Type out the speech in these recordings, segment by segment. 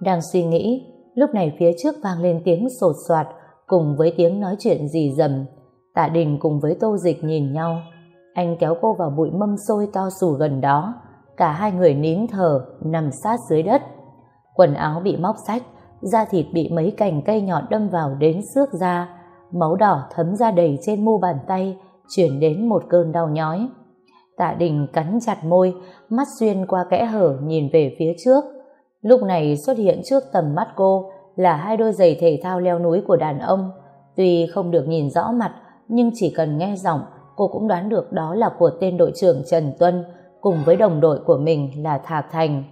Đang suy nghĩ, lúc này phía trước vang lên tiếng sột soạt cùng với tiếng nói chuyện dì dầm. Tạ Đình cùng với Tô Dịch nhìn nhau. Anh kéo cô vào bụi mâm xôi to xù gần đó. Cả hai người nín thở, nằm sát dưới đất. Quần áo bị móc sách, da thịt bị mấy cành cây nhọn đâm vào đến xước da. Máu đỏ thấm ra đầy trên mu bàn tay, chuyển đến một cơn đau nhói. Tạ Đình cắn chặt môi, mắt xuyên qua kẽ hở nhìn về phía trước. Lúc này xuất hiện trước tầm mắt cô là hai đôi giày thể thao leo núi của đàn ông. Tuy không được nhìn rõ mặt, nhưng chỉ cần nghe giọng, cô cũng đoán được đó là của tên đội trưởng Trần Tuân cùng với đồng đội của mình là Thạc Thành.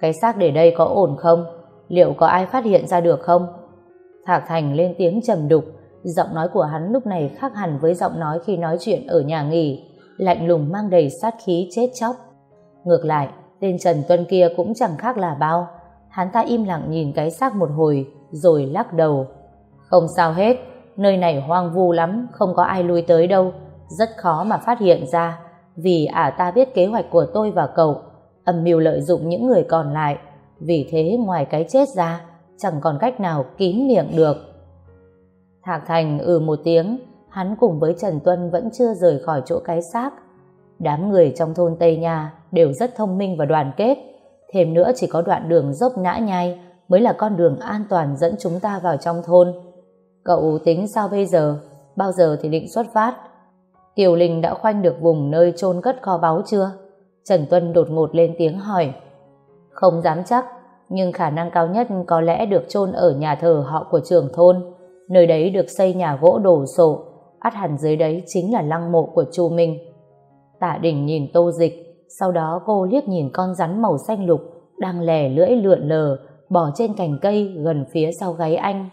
Cái xác để đây có ổn không? Liệu có ai phát hiện ra được không? Thạc Thành lên tiếng trầm đục, giọng nói của hắn lúc này khác hẳn với giọng nói khi nói chuyện ở nhà nghỉ, lạnh lùng mang đầy sát khí chết chóc. Ngược lại, tên Trần Tuân kia cũng chẳng khác là bao. Hắn ta im lặng nhìn cái xác một hồi, rồi lắc đầu. Không sao hết, nơi này hoang vu lắm, không có ai lui tới đâu, rất khó mà phát hiện ra, vì ả ta biết kế hoạch của tôi và cậu, âm mưu lợi dụng những người còn lại, vì thế ngoài cái chết ra, chẳng còn cách nào kín miệng được. Thạc Thành ừ một tiếng, hắn cùng với Trần Tuân vẫn chưa rời khỏi chỗ cái xác. Đám người trong thôn Tây Nha đều rất thông minh và đoàn kết, thêm nữa chỉ có đoạn đường dốc nã nhai mới là con đường an toàn dẫn chúng ta vào trong thôn. Cậu tính sao bây giờ? Bao giờ thì định xuất phát? Tiểu Linh đã khoanh được vùng nơi chôn cất kho báu chưa? Trần Tuân đột ngột lên tiếng hỏi. Không dám chắc, nhưng khả năng cao nhất có lẽ được chôn ở nhà thờ họ của trường thôn. Nơi đấy được xây nhà gỗ đổ sộ, ắt hẳn dưới đấy chính là lăng mộ của Chu Minh. Tạ Đình nhìn Tô Dịch, sau đó cô liếc nhìn con rắn màu xanh lục đang lè lưỡi lượn lờ bò trên cành cây gần phía sau gáy anh.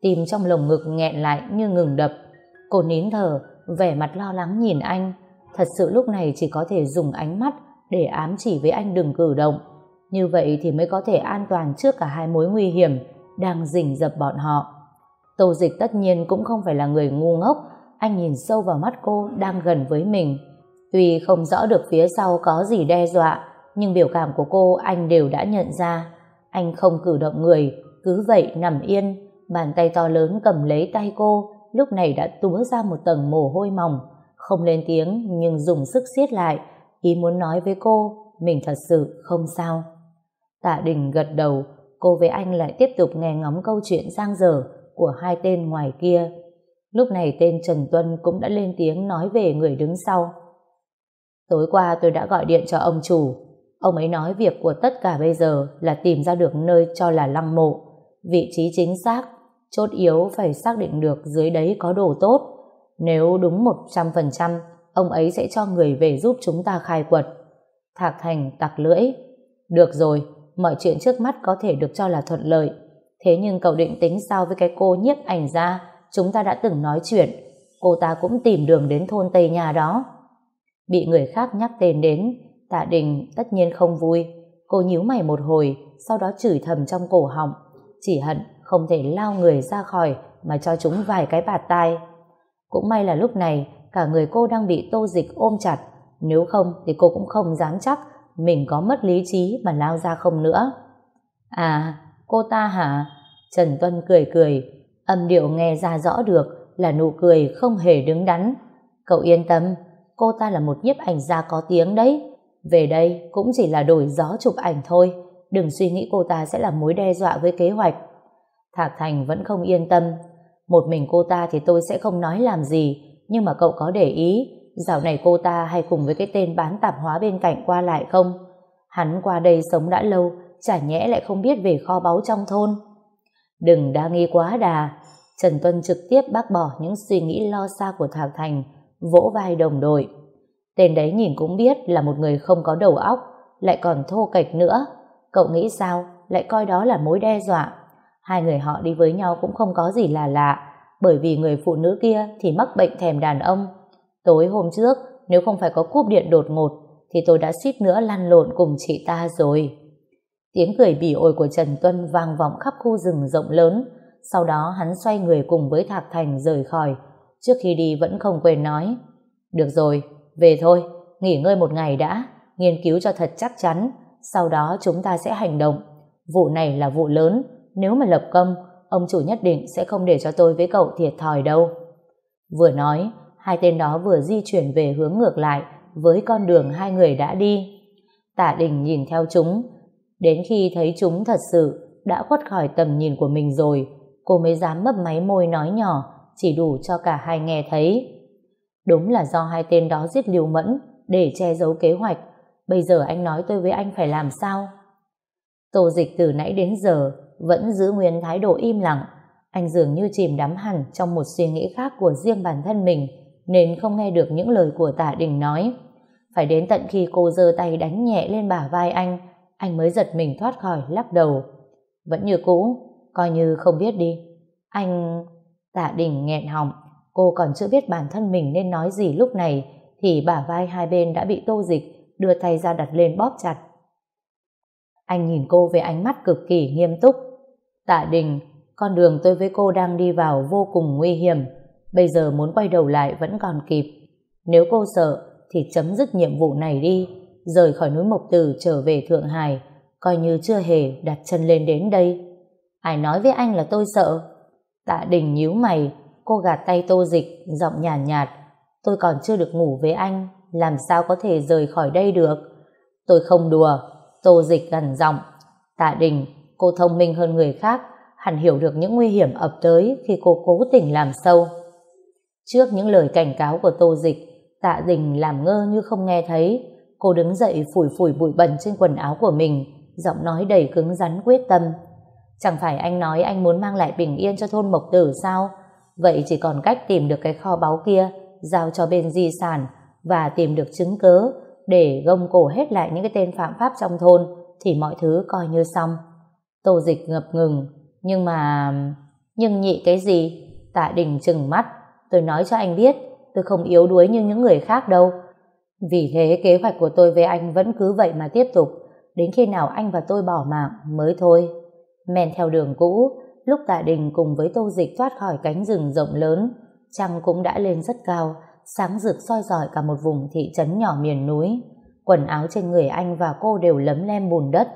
Tim trong lồng ngực nghẹn lại như ngừng đập. Cô nín thở, vẻ mặt lo lắng nhìn anh. Thật sự lúc này chỉ có thể dùng ánh mắt để ám chỉ với anh đừng cử động. Như vậy thì mới có thể an toàn trước cả hai mối nguy hiểm đang rình rập bọn họ. Tô dịch tất nhiên cũng không phải là người ngu ngốc, anh nhìn sâu vào mắt cô đang gần với mình. Tuy không rõ được phía sau có gì đe dọa, nhưng biểu cảm của cô anh đều đã nhận ra. Anh không cử động người, cứ vậy nằm yên, bàn tay to lớn cầm lấy tay cô, lúc này đã túa ra một tầng mồ hôi mỏng, không lên tiếng nhưng dùng sức siết lại, ý muốn nói với cô, mình thật sự không sao. Tạ Đình gật đầu, cô với anh lại tiếp tục nghe ngóng câu chuyện giang dở của hai tên ngoài kia. Lúc này tên Trần Tuân cũng đã lên tiếng nói về người đứng sau. Tối qua tôi đã gọi điện cho ông chủ. Ông ấy nói việc của tất cả bây giờ là tìm ra được nơi cho là lăng mộ. Vị trí chính xác, chốt yếu phải xác định được dưới đấy có đồ tốt. Nếu đúng 100%, ông ấy sẽ cho người về giúp chúng ta khai quật. Thạc Thành tặc lưỡi. Được rồi, mọi chuyện trước mắt có thể được cho là thuận lợi. Thế nhưng cậu định tính sao với cái cô nhiếp ảnh ra chúng ta đã từng nói chuyện. Cô ta cũng tìm đường đến thôn Tây Nhà đó. Bị người khác nhắc tên đến, tạ đình tất nhiên không vui. Cô nhíu mày một hồi, sau đó chửi thầm trong cổ họng. Chỉ hận không thể lao người ra khỏi mà cho chúng vài cái bạt tai. Cũng may là lúc này cả người cô đang bị tô dịch ôm chặt. Nếu không thì cô cũng không dám chắc mình có mất lý trí mà lao ra không nữa. À, cô ta hả? Trần Tuân cười cười, âm điệu nghe ra rõ được là nụ cười không hề đứng đắn. Cậu yên tâm, cô ta là một nhiếp ảnh gia có tiếng đấy. Về đây cũng chỉ là đổi gió chụp ảnh thôi, đừng suy nghĩ cô ta sẽ là mối đe dọa với kế hoạch. Thạc Thành vẫn không yên tâm, một mình cô ta thì tôi sẽ không nói làm gì, nhưng mà cậu có để ý, dạo này cô ta hay cùng với cái tên bán tạp hóa bên cạnh qua lại không? Hắn qua đây sống đã lâu, chả nhẽ lại không biết về kho báu trong thôn. Đừng đa nghi quá đà, Trần Tuân trực tiếp bác bỏ những suy nghĩ lo xa của Thạc Thành, vỗ vai đồng đội. Tên đấy nhìn cũng biết là một người không có đầu óc, lại còn thô kệch nữa. Cậu nghĩ sao, lại coi đó là mối đe dọa. Hai người họ đi với nhau cũng không có gì là lạ, bởi vì người phụ nữ kia thì mắc bệnh thèm đàn ông. Tối hôm trước, nếu không phải có cúp điện đột ngột, thì tôi đã suýt nữa lăn lộn cùng chị ta rồi. Tiếng cười bỉ ổi của Trần Tuân vang vọng khắp khu rừng rộng lớn, sau đó hắn xoay người cùng với Thạc Thành rời khỏi, trước khi đi vẫn không quên nói. Được rồi, về thôi, nghỉ ngơi một ngày đã, nghiên cứu cho thật chắc chắn, sau đó chúng ta sẽ hành động. Vụ này là vụ lớn, nếu mà lập công, ông chủ nhất định sẽ không để cho tôi với cậu thiệt thòi đâu. Vừa nói, hai tên đó vừa di chuyển về hướng ngược lại với con đường hai người đã đi. Tạ Đình nhìn theo chúng, đến khi thấy chúng thật sự đã khuất khỏi tầm nhìn của mình rồi, cô mới dám mấp máy môi nói nhỏ, chỉ đủ cho cả hai nghe thấy. Đúng là do hai tên đó giết Liêu Mẫn để che giấu kế hoạch. Bây giờ anh nói tôi với anh phải làm sao? Tô dịch từ nãy đến giờ vẫn giữ nguyên thái độ im lặng. Anh dường như chìm đắm hẳn trong một suy nghĩ khác của riêng bản thân mình nên không nghe được những lời của tả đình nói. Phải đến tận khi cô giơ tay đánh nhẹ lên bả vai anh anh mới giật mình thoát khỏi lắc đầu. Vẫn như cũ, coi như không biết đi. Anh... Tạ đình nghẹn họng, cô còn chưa biết bản thân mình nên nói gì lúc này thì bả vai hai bên đã bị tô dịch đưa tay ra đặt lên bóp chặt. Anh nhìn cô với ánh mắt cực kỳ nghiêm túc. Tạ Đình, con đường tôi với cô đang đi vào vô cùng nguy hiểm. Bây giờ muốn quay đầu lại vẫn còn kịp. Nếu cô sợ thì chấm dứt nhiệm vụ này đi, rời khỏi núi Mộc Tử trở về Thượng Hải, coi như chưa hề đặt chân lên đến đây. Ai nói với anh là tôi sợ? Tạ Đình nhíu mày, cô gạt tay tô dịch, giọng nhàn nhạt, nhạt. Tôi còn chưa được ngủ với anh, làm sao có thể rời khỏi đây được? Tôi không đùa, tô dịch gần giọng. Tạ Đình, cô thông minh hơn người khác, hẳn hiểu được những nguy hiểm ập tới khi cô cố tình làm sâu. Trước những lời cảnh cáo của tô dịch, tạ đình làm ngơ như không nghe thấy. Cô đứng dậy phủi phủi bụi bẩn trên quần áo của mình, giọng nói đầy cứng rắn quyết tâm. Chẳng phải anh nói anh muốn mang lại bình yên cho thôn Mộc Tử sao? Vậy chỉ còn cách tìm được cái kho báu kia, giao cho bên di sản và tìm được chứng cớ để gông cổ hết lại những cái tên phạm pháp trong thôn thì mọi thứ coi như xong. Tô dịch ngập ngừng, nhưng mà... Nhưng nhị cái gì? Tạ đình trừng mắt, tôi nói cho anh biết, tôi không yếu đuối như những người khác đâu. Vì thế kế hoạch của tôi với anh vẫn cứ vậy mà tiếp tục, đến khi nào anh và tôi bỏ mạng mới thôi. Men theo đường cũ, lúc tạ đình cùng với tô dịch thoát khỏi cánh rừng rộng lớn, trăng cũng đã lên rất cao, sáng rực soi rọi cả một vùng thị trấn nhỏ miền núi. Quần áo trên người anh và cô đều lấm lem bùn đất,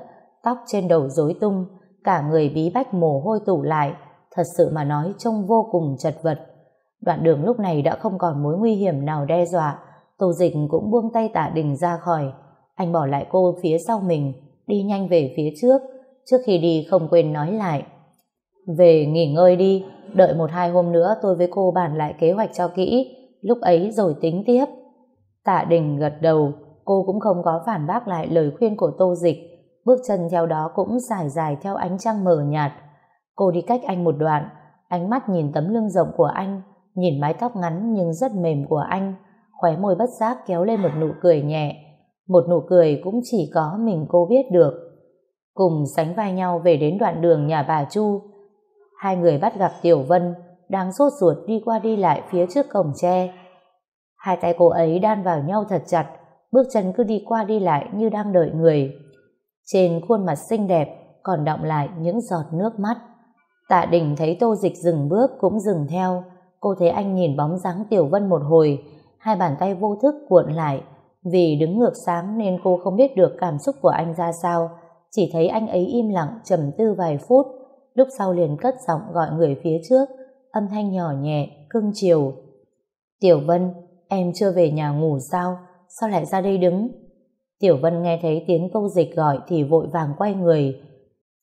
tóc trên đầu rối tung, cả người bí bách mồ hôi tụ lại, thật sự mà nói trông vô cùng chật vật. Đoạn đường lúc này đã không còn mối nguy hiểm nào đe dọa, Tô Dịch cũng buông tay tạ đình ra khỏi. Anh bỏ lại cô phía sau mình, đi nhanh về phía trước, trước khi đi không quên nói lại. Về nghỉ ngơi đi, đợi một hai hôm nữa tôi với cô bàn lại kế hoạch cho kỹ, lúc ấy rồi tính tiếp. Tạ Đình gật đầu, cô cũng không có phản bác lại lời khuyên của Tô Dịch, bước chân theo đó cũng dài dài theo ánh trăng mờ nhạt. Cô đi cách anh một đoạn, ánh mắt nhìn tấm lưng rộng của anh, nhìn mái tóc ngắn nhưng rất mềm của anh, khóe môi bất giác kéo lên một nụ cười nhẹ. Một nụ cười cũng chỉ có mình cô biết được. Cùng sánh vai nhau về đến đoạn đường nhà bà Chu, hai người bắt gặp Tiểu Vân đang sốt ruột đi qua đi lại phía trước cổng tre. Hai tay cô ấy đan vào nhau thật chặt, bước chân cứ đi qua đi lại như đang đợi người. Trên khuôn mặt xinh đẹp còn đọng lại những giọt nước mắt. Tạ Đình thấy Tô Dịch dừng bước cũng dừng theo. Cô thấy anh nhìn bóng dáng Tiểu Vân một hồi, hai bàn tay vô thức cuộn lại. Vì đứng ngược sáng nên cô không biết được cảm xúc của anh ra sao. Chỉ thấy anh ấy im lặng trầm tư vài phút, lúc sau liền cất giọng gọi người phía trước, âm thanh nhỏ nhẹ, cưng chiều. Tiểu Vân, em chưa về nhà ngủ sao? Sao lại ra đây đứng? Tiểu Vân nghe thấy tiếng tô dịch gọi thì vội vàng quay người.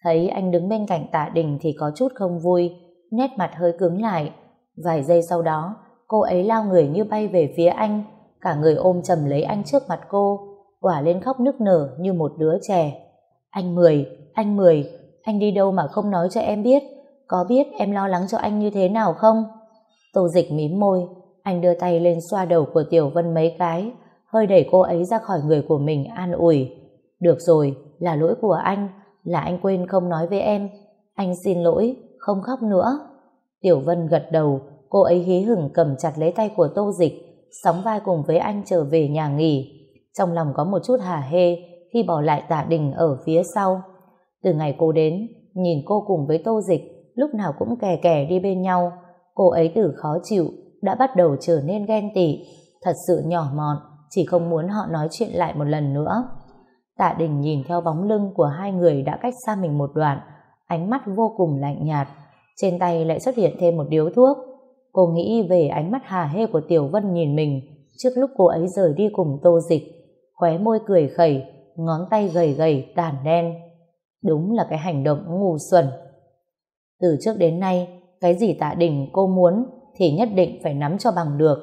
Thấy anh đứng bên cạnh tạ đình thì có chút không vui, nét mặt hơi cứng lại. Vài giây sau đó, cô ấy lao người như bay về phía anh, cả người ôm chầm lấy anh trước mặt cô, quả lên khóc nức nở như một đứa trẻ. Anh Mười, anh Mười, anh đi đâu mà không nói cho em biết, có biết em lo lắng cho anh như thế nào không? Tô dịch mím môi, anh đưa tay lên xoa đầu của Tiểu Vân mấy cái, hơi đẩy cô ấy ra khỏi người của mình an ủi. Được rồi, là lỗi của anh, là anh quên không nói với em. Anh xin lỗi, không khóc nữa. Tiểu Vân gật đầu, cô ấy hí hửng cầm chặt lấy tay của Tô Dịch, sóng vai cùng với anh trở về nhà nghỉ. Trong lòng có một chút hả hê khi bỏ lại tạ đình ở phía sau. Từ ngày cô đến, nhìn cô cùng với Tô Dịch, lúc nào cũng kè kè đi bên nhau. Cô ấy từ khó chịu, đã bắt đầu trở nên ghen tị, thật sự nhỏ mọn, chỉ không muốn họ nói chuyện lại một lần nữa. Tạ Đình nhìn theo bóng lưng của hai người đã cách xa mình một đoạn, ánh mắt vô cùng lạnh nhạt. Trên tay lại xuất hiện thêm một điếu thuốc. Cô nghĩ về ánh mắt hà hê của Tiểu Vân nhìn mình trước lúc cô ấy rời đi cùng tô dịch. Khóe môi cười khẩy, ngón tay gầy gầy, tàn đen. Đúng là cái hành động ngu xuẩn. Từ trước đến nay, cái gì tạ đình cô muốn thì nhất định phải nắm cho bằng được.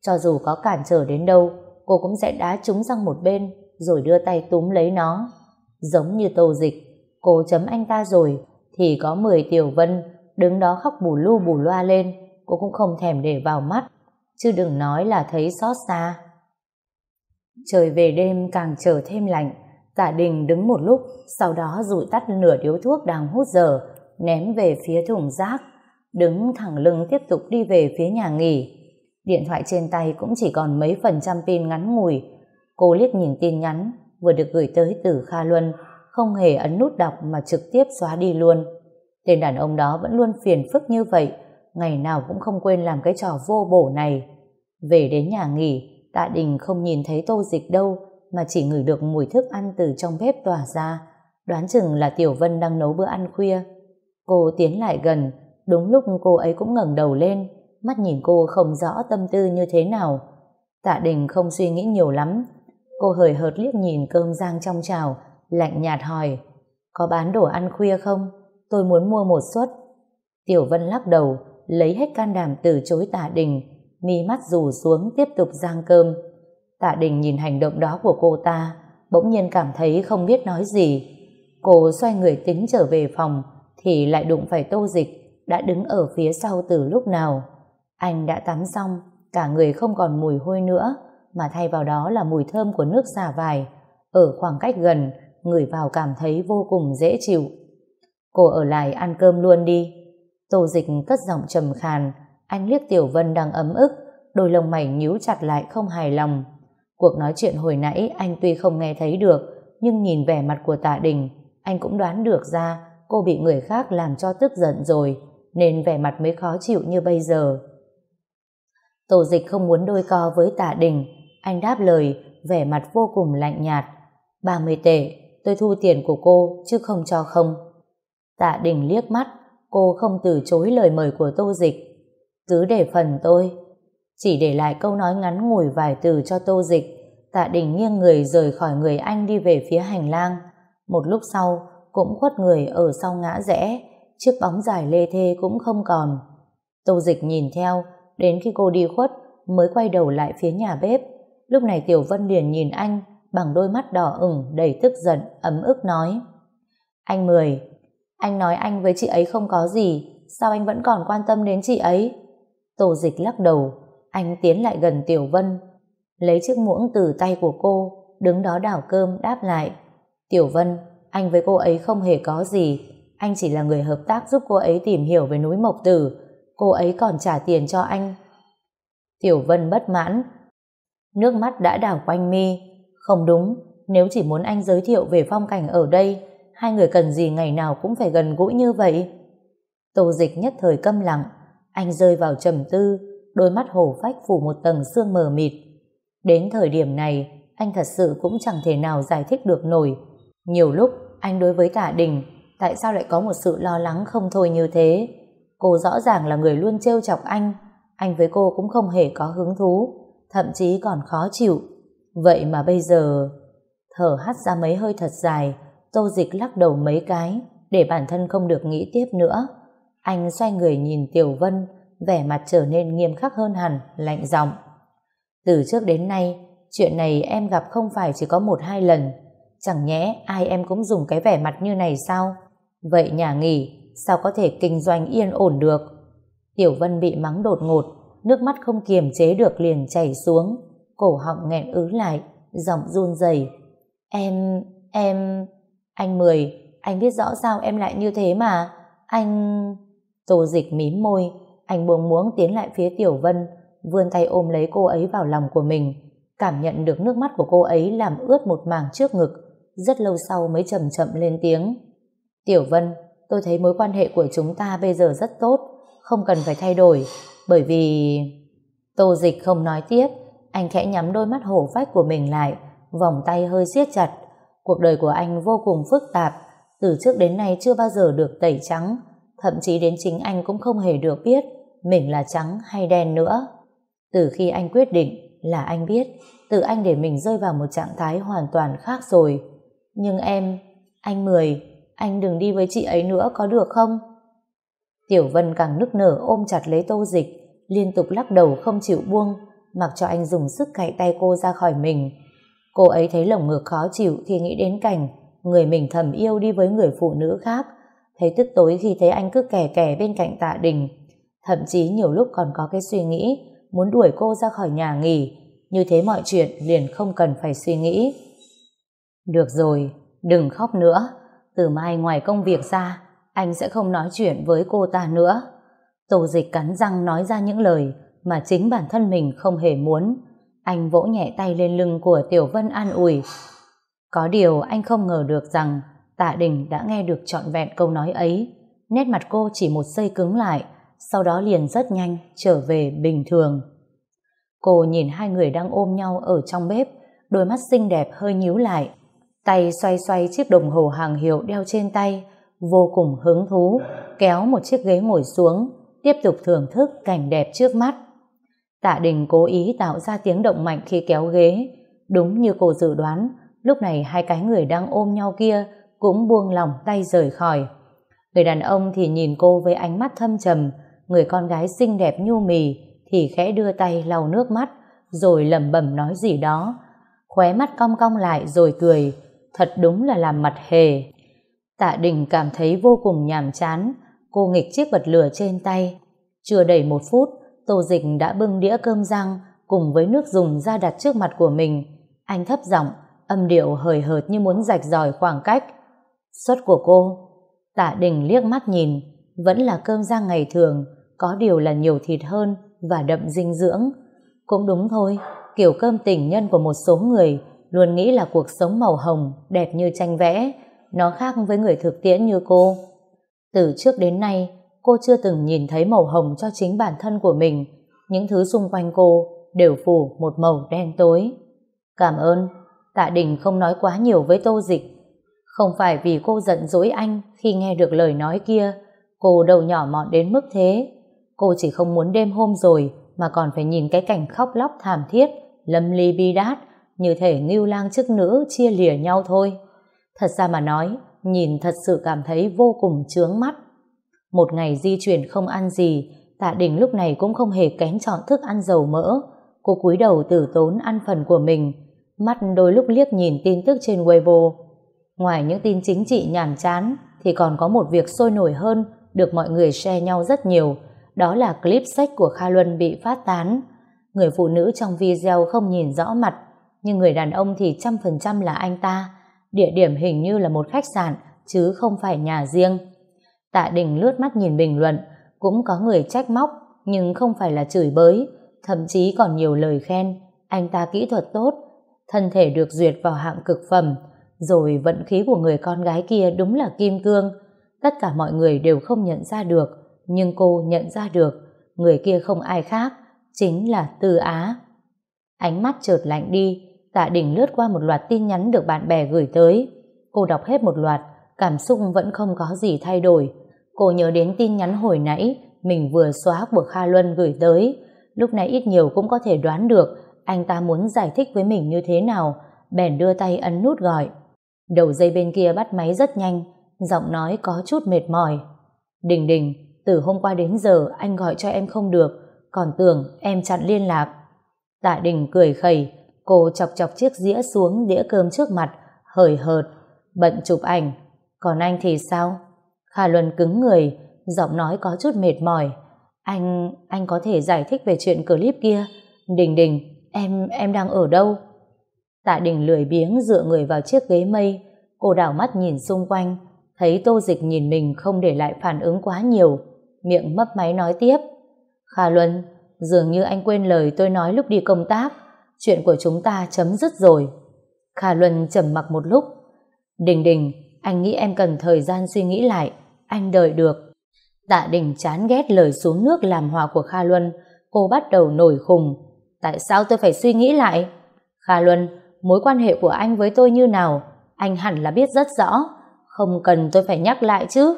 Cho dù có cản trở đến đâu, cô cũng sẽ đá chúng sang một bên rồi đưa tay túm lấy nó. Giống như tô dịch, cô chấm anh ta rồi thì có 10 tiểu vân đứng đó khóc bù lu bù loa lên, cô cũng không thèm để vào mắt, chứ đừng nói là thấy xót xa. Trời về đêm càng trở thêm lạnh, Tả Đình đứng một lúc, sau đó rụi tắt nửa điếu thuốc đang hút dở, ném về phía thùng rác, đứng thẳng lưng tiếp tục đi về phía nhà nghỉ. Điện thoại trên tay cũng chỉ còn mấy phần trăm pin ngắn ngủi. Cô liếc nhìn tin nhắn, vừa được gửi tới từ Kha Luân, không hề ấn nút đọc mà trực tiếp xóa đi luôn. Tên đàn ông đó vẫn luôn phiền phức như vậy, ngày nào cũng không quên làm cái trò vô bổ này. Về đến nhà nghỉ, Tạ Đình không nhìn thấy tô dịch đâu, mà chỉ ngửi được mùi thức ăn từ trong bếp tỏa ra. Đoán chừng là Tiểu Vân đang nấu bữa ăn khuya. Cô tiến lại gần, đúng lúc cô ấy cũng ngẩng đầu lên, mắt nhìn cô không rõ tâm tư như thế nào. Tạ Đình không suy nghĩ nhiều lắm. Cô hời hợt liếc nhìn cơm rang trong chảo, lạnh nhạt hỏi, có bán đồ ăn khuya không? Tôi muốn mua một suất. Tiểu Vân lắc đầu, lấy hết can đảm từ chối Tạ Đình, mi mắt rủ xuống tiếp tục giang cơm. Tạ Đình nhìn hành động đó của cô ta, bỗng nhiên cảm thấy không biết nói gì. Cô xoay người tính trở về phòng, thì lại đụng phải tô dịch, đã đứng ở phía sau từ lúc nào. Anh đã tắm xong, cả người không còn mùi hôi nữa, mà thay vào đó là mùi thơm của nước xà vải. Ở khoảng cách gần, người vào cảm thấy vô cùng dễ chịu. Cô ở lại ăn cơm luôn đi. Tô dịch cất giọng trầm khàn, anh liếc Tiểu Vân đang ấm ức, đôi lông mày nhíu chặt lại không hài lòng. Cuộc nói chuyện hồi nãy anh tuy không nghe thấy được, nhưng nhìn vẻ mặt của tạ đình, anh cũng đoán được ra cô bị người khác làm cho tức giận rồi, nên vẻ mặt mới khó chịu như bây giờ. Tổ dịch không muốn đôi co với tạ đình, anh đáp lời, vẻ mặt vô cùng lạnh nhạt. 30 tệ, tôi thu tiền của cô, chứ không cho không. Tạ đình liếc mắt, cô không từ chối lời mời của tô dịch. Cứ để phần tôi, chỉ để lại câu nói ngắn ngủi vài từ cho tô dịch, tạ đình nghiêng người rời khỏi người anh đi về phía hành lang. Một lúc sau, cũng khuất người ở sau ngã rẽ, chiếc bóng dài lê thê cũng không còn. Tô dịch nhìn theo, đến khi cô đi khuất, mới quay đầu lại phía nhà bếp. Lúc này Tiểu Vân liền nhìn anh, bằng đôi mắt đỏ ửng đầy tức giận, ấm ức nói. Anh Mười, anh nói anh với chị ấy không có gì, sao anh vẫn còn quan tâm đến chị ấy? Tô dịch lắc đầu, anh tiến lại gần Tiểu Vân, lấy chiếc muỗng từ tay của cô, đứng đó đảo cơm đáp lại. Tiểu Vân, anh với cô ấy không hề có gì, anh chỉ là người hợp tác giúp cô ấy tìm hiểu về núi Mộc Tử, cô ấy còn trả tiền cho anh. Tiểu Vân bất mãn, nước mắt đã đảo quanh mi. Không đúng, nếu chỉ muốn anh giới thiệu về phong cảnh ở đây, hai người cần gì ngày nào cũng phải gần gũi như vậy. Tô dịch nhất thời câm lặng, anh rơi vào trầm tư, đôi mắt hổ phách phủ một tầng sương mờ mịt. Đến thời điểm này, anh thật sự cũng chẳng thể nào giải thích được nổi. Nhiều lúc, anh đối với Tạ Đình, tại sao lại có một sự lo lắng không thôi như thế? Cô rõ ràng là người luôn trêu chọc anh, anh với cô cũng không hề có hứng thú, thậm chí còn khó chịu. Vậy mà bây giờ... Thở hắt ra mấy hơi thật dài, tô dịch lắc đầu mấy cái, để bản thân không được nghĩ tiếp nữa. Anh xoay người nhìn Tiểu Vân, vẻ mặt trở nên nghiêm khắc hơn hẳn, lạnh giọng. Từ trước đến nay, chuyện này em gặp không phải chỉ có một hai lần. Chẳng nhẽ ai em cũng dùng cái vẻ mặt như này sao? Vậy nhà nghỉ, sao có thể kinh doanh yên ổn được? Tiểu Vân bị mắng đột ngột, nước mắt không kiềm chế được liền chảy xuống, cổ họng nghẹn ứ lại, giọng run rẩy. Em, em, anh Mười, anh biết rõ sao em lại như thế mà, anh... Tô dịch mím môi, anh buông muỗng tiến lại phía Tiểu Vân, vươn tay ôm lấy cô ấy vào lòng của mình, cảm nhận được nước mắt của cô ấy làm ướt một mảng trước ngực, rất lâu sau mới chậm chậm lên tiếng. Tiểu Vân, tôi thấy mối quan hệ của chúng ta bây giờ rất tốt, không cần phải thay đổi, bởi vì... Tô dịch không nói tiếp, anh khẽ nhắm đôi mắt hổ phách của mình lại, vòng tay hơi siết chặt. Cuộc đời của anh vô cùng phức tạp, từ trước đến nay chưa bao giờ được tẩy trắng, thậm chí đến chính anh cũng không hề được biết mình là trắng hay đen nữa. Từ khi anh quyết định là anh biết, tự anh để mình rơi vào một trạng thái hoàn toàn khác rồi. Nhưng em, anh Mười, anh đừng đi với chị ấy nữa có được không? Tiểu Vân càng nức nở ôm chặt lấy tô dịch, liên tục lắc đầu không chịu buông, mặc cho anh dùng sức cạy tay cô ra khỏi mình. Cô ấy thấy lồng ngực khó chịu khi nghĩ đến cảnh người mình thầm yêu đi với người phụ nữ khác, thấy tức tối khi thấy anh cứ kẻ kẻ bên cạnh tạ đình. Thậm chí nhiều lúc còn có cái suy nghĩ muốn đuổi cô ra khỏi nhà nghỉ, như thế mọi chuyện liền không cần phải suy nghĩ. Được rồi, đừng khóc nữa, từ mai ngoài công việc ra, anh sẽ không nói chuyện với cô ta nữa. Tô dịch cắn răng nói ra những lời mà chính bản thân mình không hề muốn. Anh vỗ nhẹ tay lên lưng của Tiểu Vân an ủi. Có điều anh không ngờ được rằng Tạ Đình đã nghe được trọn vẹn câu nói ấy. Nét mặt cô chỉ một giây cứng lại, sau đó liền rất nhanh trở về bình thường. Cô nhìn hai người đang ôm nhau ở trong bếp, đôi mắt xinh đẹp hơi nhíu lại. Tay xoay xoay chiếc đồng hồ hàng hiệu đeo trên tay, vô cùng hứng thú, kéo một chiếc ghế ngồi xuống, tiếp tục thưởng thức cảnh đẹp trước mắt. Tạ Đình cố ý tạo ra tiếng động mạnh khi kéo ghế. Đúng như cô dự đoán, lúc này hai cái người đang ôm nhau kia cũng buông lòng tay rời khỏi. Người đàn ông thì nhìn cô với ánh mắt thâm trầm, người con gái xinh đẹp nhu mì thì khẽ đưa tay lau nước mắt, rồi lẩm bẩm nói gì đó. Khóe mắt cong cong lại rồi cười, thật đúng là làm mặt hề. Tạ Đình cảm thấy vô cùng nhàm chán, cô nghịch chiếc bật lửa trên tay. Chưa đầy một phút, Tô Dịch đã bưng đĩa cơm rang cùng với nước dùng ra đặt trước mặt của mình. Anh thấp giọng, âm điệu hời hợt như muốn rạch ròi khoảng cách. Suất của cô, Tạ Đình liếc mắt nhìn, vẫn là cơm rang ngày thường, có điều là nhiều thịt hơn và đậm dinh dưỡng. Cũng đúng thôi, kiểu cơm tình nhân của một số người luôn nghĩ là cuộc sống màu hồng, đẹp như tranh vẽ, nó khác với người thực tiễn như cô. Từ trước đến nay, cô chưa từng nhìn thấy màu hồng cho chính bản thân của mình. Những thứ xung quanh cô đều phủ một màu đen tối. Cảm ơn, Tạ Đình không nói quá nhiều với Tô Dịch. Không phải vì cô giận dỗi anh khi nghe được lời nói kia, cô đầu nhỏ mọn đến mức thế. Cô chỉ không muốn đêm hôm rồi mà còn phải nhìn cái cảnh khóc lóc thảm thiết, lâm ly bi đát, như thể ngưu lang chức nữ chia lìa nhau thôi. Thật ra mà nói, nhìn thật sự cảm thấy vô cùng chướng mắt. Một ngày di chuyển không ăn gì, tạ đình lúc này cũng không hề kén chọn thức ăn dầu mỡ. Cô cúi đầu tử tốn ăn phần của mình, mắt đôi lúc liếc nhìn tin tức trên Weibo. Ngoài những tin chính trị nhàm chán, thì còn có một việc sôi nổi hơn được mọi người share nhau rất nhiều, đó là clip sách của Kha Luân bị phát tán. Người phụ nữ trong video không nhìn rõ mặt, nhưng người đàn ông thì trăm phần trăm là anh ta. Địa điểm hình như là một khách sạn, chứ không phải nhà riêng. Tạ Đình lướt mắt nhìn bình luận, cũng có người trách móc, nhưng không phải là chửi bới, thậm chí còn nhiều lời khen. Anh ta kỹ thuật tốt, thân thể được duyệt vào hạng cực phẩm, rồi vận khí của người con gái kia đúng là kim cương. Tất cả mọi người đều không nhận ra được, nhưng cô nhận ra được, người kia không ai khác, chính là Tư Á. Ánh mắt chợt lạnh đi, Tạ Đình lướt qua một loạt tin nhắn được bạn bè gửi tới. Cô đọc hết một loạt, cảm xúc vẫn không có gì thay đổi. Cô nhớ đến tin nhắn hồi nãy mình vừa xóa của Kha Luân gửi tới. Lúc này ít nhiều cũng có thể đoán được anh ta muốn giải thích với mình như thế nào, bèn đưa tay ấn nút gọi. Đầu dây bên kia bắt máy rất nhanh, giọng nói có chút mệt mỏi. Đình đình, từ hôm qua đến giờ anh gọi cho em không được, còn tưởng em chặn liên lạc. Tạ Đình cười khẩy, cô chọc chọc chiếc dĩa xuống đĩa cơm trước mặt, hời hợt, bận chụp ảnh. Còn anh thì sao? Khả Luân cứng người, giọng nói có chút mệt mỏi. Anh, anh có thể giải thích về chuyện clip kia. Đình đình, em, em đang ở đâu? Tạ Đình lười biếng dựa người vào chiếc ghế mây, cô đảo mắt nhìn xung quanh, thấy tô dịch nhìn mình không để lại phản ứng quá nhiều, miệng mấp máy nói tiếp. Kha Luân, dường như anh quên lời tôi nói lúc đi công tác, chuyện của chúng ta chấm dứt rồi. Kha Luân trầm mặc một lúc. Đình đình, anh nghĩ em cần thời gian suy nghĩ lại, anh đợi được. Tạ Đình chán ghét lời xuống nước làm hòa của Kha Luân, cô bắt đầu nổi khùng. Tại sao tôi phải suy nghĩ lại? Kha Luân, mối quan hệ của anh với tôi như nào? anh hẳn là biết rất rõ, không cần tôi phải nhắc lại chứ.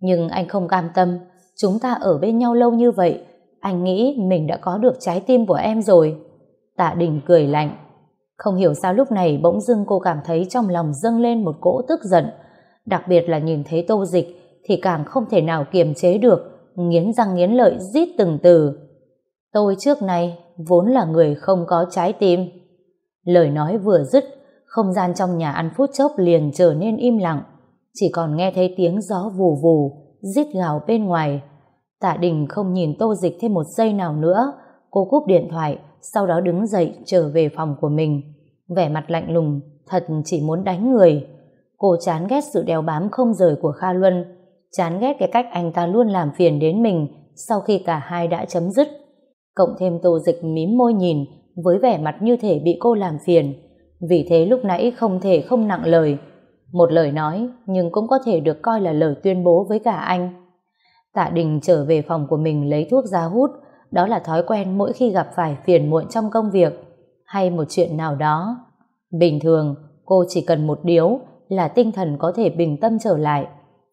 Nhưng anh không cam tâm, chúng ta ở bên nhau lâu như vậy, anh nghĩ mình đã có được trái tim của em rồi. Tạ Đình cười lạnh. Không hiểu sao lúc này bỗng dưng cô cảm thấy trong lòng dâng lên một cỗ tức giận, đặc biệt là nhìn thấy tô dịch thì càng không thể nào kiềm chế được, nghiến răng nghiến lợi rít từng từ. Tôi trước này vốn là người không có trái tim. Lời nói vừa dứt, không gian trong nhà ăn phút chốc liền trở nên im lặng, chỉ còn nghe thấy tiếng gió vù vù, rít gào bên ngoài. Tạ Đình không nhìn tô dịch thêm một giây nào nữa, cô cúp điện thoại, sau đó đứng dậy trở về phòng của mình. Vẻ mặt lạnh lùng, thật chỉ muốn đánh người. Cô chán ghét sự đeo bám không rời của Kha Luân, chán ghét cái cách anh ta luôn làm phiền đến mình sau khi cả hai đã chấm dứt. Cộng thêm tô dịch mím môi nhìn với vẻ mặt như thể bị cô làm phiền. Vì thế lúc nãy không thể không nặng lời. Một lời nói nhưng cũng có thể được coi là lời tuyên bố với cả anh. Tạ Đình trở về phòng của mình lấy thuốc ra hút, đó là thói quen mỗi khi gặp phải phiền muộn trong công việc hay một chuyện nào đó. Bình thường, cô chỉ cần một điếu là tinh thần có thể bình tâm trở lại.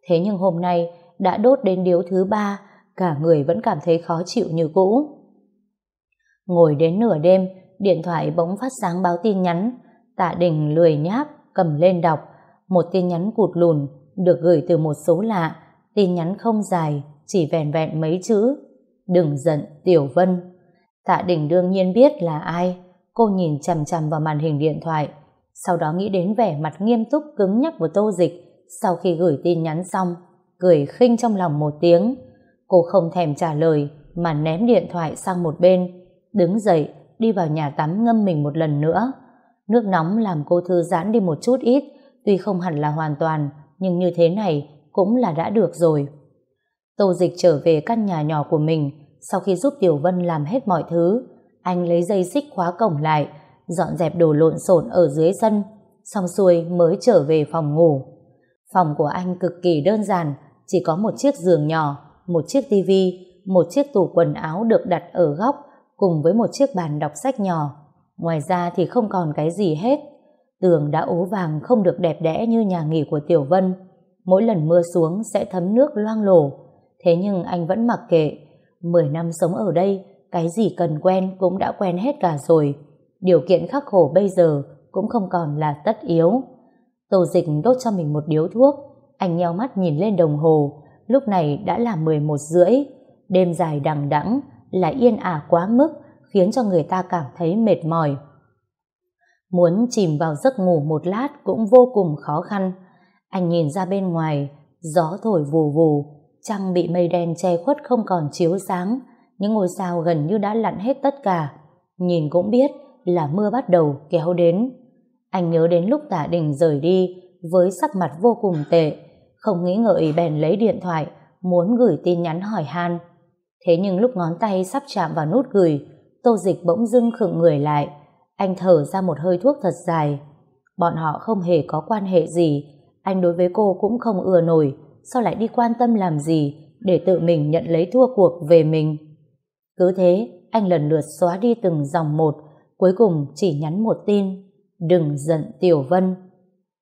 Thế nhưng hôm nay đã đốt đến điếu thứ ba, cả người vẫn cảm thấy khó chịu như cũ. Ngồi đến nửa đêm, điện thoại bỗng phát sáng báo tin nhắn. Tạ Đình lười nháp, cầm lên đọc. Một tin nhắn cụt lùn, được gửi từ một số lạ. Tin nhắn không dài, chỉ vẹn vẹn mấy chữ. Đừng giận, Tiểu Vân. Tạ Đình đương nhiên biết là ai. Cô nhìn chằm chằm vào màn hình điện thoại. Sau đó nghĩ đến vẻ mặt nghiêm túc cứng nhắc của Tô Dịch sau khi gửi tin nhắn xong. Cười khinh trong lòng một tiếng. Cô không thèm trả lời mà ném điện thoại sang một bên đứng dậy, đi vào nhà tắm ngâm mình một lần nữa. Nước nóng làm cô thư giãn đi một chút ít, tuy không hẳn là hoàn toàn, nhưng như thế này cũng là đã được rồi. Tô Dịch trở về căn nhà nhỏ của mình, sau khi giúp Tiểu Vân làm hết mọi thứ, anh lấy dây xích khóa cổng lại, dọn dẹp đồ lộn xộn ở dưới sân, xong xuôi mới trở về phòng ngủ. Phòng của anh cực kỳ đơn giản, chỉ có một chiếc giường nhỏ, một chiếc tivi, một chiếc tủ quần áo được đặt ở góc cùng với một chiếc bàn đọc sách nhỏ. Ngoài ra thì không còn cái gì hết. Tường đã ố vàng không được đẹp đẽ như nhà nghỉ của Tiểu Vân. Mỗi lần mưa xuống sẽ thấm nước loang lổ. Thế nhưng anh vẫn mặc kệ. Mười năm sống ở đây, cái gì cần quen cũng đã quen hết cả rồi. Điều kiện khắc khổ bây giờ cũng không còn là tất yếu. Tô dịch đốt cho mình một điếu thuốc. Anh nheo mắt nhìn lên đồng hồ. Lúc này đã là 11 rưỡi. Đêm dài đằng đẵng là yên ả quá mức khiến cho người ta cảm thấy mệt mỏi. Muốn chìm vào giấc ngủ một lát cũng vô cùng khó khăn. Anh nhìn ra bên ngoài, gió thổi vù vù, trăng bị mây đen che khuất không còn chiếu sáng, những ngôi sao gần như đã lặn hết tất cả. Nhìn cũng biết là mưa bắt đầu kéo đến. Anh nhớ đến lúc tả đình rời đi với sắc mặt vô cùng tệ, không nghĩ ngợi bèn lấy điện thoại, muốn gửi tin nhắn hỏi han. Thế nhưng lúc ngón tay sắp chạm vào nút gửi, tô dịch bỗng dưng khựng người lại. Anh thở ra một hơi thuốc thật dài. Bọn họ không hề có quan hệ gì, anh đối với cô cũng không ưa nổi, sao lại đi quan tâm làm gì để tự mình nhận lấy thua cuộc về mình. Cứ thế, anh lần lượt xóa đi từng dòng một, cuối cùng chỉ nhắn một tin, đừng giận Tiểu Vân.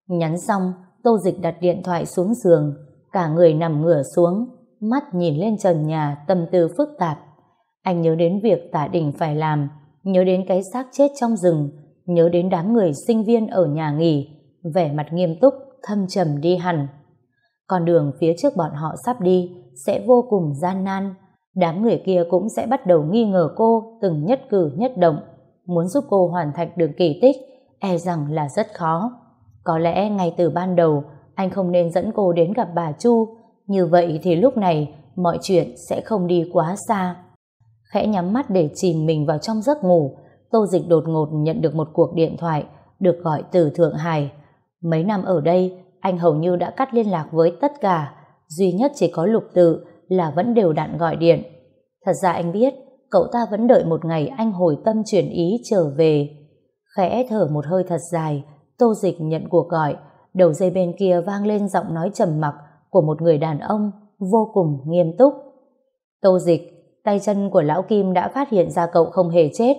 Nhắn xong, Tô Dịch đặt điện thoại xuống giường, cả người nằm ngửa xuống, mắt nhìn lên trần nhà tâm tư phức tạp. Anh nhớ đến việc tả đình phải làm, nhớ đến cái xác chết trong rừng, nhớ đến đám người sinh viên ở nhà nghỉ, vẻ mặt nghiêm túc, thâm trầm đi hẳn. Con đường phía trước bọn họ sắp đi sẽ vô cùng gian nan, đám người kia cũng sẽ bắt đầu nghi ngờ cô từng nhất cử nhất động, muốn giúp cô hoàn thành được kỳ tích, e rằng là rất khó. Có lẽ ngay từ ban đầu, anh không nên dẫn cô đến gặp bà Chu, như vậy thì lúc này mọi chuyện sẽ không đi quá xa. Khẽ nhắm mắt để chìm mình vào trong giấc ngủ, Tô Dịch đột ngột nhận được một cuộc điện thoại được gọi từ Thượng Hải. Mấy năm ở đây, anh hầu như đã cắt liên lạc với tất cả, duy nhất chỉ có lục tự là vẫn đều đặn gọi điện. Thật ra anh biết, cậu ta vẫn đợi một ngày anh hồi tâm chuyển ý trở về. Khẽ thở một hơi thật dài, Tô Dịch nhận cuộc gọi, đầu dây bên kia vang lên giọng nói trầm mặc của một người đàn ông vô cùng nghiêm túc. Tô dịch, tay chân của lão Kim đã phát hiện ra cậu không hề chết.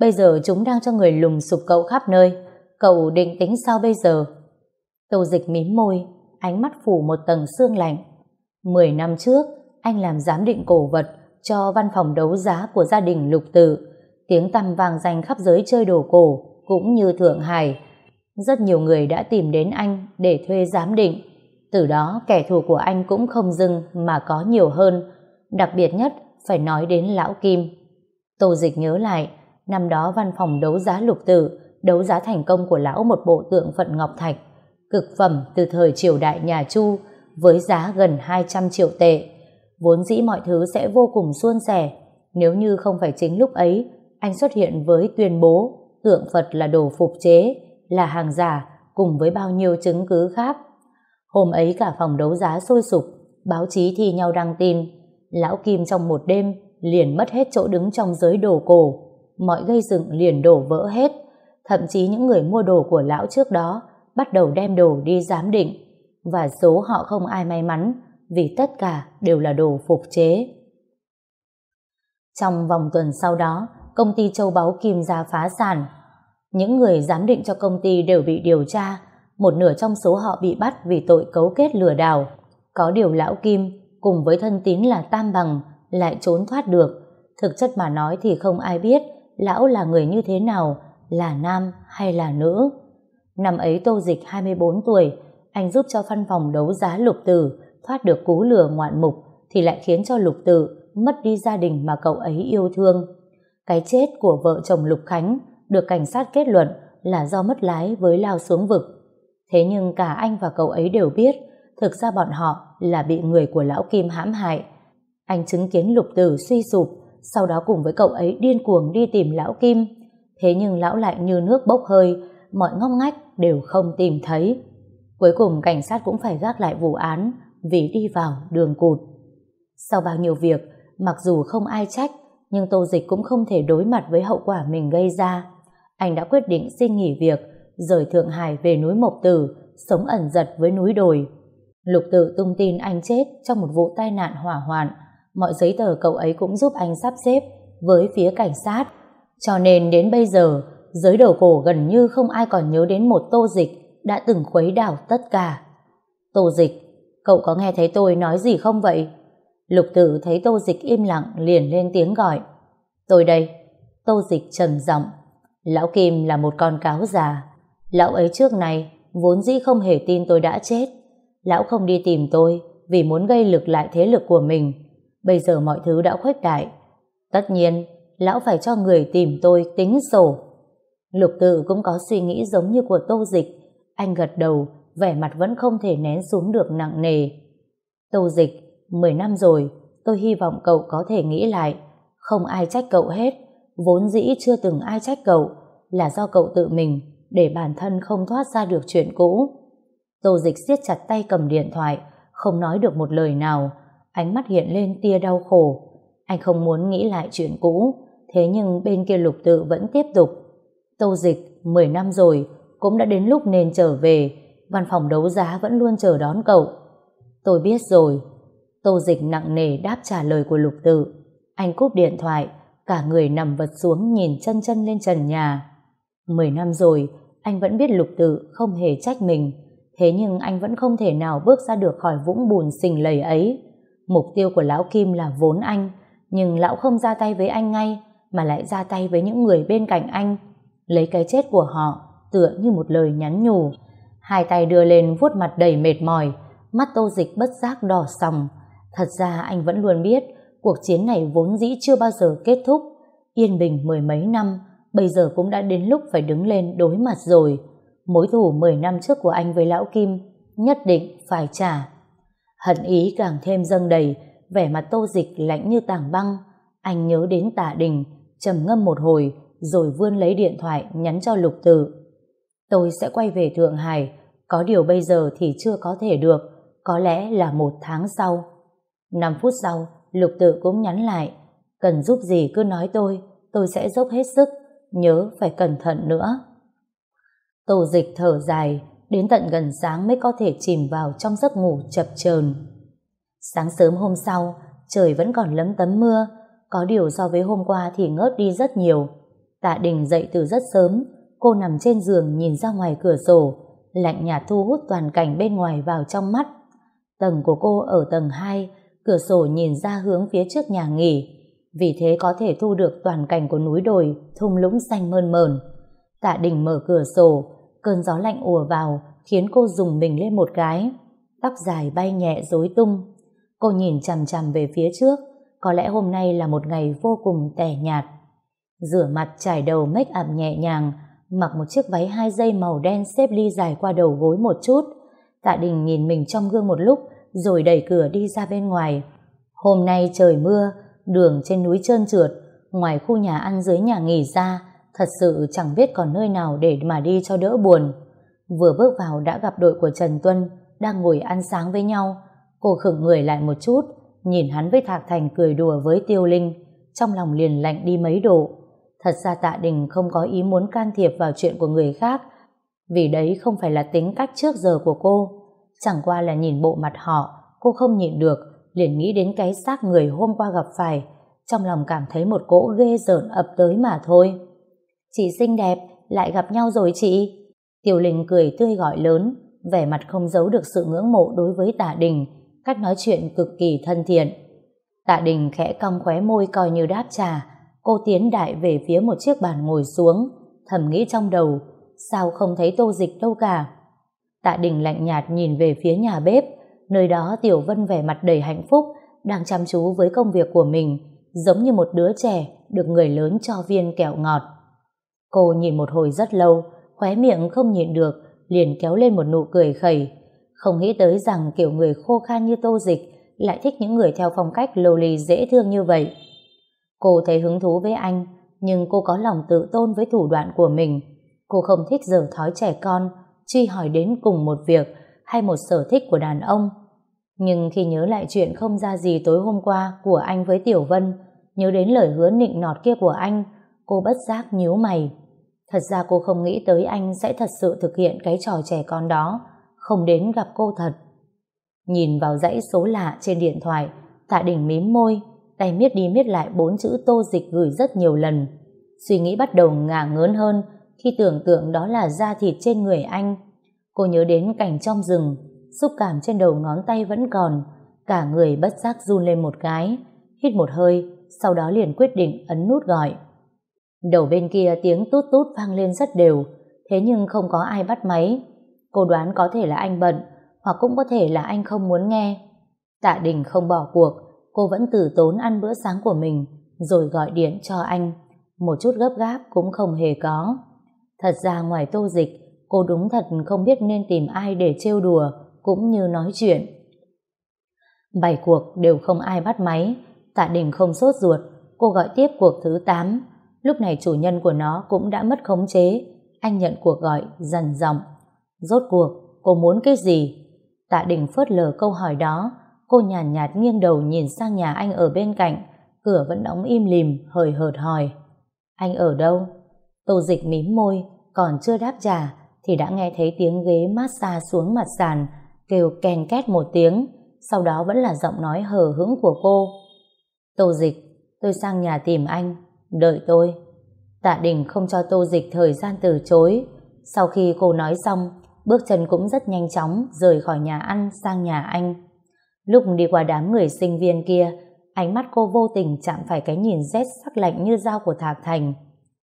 Bây giờ chúng đang cho người lùng sụp cậu khắp nơi. Cậu định tính sao bây giờ? Tô dịch mím môi, ánh mắt phủ một tầng xương lạnh. Mười năm trước, anh làm giám định cổ vật cho văn phòng đấu giá của gia đình lục Tử. Tiếng tăm vang danh khắp giới chơi đồ cổ, cũng như Thượng Hải. Rất nhiều người đã tìm đến anh để thuê giám định. Từ đó kẻ thù của anh cũng không dừng mà có nhiều hơn. Đặc biệt nhất phải nói đến Lão Kim. Tô Dịch nhớ lại, năm đó văn phòng đấu giá lục tử, đấu giá thành công của lão một bộ tượng phận ngọc thạch, cực phẩm từ thời triều đại nhà Chu, với giá gần 200 triệu tệ. Vốn dĩ mọi thứ sẽ vô cùng suôn sẻ, nếu như không phải chính lúc ấy, anh xuất hiện với tuyên bố tượng Phật là đồ phục chế, là hàng giả, cùng với bao nhiêu chứng cứ khác. Hôm ấy cả phòng đấu giá sôi sục, báo chí thi nhau đăng tin, lão Kim trong một đêm liền mất hết chỗ đứng trong giới đồ cổ, mọi gây dựng liền đổ vỡ hết, thậm chí những người mua đồ của lão trước đó bắt đầu đem đồ đi giám định, và số họ không ai may mắn vì tất cả đều là đồ phục chế. Trong vòng tuần sau đó, công ty châu báu Kim ra phá sản. Những người giám định cho công ty đều bị điều tra, một nửa trong số họ bị bắt vì tội cấu kết lừa đảo. Có điều lão Kim cùng với thân tín là Tam Bằng lại trốn thoát được. Thực chất mà nói thì không ai biết lão là người như thế nào, là nam hay là nữ. Năm ấy Tô Dịch 24 tuổi, anh giúp cho văn phòng đấu giá lục tử thoát được cú lừa ngoạn mục thì lại khiến cho lục tử mất đi gia đình mà cậu ấy yêu thương. Cái chết của vợ chồng Lục Khánh được cảnh sát kết luận là do mất lái với lao xuống vực. Thế nhưng cả anh và cậu ấy đều biết thực ra bọn họ là bị người của lão Kim hãm hại. Anh chứng kiến lục tử suy sụp sau đó cùng với cậu ấy điên cuồng đi tìm lão Kim. Thế nhưng lão lại như nước bốc hơi mọi ngóc ngách đều không tìm thấy. Cuối cùng cảnh sát cũng phải gác lại vụ án vì đi vào đường cụt. Sau bao nhiêu việc, mặc dù không ai trách, nhưng Tô Dịch cũng không thể đối mặt với hậu quả mình gây ra. Anh đã quyết định xin nghỉ việc, rời Thượng Hải về núi Mộc Tử, sống ẩn giật với núi đồi. Lục tự tung tin anh chết trong một vụ tai nạn hỏa hoạn. Mọi giấy tờ cậu ấy cũng giúp anh sắp xếp với phía cảnh sát. Cho nên đến bây giờ, giới đầu cổ gần như không ai còn nhớ đến một tô dịch đã từng khuấy đảo tất cả. Tô dịch, cậu có nghe thấy tôi nói gì không vậy? Lục tử thấy tô dịch im lặng liền lên tiếng gọi. Tôi đây. Tô dịch trầm giọng. Lão Kim là một con cáo già. Lão ấy trước này vốn dĩ không hề tin tôi đã chết. Lão không đi tìm tôi vì muốn gây lực lại thế lực của mình. Bây giờ mọi thứ đã khuếch đại. Tất nhiên, lão phải cho người tìm tôi tính sổ. Lục tự cũng có suy nghĩ giống như của tô dịch. Anh gật đầu, vẻ mặt vẫn không thể nén xuống được nặng nề. Tô dịch, 10 năm rồi, tôi hy vọng cậu có thể nghĩ lại. Không ai trách cậu hết. Vốn dĩ chưa từng ai trách cậu, là do cậu tự mình, để bản thân không thoát ra được chuyện cũ. Tô dịch siết chặt tay cầm điện thoại, không nói được một lời nào, ánh mắt hiện lên tia đau khổ. Anh không muốn nghĩ lại chuyện cũ, thế nhưng bên kia lục tự vẫn tiếp tục. Tô dịch, 10 năm rồi, cũng đã đến lúc nên trở về, văn phòng đấu giá vẫn luôn chờ đón cậu. Tôi biết rồi. Tô dịch nặng nề đáp trả lời của lục tự. Anh cúp điện thoại, cả người nằm vật xuống nhìn chân chân lên trần nhà. 10 năm rồi, anh vẫn biết lục tự không hề trách mình, thế nhưng anh vẫn không thể nào bước ra được khỏi vũng bùn xình lầy ấy. Mục tiêu của Lão Kim là vốn anh, nhưng Lão không ra tay với anh ngay, mà lại ra tay với những người bên cạnh anh, lấy cái chết của họ tựa như một lời nhắn nhủ. Hai tay đưa lên vuốt mặt đầy mệt mỏi, mắt tô dịch bất giác đỏ sòng. Thật ra anh vẫn luôn biết cuộc chiến này vốn dĩ chưa bao giờ kết thúc. Yên bình mười mấy năm, bây giờ cũng đã đến lúc phải đứng lên đối mặt rồi. Mối thù 10 năm trước của anh với Lão Kim nhất định phải trả. Hận ý càng thêm dâng đầy, vẻ mặt tô dịch lạnh như tảng băng. Anh nhớ đến tả đình, trầm ngâm một hồi, rồi vươn lấy điện thoại nhắn cho lục tử. Tôi sẽ quay về Thượng Hải, có điều bây giờ thì chưa có thể được, có lẽ là một tháng sau. 5 phút sau, lục tử cũng nhắn lại, cần giúp gì cứ nói tôi, tôi sẽ dốc hết sức, nhớ phải cẩn thận nữa. Tô dịch thở dài, đến tận gần sáng mới có thể chìm vào trong giấc ngủ chập chờn. Sáng sớm hôm sau, trời vẫn còn lấm tấm mưa, có điều so với hôm qua thì ngớt đi rất nhiều. Tạ Đình dậy từ rất sớm, cô nằm trên giường nhìn ra ngoài cửa sổ, lạnh nhạt thu hút toàn cảnh bên ngoài vào trong mắt. Tầng của cô ở tầng 2, cửa sổ nhìn ra hướng phía trước nhà nghỉ, vì thế có thể thu được toàn cảnh của núi đồi, thung lũng xanh mơn mờn. Tạ Đình mở cửa sổ, cơn gió lạnh ùa vào, khiến cô dùng mình lên một cái. Tóc dài bay nhẹ rối tung. Cô nhìn chằm chằm về phía trước, có lẽ hôm nay là một ngày vô cùng tẻ nhạt. Rửa mặt trải đầu make up nhẹ nhàng, mặc một chiếc váy hai dây màu đen xếp ly dài qua đầu gối một chút. Tạ Đình nhìn mình trong gương một lúc, rồi đẩy cửa đi ra bên ngoài. Hôm nay trời mưa, đường trên núi trơn trượt, ngoài khu nhà ăn dưới nhà nghỉ ra, thật sự chẳng biết còn nơi nào để mà đi cho đỡ buồn. Vừa bước vào đã gặp đội của Trần Tuân, đang ngồi ăn sáng với nhau. Cô khựng người lại một chút, nhìn hắn với Thạc Thành cười đùa với Tiêu Linh, trong lòng liền lạnh đi mấy độ. Thật ra Tạ Đình không có ý muốn can thiệp vào chuyện của người khác, vì đấy không phải là tính cách trước giờ của cô. Chẳng qua là nhìn bộ mặt họ, cô không nhịn được, liền nghĩ đến cái xác người hôm qua gặp phải, trong lòng cảm thấy một cỗ ghê rợn ập tới mà thôi. Chị xinh đẹp, lại gặp nhau rồi chị. Tiểu Linh cười tươi gọi lớn, vẻ mặt không giấu được sự ngưỡng mộ đối với Tạ Đình, cách nói chuyện cực kỳ thân thiện. Tạ Đình khẽ cong khóe môi coi như đáp trà cô tiến đại về phía một chiếc bàn ngồi xuống, thầm nghĩ trong đầu, sao không thấy tô dịch đâu cả. Tạ Đình lạnh nhạt nhìn về phía nhà bếp, nơi đó Tiểu Vân vẻ mặt đầy hạnh phúc, đang chăm chú với công việc của mình, giống như một đứa trẻ được người lớn cho viên kẹo ngọt. Cô nhìn một hồi rất lâu, khóe miệng không nhịn được, liền kéo lên một nụ cười khẩy. Không nghĩ tới rằng kiểu người khô khan như tô dịch lại thích những người theo phong cách lô lì dễ thương như vậy. Cô thấy hứng thú với anh, nhưng cô có lòng tự tôn với thủ đoạn của mình. Cô không thích giờ thói trẻ con, truy hỏi đến cùng một việc hay một sở thích của đàn ông. Nhưng khi nhớ lại chuyện không ra gì tối hôm qua của anh với Tiểu Vân, nhớ đến lời hứa nịnh nọt kia của anh, cô bất giác nhíu mày. Thật ra cô không nghĩ tới anh sẽ thật sự thực hiện cái trò trẻ con đó, không đến gặp cô thật. Nhìn vào dãy số lạ trên điện thoại, Tạ Đình mím môi, tay miết đi miết lại bốn chữ tô dịch gửi rất nhiều lần. Suy nghĩ bắt đầu ngả ngớn hơn khi tưởng tượng đó là da thịt trên người anh. Cô nhớ đến cảnh trong rừng, xúc cảm trên đầu ngón tay vẫn còn, cả người bất giác run lên một cái, hít một hơi, sau đó liền quyết định ấn nút gọi. Đầu bên kia tiếng tút tút vang lên rất đều, thế nhưng không có ai bắt máy. Cô đoán có thể là anh bận, hoặc cũng có thể là anh không muốn nghe. Tạ Đình không bỏ cuộc, cô vẫn tử tốn ăn bữa sáng của mình, rồi gọi điện cho anh. Một chút gấp gáp cũng không hề có. Thật ra ngoài tô dịch, cô đúng thật không biết nên tìm ai để trêu đùa, cũng như nói chuyện. Bảy cuộc đều không ai bắt máy, Tạ Đình không sốt ruột, cô gọi tiếp cuộc thứ 8, Lúc này chủ nhân của nó cũng đã mất khống chế. Anh nhận cuộc gọi dần giọng. Rốt cuộc, cô muốn cái gì? Tạ Đình phớt lờ câu hỏi đó. Cô nhàn nhạt, nhạt nghiêng đầu nhìn sang nhà anh ở bên cạnh. Cửa vẫn đóng im lìm, hời hợt hỏi. Anh ở đâu? Tô dịch mím môi, còn chưa đáp trả thì đã nghe thấy tiếng ghế massage xuống mặt sàn, kêu kèn két một tiếng, sau đó vẫn là giọng nói hờ hững của cô. Tô dịch, tôi sang nhà tìm anh, Đợi tôi. Tạ Đình không cho Tô Dịch thời gian từ chối. Sau khi cô nói xong, bước chân cũng rất nhanh chóng rời khỏi nhà ăn sang nhà anh. Lúc đi qua đám người sinh viên kia, ánh mắt cô vô tình chạm phải cái nhìn rét sắc lạnh như dao của Thạc Thành.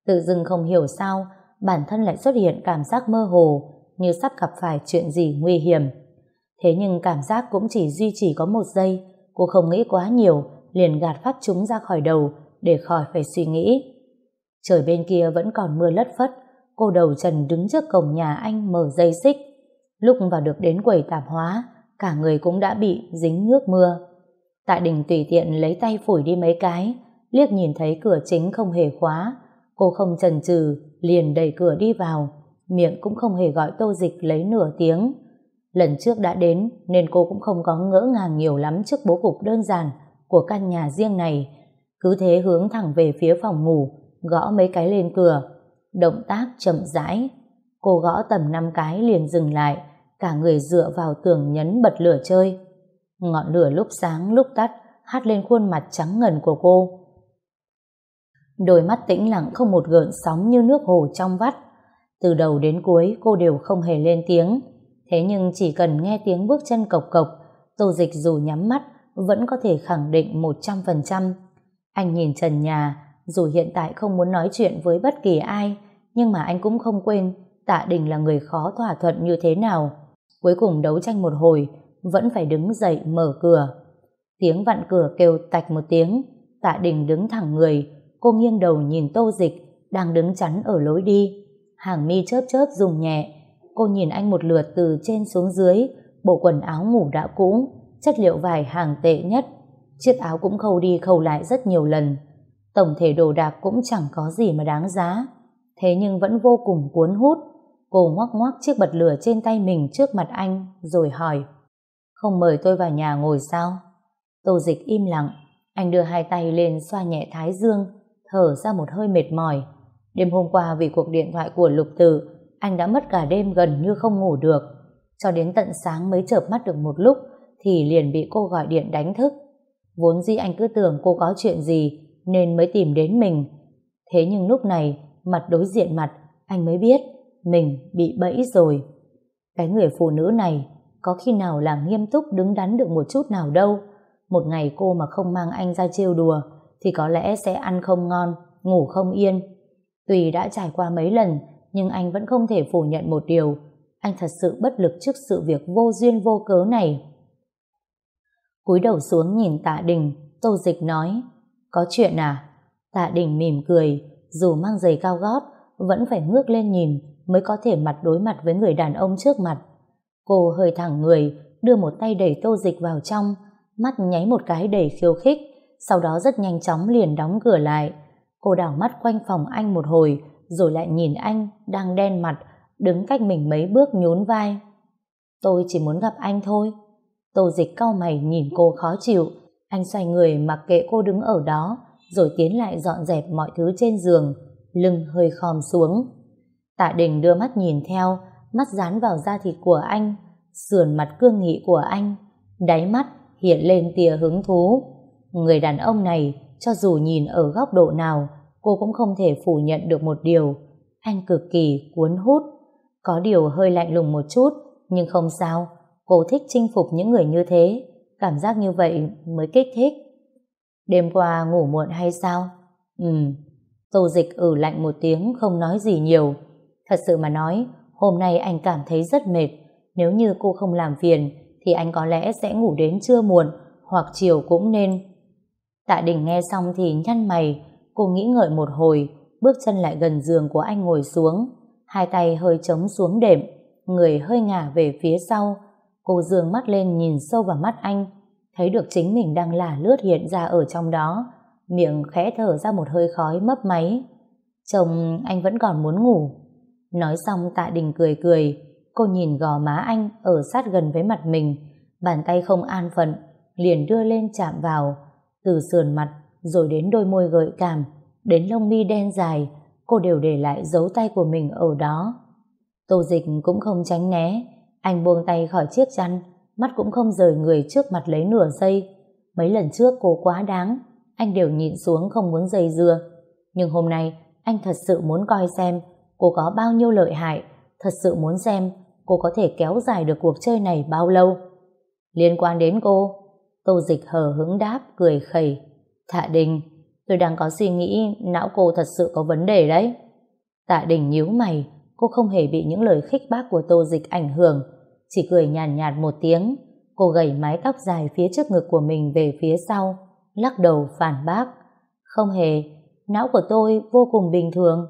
Tự dưng không hiểu sao, bản thân lại xuất hiện cảm giác mơ hồ, như sắp gặp phải chuyện gì nguy hiểm. Thế nhưng cảm giác cũng chỉ duy trì có một giây, cô không nghĩ quá nhiều, liền gạt phát chúng ra khỏi đầu, để khỏi phải suy nghĩ. Trời bên kia vẫn còn mưa lất phất, cô đầu trần đứng trước cổng nhà anh mở dây xích. Lúc vào được đến quầy tạp hóa, cả người cũng đã bị dính nước mưa. Tạ Đình tùy tiện lấy tay phủi đi mấy cái, liếc nhìn thấy cửa chính không hề khóa. Cô không chần chừ liền đẩy cửa đi vào, miệng cũng không hề gọi tô dịch lấy nửa tiếng. Lần trước đã đến nên cô cũng không có ngỡ ngàng nhiều lắm trước bố cục đơn giản của căn nhà riêng này, cứ thế hướng thẳng về phía phòng ngủ, gõ mấy cái lên cửa. Động tác chậm rãi. Cô gõ tầm 5 cái liền dừng lại, cả người dựa vào tường nhấn bật lửa chơi. Ngọn lửa lúc sáng lúc tắt, hát lên khuôn mặt trắng ngần của cô. Đôi mắt tĩnh lặng không một gợn sóng như nước hồ trong vắt. Từ đầu đến cuối cô đều không hề lên tiếng. Thế nhưng chỉ cần nghe tiếng bước chân cộc cộc, Tô Dịch dù nhắm mắt vẫn có thể khẳng định 100%. Anh nhìn trần nhà, dù hiện tại không muốn nói chuyện với bất kỳ ai, nhưng mà anh cũng không quên Tạ Đình là người khó thỏa thuận như thế nào. Cuối cùng đấu tranh một hồi, vẫn phải đứng dậy mở cửa. Tiếng vặn cửa kêu tạch một tiếng, Tạ Đình đứng thẳng người, cô nghiêng đầu nhìn Tô Dịch, đang đứng chắn ở lối đi. Hàng mi chớp chớp dùng nhẹ, cô nhìn anh một lượt từ trên xuống dưới, bộ quần áo ngủ đã cũ, chất liệu vải hàng tệ nhất. Chiếc áo cũng khâu đi khâu lại rất nhiều lần. Tổng thể đồ đạc cũng chẳng có gì mà đáng giá. Thế nhưng vẫn vô cùng cuốn hút. Cô ngoắc ngoắc chiếc bật lửa trên tay mình trước mặt anh, rồi hỏi. Không mời tôi vào nhà ngồi sao? Tô dịch im lặng. Anh đưa hai tay lên xoa nhẹ thái dương, thở ra một hơi mệt mỏi. Đêm hôm qua vì cuộc điện thoại của Lục Tử, anh đã mất cả đêm gần như không ngủ được. Cho đến tận sáng mới chợp mắt được một lúc, thì liền bị cô gọi điện đánh thức. Vốn dĩ anh cứ tưởng cô có chuyện gì, nên mới tìm đến mình. Thế nhưng lúc này, mặt đối diện mặt, anh mới biết mình bị bẫy rồi. Cái người phụ nữ này có khi nào là nghiêm túc đứng đắn được một chút nào đâu. Một ngày cô mà không mang anh ra trêu đùa thì có lẽ sẽ ăn không ngon, ngủ không yên. Tuy đã trải qua mấy lần nhưng anh vẫn không thể phủ nhận một điều. Anh thật sự bất lực trước sự việc vô duyên vô cớ này. cúi đầu xuống nhìn tạ đình, tô dịch nói Có chuyện à? Tạ đình mỉm cười, dù mang giày cao gót, vẫn phải ngước lên nhìn mới có thể mặt đối mặt với người đàn ông trước mặt. Cô hơi thẳng người, đưa một tay đẩy tô dịch vào trong, mắt nháy một cái đầy khiêu khích, sau đó rất nhanh chóng liền đóng cửa lại. Cô đảo mắt quanh phòng anh một hồi, rồi lại nhìn anh đang đen mặt, đứng cách mình mấy bước nhún vai. Tôi chỉ muốn gặp anh thôi. Tô dịch cau mày nhìn cô khó chịu, anh xoay người mặc kệ cô đứng ở đó, rồi tiến lại dọn dẹp mọi thứ trên giường, lưng hơi khom xuống. Tạ Đình đưa mắt nhìn theo, mắt dán vào da thịt của anh, sườn mặt cương nghị của anh, đáy mắt hiện lên tia hứng thú. Người đàn ông này, cho dù nhìn ở góc độ nào, cô cũng không thể phủ nhận được một điều. Anh cực kỳ cuốn hút. Có điều hơi lạnh lùng một chút, nhưng không sao. Cô thích chinh phục những người như thế. Cảm giác như vậy mới kích thích. Đêm qua ngủ muộn hay sao? Ừ. Tô dịch ử lạnh một tiếng không nói gì nhiều. Thật sự mà nói, hôm nay anh cảm thấy rất mệt. Nếu như cô không làm phiền, thì anh có lẽ sẽ ngủ đến trưa muộn, hoặc chiều cũng nên. Tạ Đình nghe xong thì nhăn mày, cô nghĩ ngợi một hồi, bước chân lại gần giường của anh ngồi xuống, hai tay hơi chống xuống đệm, người hơi ngả về phía sau. Cô dương mắt lên nhìn sâu vào mắt anh, thấy được chính mình đang lả lướt hiện ra ở trong đó, miệng khẽ thở ra một hơi khói mấp máy. Chồng anh vẫn còn muốn ngủ. Nói xong tạ đình cười cười, cô nhìn gò má anh ở sát gần với mặt mình, bàn tay không an phận, liền đưa lên chạm vào, từ sườn mặt rồi đến đôi môi gợi cảm, đến lông mi đen dài, cô đều để lại dấu tay của mình ở đó. Tô dịch cũng không tránh né, anh buông tay khỏi chiếc chăn, mắt cũng không rời người trước mặt lấy nửa giây. Mấy lần trước cô quá đáng, anh đều nhịn xuống không muốn dây dưa. Nhưng hôm nay, anh thật sự muốn coi xem cô có bao nhiêu lợi hại, thật sự muốn xem cô có thể kéo dài được cuộc chơi này bao lâu. Liên quan đến cô, Tô Dịch hờ hứng đáp, cười khẩy. Tạ Đình, tôi đang có suy nghĩ não cô thật sự có vấn đề đấy. Tạ Đình nhíu mày, cô không hề bị những lời khích bác của Tô Dịch ảnh hưởng, chỉ cười nhàn nhạt, nhạt một tiếng. Cô gầy mái tóc dài phía trước ngực của mình về phía sau, lắc đầu phản bác. Không hề, não của tôi vô cùng bình thường.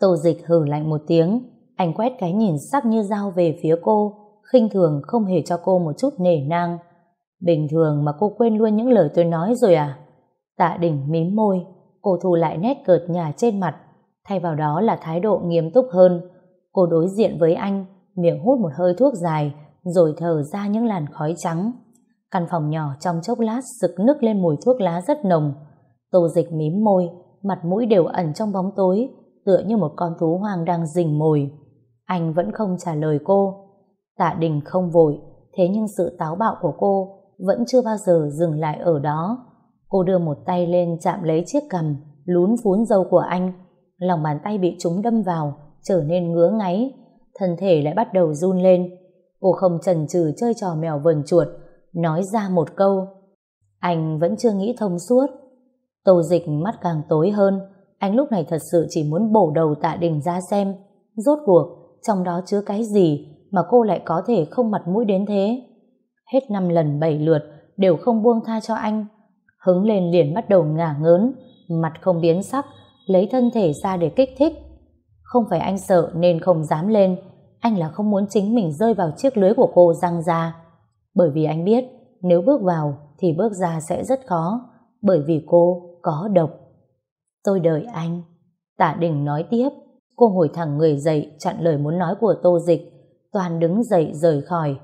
Tô dịch hử lạnh một tiếng, anh quét cái nhìn sắc như dao về phía cô, khinh thường không hề cho cô một chút nể nang. Bình thường mà cô quên luôn những lời tôi nói rồi à? Tạ đỉnh mím môi, cô thu lại nét cợt nhà trên mặt, thay vào đó là thái độ nghiêm túc hơn. Cô đối diện với anh, miệng hút một hơi thuốc dài, rồi thở ra những làn khói trắng. Căn phòng nhỏ trong chốc lát sực nức lên mùi thuốc lá rất nồng. Tô dịch mím môi, mặt mũi đều ẩn trong bóng tối, tựa như một con thú hoang đang rình mồi. Anh vẫn không trả lời cô. Tạ Đình không vội, thế nhưng sự táo bạo của cô vẫn chưa bao giờ dừng lại ở đó. Cô đưa một tay lên chạm lấy chiếc cằm, lún vún dâu của anh, lòng bàn tay bị chúng đâm vào, trở nên ngứa ngáy, thân thể lại bắt đầu run lên. Cô không chần chừ chơi trò mèo vần chuột, nói ra một câu. Anh vẫn chưa nghĩ thông suốt. Tô dịch mắt càng tối hơn, anh lúc này thật sự chỉ muốn bổ đầu tạ đình ra xem. Rốt cuộc, trong đó chứa cái gì mà cô lại có thể không mặt mũi đến thế. Hết năm lần bảy lượt, đều không buông tha cho anh. Hứng lên liền bắt đầu ngả ngớn, mặt không biến sắc, lấy thân thể ra để kích thích. Không phải anh sợ nên không dám lên, anh là không muốn chính mình rơi vào chiếc lưới của cô răng ra. Bởi vì anh biết, nếu bước vào thì bước ra sẽ rất khó, bởi vì cô có độc. Tôi đợi anh. Tả Đình nói tiếp, cô ngồi thẳng người dậy chặn lời muốn nói của Tô Dịch, toàn đứng dậy rời khỏi.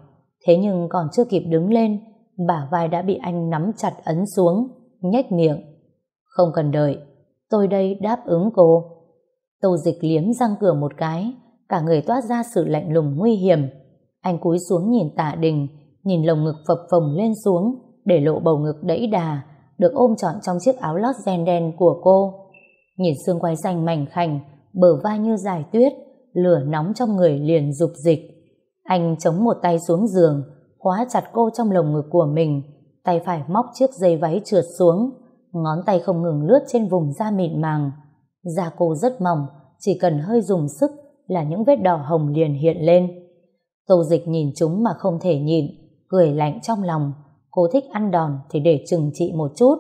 Thế nhưng còn chưa kịp đứng lên, bả vai đã bị anh nắm chặt ấn xuống, nhếch miệng. Không cần đợi, tôi đây đáp ứng cô. Tô Dịch liếm răng cửa một cái, cả người toát ra sự lạnh lùng nguy hiểm. Anh cúi xuống nhìn tạ đình, nhìn lồng ngực phập phồng lên xuống, để lộ bầu ngực đẫy đà, được ôm trọn trong chiếc áo lót ren đen của cô. Nhìn xương quai xanh mảnh khảnh, bờ vai như dài tuyết, lửa nóng trong người liền dục dịch. Anh chống một tay xuống giường, khóa chặt cô trong lồng ngực của mình, tay phải móc chiếc dây váy trượt xuống, ngón tay không ngừng lướt trên vùng da mịn màng. Da cô rất mỏng, chỉ cần hơi dùng sức là những vết đỏ hồng liền hiện lên. Tô dịch nhìn chúng mà không thể nhịn, cười lạnh trong lòng. Cô thích ăn đòn thì để chừng trị một chút.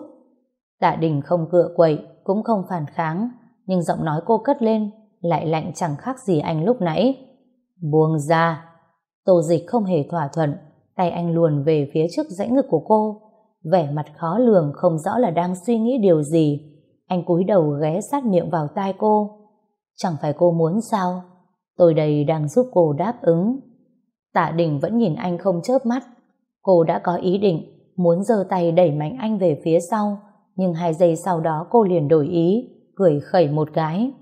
Tạ đình không cựa quậy, cũng không phản kháng, nhưng giọng nói cô cất lên, lại lạnh chẳng khác gì anh lúc nãy. Buông ra. Tô dịch không hề thỏa thuận, tay anh luồn về phía trước dãy ngực của cô. Vẻ mặt khó lường không rõ là đang suy nghĩ điều gì. Anh cúi đầu ghé sát miệng vào tai cô. Chẳng phải cô muốn sao? Tôi đây đang giúp cô đáp ứng. Tạ Đình vẫn nhìn anh không chớp mắt. Cô đã có ý định muốn giơ tay đẩy mạnh anh về phía sau, nhưng hai giây sau đó cô liền đổi ý, cười khẩy một cái.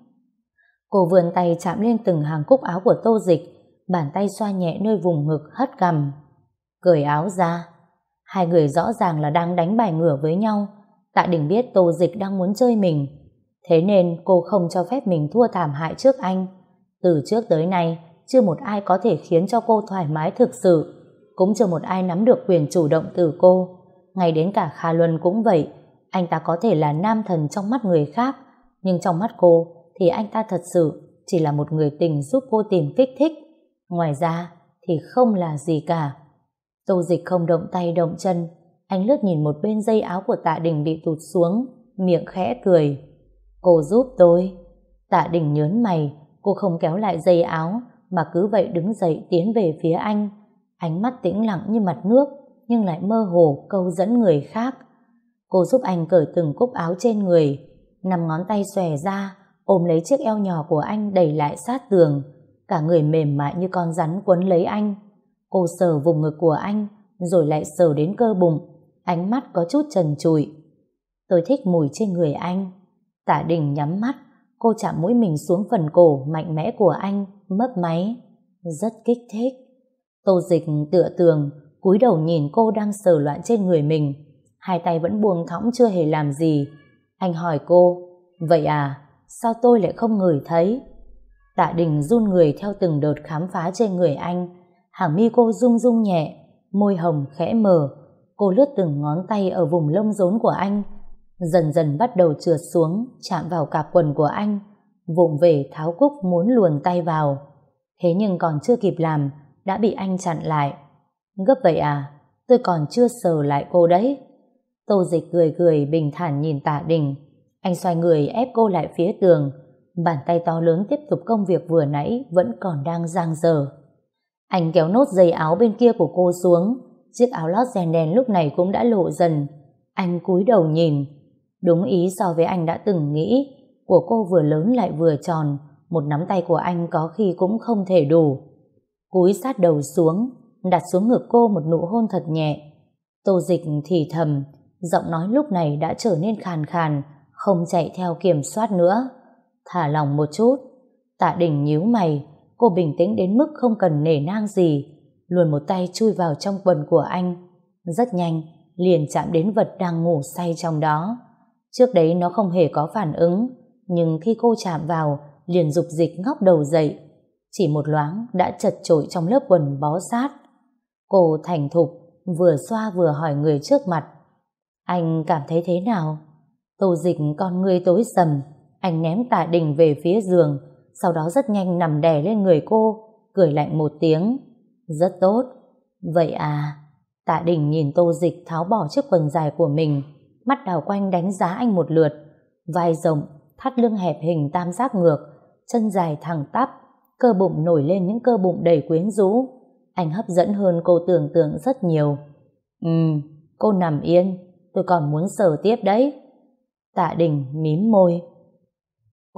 Cô vươn tay chạm lên từng hàng cúc áo của Tô Dịch, bàn tay xoa nhẹ nơi vùng ngực hất cằm. Cởi áo ra. Hai người rõ ràng là đang đánh bài ngửa với nhau. Tạ Đình biết Tô Dịch đang muốn chơi mình. Thế nên cô không cho phép mình thua thảm hại trước anh. Từ trước tới nay, chưa một ai có thể khiến cho cô thoải mái thực sự. Cũng chưa một ai nắm được quyền chủ động từ cô. Ngay đến cả Kha Luân cũng vậy. Anh ta có thể là nam thần trong mắt người khác, nhưng trong mắt cô thì anh ta thật sự chỉ là một người tình giúp cô tìm kích thích. Ngoài ra thì không là gì cả. Tô dịch không động tay động chân, anh lướt nhìn một bên dây áo của tạ đình bị tụt xuống, miệng khẽ cười. Cô giúp tôi. Tạ đình nhớn mày, cô không kéo lại dây áo, mà cứ vậy đứng dậy tiến về phía anh. Ánh mắt tĩnh lặng như mặt nước, nhưng lại mơ hồ câu dẫn người khác. Cô giúp anh cởi từng cúc áo trên người, nằm ngón tay xòe ra, ôm lấy chiếc eo nhỏ của anh đẩy lại sát tường, cả người mềm mại như con rắn quấn lấy anh. Cô sờ vùng ngực của anh, rồi lại sờ đến cơ bụng, ánh mắt có chút trần trụi. Tôi thích mùi trên người anh. Tả đình nhắm mắt, cô chạm mũi mình xuống phần cổ mạnh mẽ của anh, mấp máy. Rất kích thích. Tô dịch tựa tường, cúi đầu nhìn cô đang sờ loạn trên người mình. Hai tay vẫn buông thõng chưa hề làm gì. Anh hỏi cô, vậy à, sao tôi lại không ngửi thấy? Tạ đình run người theo từng đợt khám phá trên người anh. Hàng mi cô rung rung nhẹ, môi hồng khẽ mở. Cô lướt từng ngón tay ở vùng lông rốn của anh, dần dần bắt đầu trượt xuống, chạm vào cạp quần của anh, vụng về tháo cúc muốn luồn tay vào. Thế nhưng còn chưa kịp làm, đã bị anh chặn lại. Gấp vậy à? Tôi còn chưa sờ lại cô đấy. Tô dịch cười cười bình thản nhìn tạ đình. Anh xoay người ép cô lại phía tường. Bàn tay to lớn tiếp tục công việc vừa nãy vẫn còn đang giang dở. Anh kéo nốt dây áo bên kia của cô xuống. Chiếc áo lót rèn đen lúc này cũng đã lộ dần. Anh cúi đầu nhìn. Đúng ý so với anh đã từng nghĩ. Của cô vừa lớn lại vừa tròn. Một nắm tay của anh có khi cũng không thể đủ. Cúi sát đầu xuống, đặt xuống ngực cô một nụ hôn thật nhẹ. Tô dịch thì thầm, giọng nói lúc này đã trở nên khàn khàn, không chạy theo kiểm soát nữa. Thả lòng một chút. Tạ đình nhíu mày, cô bình tĩnh đến mức không cần nể nang gì, luồn một tay chui vào trong quần của anh. Rất nhanh, liền chạm đến vật đang ngủ say trong đó. Trước đấy nó không hề có phản ứng, nhưng khi cô chạm vào, liền dục dịch ngóc đầu dậy. Chỉ một loáng đã chật trội trong lớp quần bó sát. Cô thành thục, vừa xoa vừa hỏi người trước mặt. Anh cảm thấy thế nào? Tô dịch con người tối sầm, anh ném tạ đình về phía giường, sau đó rất nhanh nằm đè lên người cô, cười lạnh một tiếng. Rất tốt. Vậy à, tạ đình nhìn tô dịch tháo bỏ chiếc quần dài của mình, mắt đào quanh đánh giá anh một lượt, vai rộng, thắt lưng hẹp hình tam giác ngược, chân dài thẳng tắp, cơ bụng nổi lên những cơ bụng đầy quyến rũ. Anh hấp dẫn hơn cô tưởng tượng rất nhiều. ừ cô nằm yên, tôi còn muốn sờ tiếp đấy. Tạ đình mím môi.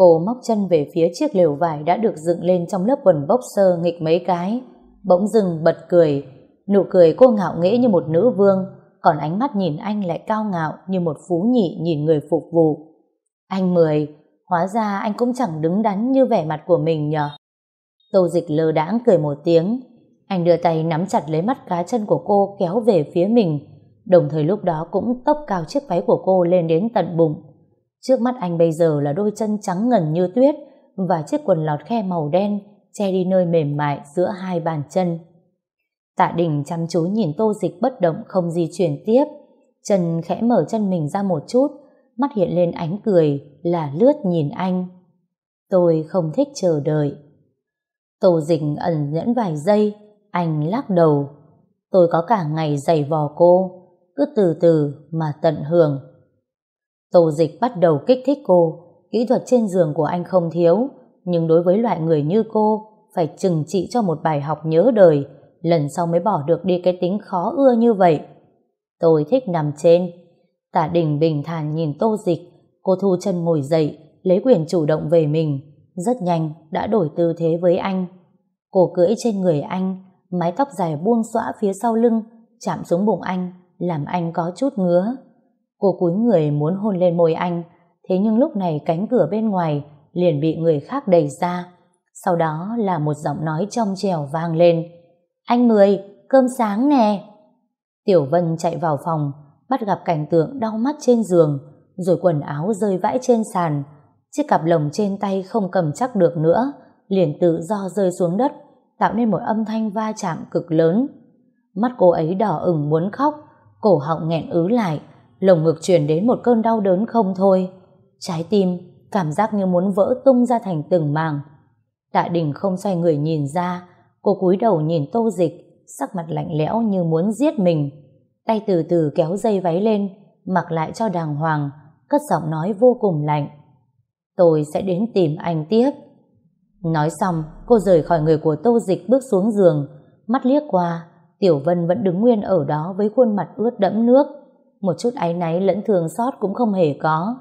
Cô móc chân về phía chiếc lều vải đã được dựng lên trong lớp quần boxer nghịch mấy cái. Bỗng dừng bật cười. Nụ cười cô ngạo nghễ như một nữ vương, còn ánh mắt nhìn anh lại cao ngạo như một phú nhị nhìn người phục vụ. Anh Mười, hóa ra anh cũng chẳng đứng đắn như vẻ mặt của mình nhờ. Tô dịch lơ đãng cười một tiếng. Anh đưa tay nắm chặt lấy mắt cá chân của cô kéo về phía mình, đồng thời lúc đó cũng tốc cao chiếc váy của cô lên đến tận bụng. Trước mắt anh bây giờ là đôi chân trắng ngần như tuyết và chiếc quần lọt khe màu đen che đi nơi mềm mại giữa hai bàn chân. Tạ Đình chăm chú nhìn tô dịch bất động không di chuyển tiếp. Chân khẽ mở chân mình ra một chút, mắt hiện lên ánh cười là lướt nhìn anh. Tôi không thích chờ đợi. Tô dịch ẩn nhẫn vài giây, anh lắc đầu. Tôi có cả ngày giày vò cô, cứ từ từ mà tận hưởng. Tô dịch bắt đầu kích thích cô, kỹ thuật trên giường của anh không thiếu, nhưng đối với loại người như cô, phải chừng trị cho một bài học nhớ đời, lần sau mới bỏ được đi cái tính khó ưa như vậy. Tôi thích nằm trên. Tả đình bình thản nhìn tô dịch, cô thu chân ngồi dậy, lấy quyền chủ động về mình, rất nhanh đã đổi tư thế với anh. Cô cưỡi trên người anh, mái tóc dài buông xõa phía sau lưng, chạm xuống bụng anh, làm anh có chút ngứa. Cô cúi người muốn hôn lên môi anh, thế nhưng lúc này cánh cửa bên ngoài liền bị người khác đẩy ra. Sau đó là một giọng nói trong trèo vang lên. Anh Mười, cơm sáng nè. Tiểu Vân chạy vào phòng, bắt gặp cảnh tượng đau mắt trên giường, rồi quần áo rơi vãi trên sàn. Chiếc cặp lồng trên tay không cầm chắc được nữa, liền tự do rơi xuống đất, tạo nên một âm thanh va chạm cực lớn. Mắt cô ấy đỏ ửng muốn khóc, cổ họng nghẹn ứ lại, lồng ngực truyền đến một cơn đau đớn không thôi. Trái tim, cảm giác như muốn vỡ tung ra thành từng màng. Tạ Đình không xoay người nhìn ra, cô cúi đầu nhìn tô dịch, sắc mặt lạnh lẽo như muốn giết mình. Tay từ từ kéo dây váy lên, mặc lại cho đàng hoàng, cất giọng nói vô cùng lạnh. Tôi sẽ đến tìm anh tiếp. Nói xong, cô rời khỏi người của tô dịch bước xuống giường, mắt liếc qua, Tiểu Vân vẫn đứng nguyên ở đó với khuôn mặt ướt đẫm nước. Một chút áy náy lẫn thường xót cũng không hề có.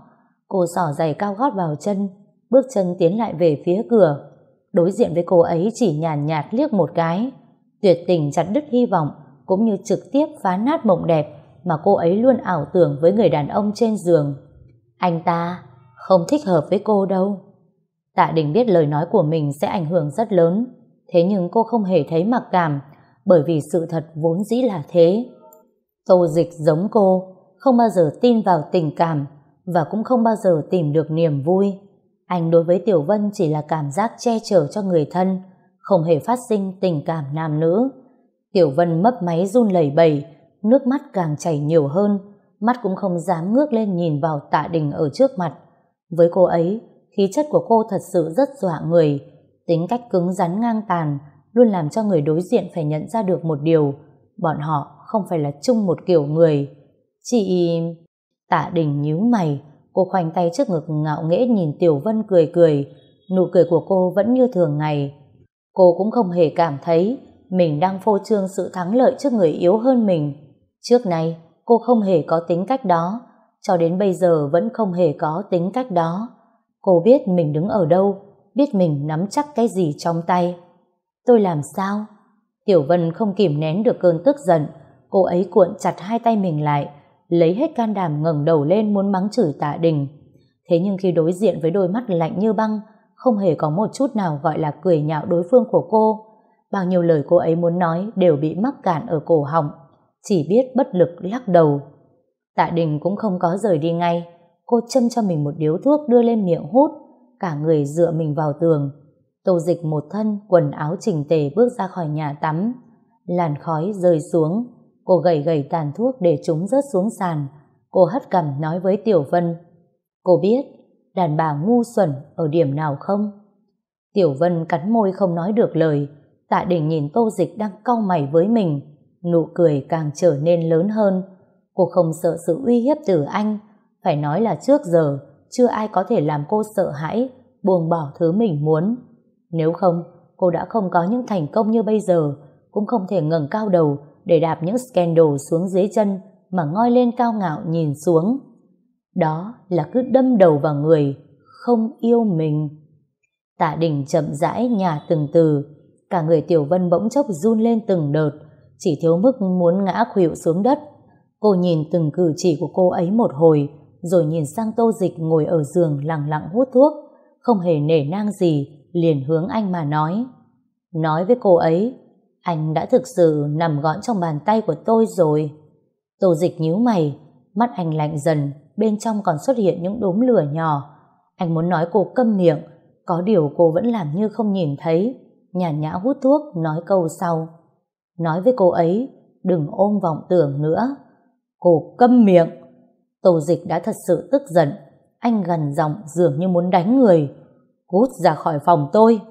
Cô sỏ giày cao gót vào chân, bước chân tiến lại về phía cửa. Đối diện với cô ấy chỉ nhàn nhạt, nhạt liếc một cái. Tuyệt tình chặt đứt hy vọng, cũng như trực tiếp phá nát mộng đẹp mà cô ấy luôn ảo tưởng với người đàn ông trên giường. Anh ta không thích hợp với cô đâu. Tạ Đình biết lời nói của mình sẽ ảnh hưởng rất lớn, thế nhưng cô không hề thấy mặc cảm, bởi vì sự thật vốn dĩ là thế. Tô dịch giống cô, không bao giờ tin vào tình cảm và cũng không bao giờ tìm được niềm vui. Anh đối với Tiểu Vân chỉ là cảm giác che chở cho người thân, không hề phát sinh tình cảm nam nữ. Tiểu Vân mấp máy run lẩy bẩy, nước mắt càng chảy nhiều hơn, mắt cũng không dám ngước lên nhìn vào tạ đình ở trước mặt. Với cô ấy, khí chất của cô thật sự rất dọa người, tính cách cứng rắn ngang tàn, luôn làm cho người đối diện phải nhận ra được một điều, bọn họ không phải là chung một kiểu người. Chị... Tạ đình nhíu mày, cô khoanh tay trước ngực ngạo nghễ nhìn Tiểu Vân cười cười, nụ cười của cô vẫn như thường ngày. Cô cũng không hề cảm thấy mình đang phô trương sự thắng lợi trước người yếu hơn mình. Trước này, cô không hề có tính cách đó, cho đến bây giờ vẫn không hề có tính cách đó. Cô biết mình đứng ở đâu, biết mình nắm chắc cái gì trong tay. Tôi làm sao? Tiểu Vân không kìm nén được cơn tức giận, cô ấy cuộn chặt hai tay mình lại, lấy hết can đảm ngẩng đầu lên muốn mắng chửi tạ đình. Thế nhưng khi đối diện với đôi mắt lạnh như băng, không hề có một chút nào gọi là cười nhạo đối phương của cô. Bao nhiêu lời cô ấy muốn nói đều bị mắc cạn ở cổ họng, chỉ biết bất lực lắc đầu. Tạ đình cũng không có rời đi ngay, Cô châm cho mình một điếu thuốc đưa lên miệng hút, cả người dựa mình vào tường. Tô dịch một thân, quần áo chỉnh tề bước ra khỏi nhà tắm. Làn khói rơi xuống, cô gầy gầy tàn thuốc để chúng rớt xuống sàn. Cô hất cằm nói với Tiểu Vân. Cô biết, đàn bà ngu xuẩn ở điểm nào không? Tiểu Vân cắn môi không nói được lời. Tạ Đình nhìn Tô Dịch đang cau mày với mình. Nụ cười càng trở nên lớn hơn. Cô không sợ sự uy hiếp từ anh. Phải nói là trước giờ, chưa ai có thể làm cô sợ hãi, buông bỏ thứ mình muốn. Nếu không, cô đã không có những thành công như bây giờ, cũng không thể ngẩng cao đầu để đạp những scandal xuống dưới chân mà ngoi lên cao ngạo nhìn xuống. Đó là cứ đâm đầu vào người, không yêu mình. Tạ đình chậm rãi nhà từng từ, cả người Tiểu Vân bỗng chốc run lên từng đợt, chỉ thiếu mức muốn ngã khuỵu xuống đất. Cô nhìn từng cử chỉ của cô ấy một hồi, rồi nhìn sang tô dịch ngồi ở giường lặng lặng hút thuốc, không hề nể nang gì, liền hướng anh mà nói. Nói với cô ấy, anh đã thực sự nằm gọn trong bàn tay của tôi rồi. Tô dịch nhíu mày, mắt anh lạnh dần, bên trong còn xuất hiện những đốm lửa nhỏ. Anh muốn nói cô câm miệng, có điều cô vẫn làm như không nhìn thấy, nhàn nhã hút thuốc nói câu sau. Nói với cô ấy, đừng ôm vọng tưởng nữa. Cô câm miệng. Tô dịch đã thật sự tức giận, anh gần giọng dường như muốn đánh người. Cút ra khỏi phòng tôi.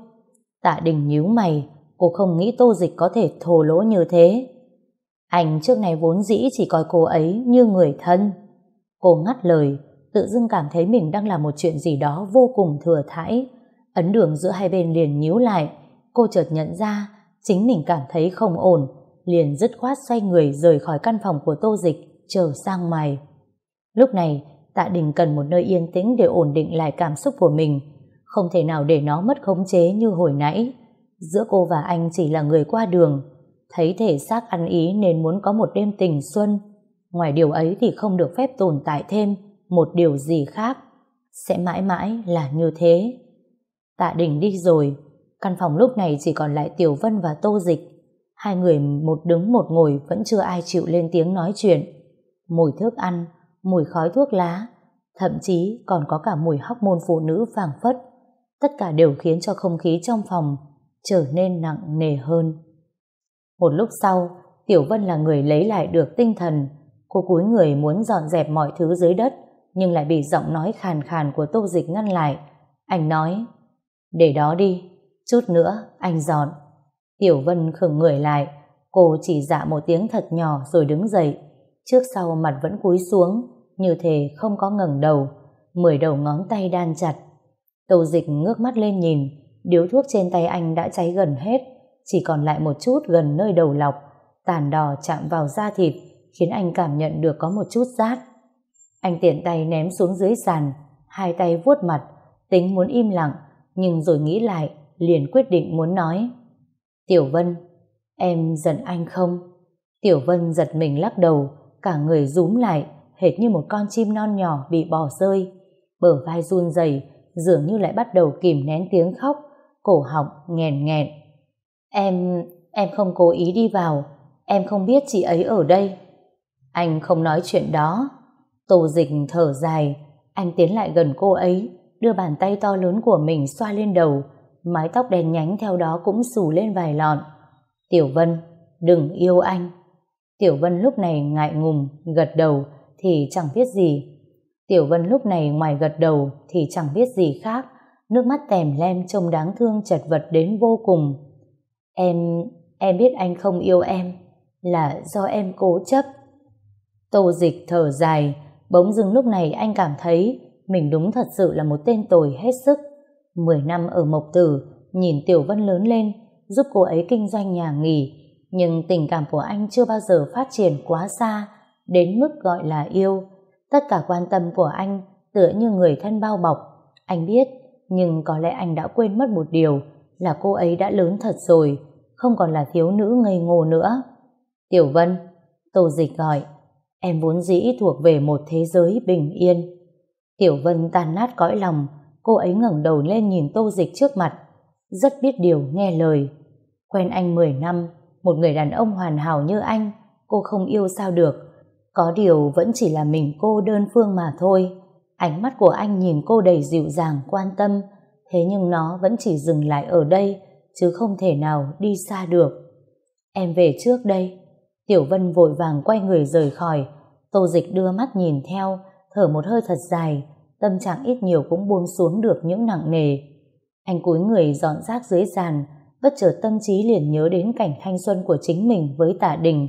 Tạ đình nhíu mày, cô không nghĩ tô dịch có thể thổ lỗ như thế. Anh trước này vốn dĩ chỉ coi cô ấy như người thân. Cô ngắt lời, tự dưng cảm thấy mình đang làm một chuyện gì đó vô cùng thừa thãi. Ấn đường giữa hai bên liền nhíu lại, cô chợt nhận ra chính mình cảm thấy không ổn, liền dứt khoát xoay người rời khỏi căn phòng của tô dịch, trở sang mày. Lúc này, Tạ Đình cần một nơi yên tĩnh để ổn định lại cảm xúc của mình, không thể nào để nó mất khống chế như hồi nãy. Giữa cô và anh chỉ là người qua đường, thấy thể xác ăn ý nên muốn có một đêm tình xuân. Ngoài điều ấy thì không được phép tồn tại thêm một điều gì khác. Sẽ mãi mãi là như thế. Tạ Đình đi rồi, căn phòng lúc này chỉ còn lại Tiểu Vân và Tô Dịch. Hai người một đứng một ngồi vẫn chưa ai chịu lên tiếng nói chuyện. Mùi thức ăn, mùi khói thuốc lá, thậm chí còn có cả mùi hóc môn phụ nữ phảng phất. Tất cả đều khiến cho không khí trong phòng trở nên nặng nề hơn. Một lúc sau, Tiểu Vân là người lấy lại được tinh thần. Cô cúi người muốn dọn dẹp mọi thứ dưới đất, nhưng lại bị giọng nói khàn khàn của Tô Dịch ngăn lại. Anh nói, để đó đi, chút nữa anh dọn. Tiểu Vân khửng người lại, cô chỉ dạ một tiếng thật nhỏ rồi đứng dậy. Trước sau mặt vẫn cúi xuống, như thể không có ngẩng đầu, mười đầu ngón tay đan chặt. Tô Dịch ngước mắt lên nhìn, điếu thuốc trên tay anh đã cháy gần hết, chỉ còn lại một chút gần nơi đầu lọc, tàn đỏ chạm vào da thịt, khiến anh cảm nhận được có một chút rát. Anh tiện tay ném xuống dưới sàn, hai tay vuốt mặt, tính muốn im lặng, nhưng rồi nghĩ lại, liền quyết định muốn nói. Tiểu Vân, em giận anh không? Tiểu Vân giật mình lắc đầu, cả người rúm lại, hệt như một con chim non nhỏ bị bỏ rơi. Bờ vai run rẩy, dường như lại bắt đầu kìm nén tiếng khóc, cổ họng nghèn nghẹn. Em, em không cố ý đi vào, em không biết chị ấy ở đây. Anh không nói chuyện đó. Tô dịch thở dài, anh tiến lại gần cô ấy, đưa bàn tay to lớn của mình xoa lên đầu, mái tóc đen nhánh theo đó cũng xù lên vài lọn. Tiểu Vân, đừng yêu anh. Tiểu Vân lúc này ngại ngùng, gật đầu thì chẳng biết gì. Tiểu Vân lúc này ngoài gật đầu thì chẳng biết gì khác, nước mắt tèm lem trông đáng thương chật vật đến vô cùng. Em, em biết anh không yêu em, là do em cố chấp. Tô dịch thở dài, bỗng dưng lúc này anh cảm thấy mình đúng thật sự là một tên tồi hết sức. Mười năm ở Mộc Tử, nhìn Tiểu Vân lớn lên, giúp cô ấy kinh doanh nhà nghỉ, nhưng tình cảm của anh chưa bao giờ phát triển quá xa, đến mức gọi là yêu. Tất cả quan tâm của anh tựa như người thân bao bọc. Anh biết, nhưng có lẽ anh đã quên mất một điều là cô ấy đã lớn thật rồi, không còn là thiếu nữ ngây ngô nữa. Tiểu Vân, Tô Dịch gọi, em vốn dĩ thuộc về một thế giới bình yên. Tiểu Vân tan nát cõi lòng, cô ấy ngẩng đầu lên nhìn Tô Dịch trước mặt, rất biết điều nghe lời. Quen anh 10 năm, một người đàn ông hoàn hảo như anh, cô không yêu sao được. Có điều vẫn chỉ là mình cô đơn phương mà thôi. Ánh mắt của anh nhìn cô đầy dịu dàng quan tâm, thế nhưng nó vẫn chỉ dừng lại ở đây, chứ không thể nào đi xa được. Em về trước đây. Tiểu Vân vội vàng quay người rời khỏi. Tô Dịch đưa mắt nhìn theo, thở một hơi thật dài, tâm trạng ít nhiều cũng buông xuống được những nặng nề. Anh cúi người dọn rác dưới sàn, bất chợt tâm trí liền nhớ đến cảnh thanh xuân của chính mình với tạ đình.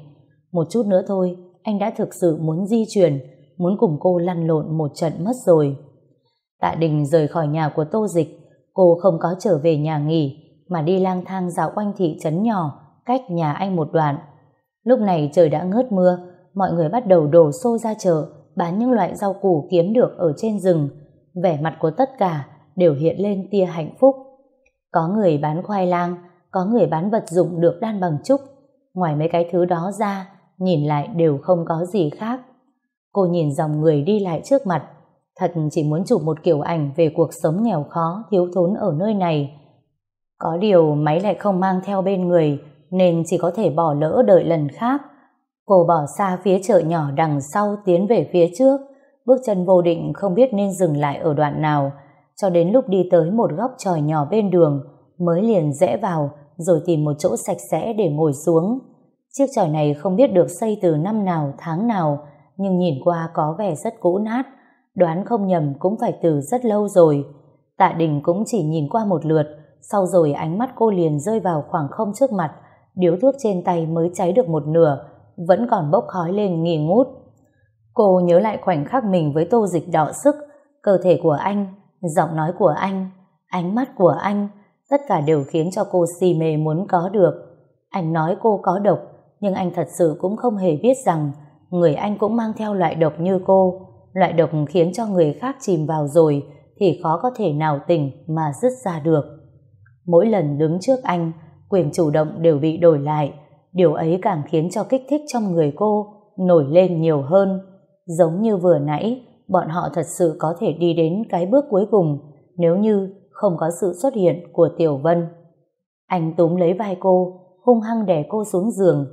Một chút nữa thôi, anh đã thực sự muốn di chuyển, muốn cùng cô lăn lộn một trận mất rồi. Tạ đình rời khỏi nhà của tô dịch, cô không có trở về nhà nghỉ, mà đi lang thang dạo quanh thị trấn nhỏ, cách nhà anh một đoạn. Lúc này trời đã ngớt mưa, mọi người bắt đầu đổ xô ra chợ, bán những loại rau củ kiếm được ở trên rừng. Vẻ mặt của tất cả đều hiện lên tia hạnh phúc. Có người bán khoai lang, có người bán vật dụng được đan bằng trúc. Ngoài mấy cái thứ đó ra, nhìn lại đều không có gì khác. Cô nhìn dòng người đi lại trước mặt, thật chỉ muốn chụp một kiểu ảnh về cuộc sống nghèo khó, thiếu thốn ở nơi này. Có điều máy lại không mang theo bên người, nên chỉ có thể bỏ lỡ đợi lần khác. Cô bỏ xa phía chợ nhỏ đằng sau tiến về phía trước, bước chân vô định không biết nên dừng lại ở đoạn nào, cho đến lúc đi tới một góc tròi nhỏ bên đường, mới liền rẽ vào, rồi tìm một chỗ sạch sẽ để ngồi xuống. Chiếc tròi này không biết được xây từ năm nào, tháng nào, nhưng nhìn qua có vẻ rất cũ nát, đoán không nhầm cũng phải từ rất lâu rồi. Tạ Đình cũng chỉ nhìn qua một lượt, sau rồi ánh mắt cô liền rơi vào khoảng không trước mặt, điếu thuốc trên tay mới cháy được một nửa, vẫn còn bốc khói lên nghi ngút. Cô nhớ lại khoảnh khắc mình với tô dịch đỏ sức, cơ thể của anh, giọng nói của anh, ánh mắt của anh, tất cả đều khiến cho cô si mê muốn có được. Anh nói cô có độc, nhưng anh thật sự cũng không hề biết rằng người anh cũng mang theo loại độc như cô. Loại độc khiến cho người khác chìm vào rồi thì khó có thể nào tỉnh mà dứt ra được. Mỗi lần đứng trước anh, quyền chủ động đều bị đổi lại. Điều ấy càng khiến cho kích thích trong người cô nổi lên nhiều hơn. Giống như vừa nãy, bọn họ thật sự có thể đi đến cái bước cuối cùng nếu như không có sự xuất hiện của Tiểu Vân. Anh túm lấy vai cô, hung hăng đè cô xuống giường.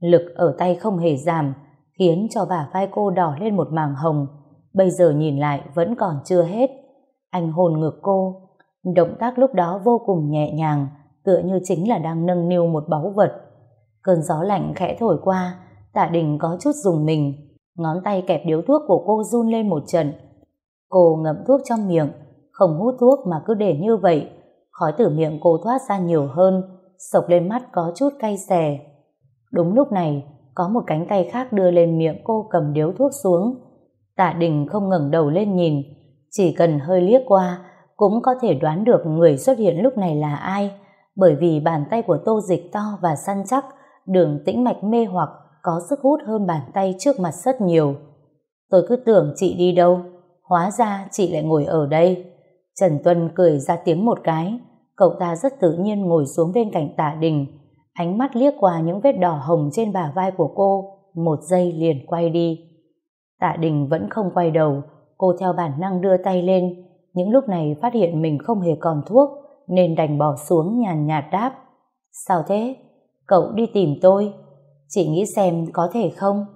Lực ở tay không hề giảm, khiến cho bả vai cô đỏ lên một màng hồng. Bây giờ nhìn lại vẫn còn chưa hết. Anh hồn ngược cô. Động tác lúc đó vô cùng nhẹ nhàng, tựa như chính là đang nâng niu một báu vật. Cơn gió lạnh khẽ thổi qua, tạ đình có chút dùng mình. Ngón tay kẹp điếu thuốc của cô run lên một trận. Cô ngậm thuốc trong miệng, không hút thuốc mà cứ để như vậy. Khói từ miệng cô thoát ra nhiều hơn, sộc lên mắt có chút cay xè. Đúng lúc này, có một cánh tay khác đưa lên miệng cô cầm điếu thuốc xuống. Tạ Đình không ngẩng đầu lên nhìn, chỉ cần hơi liếc qua, cũng có thể đoán được người xuất hiện lúc này là ai, bởi vì bàn tay của tô dịch to và săn chắc, đường tĩnh mạch mê hoặc có sức hút hơn bàn tay trước mặt rất nhiều. Tôi cứ tưởng chị đi đâu, hóa ra chị lại ngồi ở đây. Trần Tuân cười ra tiếng một cái, cậu ta rất tự nhiên ngồi xuống bên cạnh tạ đình, ánh mắt liếc qua những vết đỏ hồng trên bả vai của cô, một giây liền quay đi. Tạ đình vẫn không quay đầu, cô theo bản năng đưa tay lên, những lúc này phát hiện mình không hề còn thuốc, nên đành bỏ xuống nhàn nhạt đáp. Sao thế? Cậu đi tìm tôi. Chị nghĩ xem có thể không?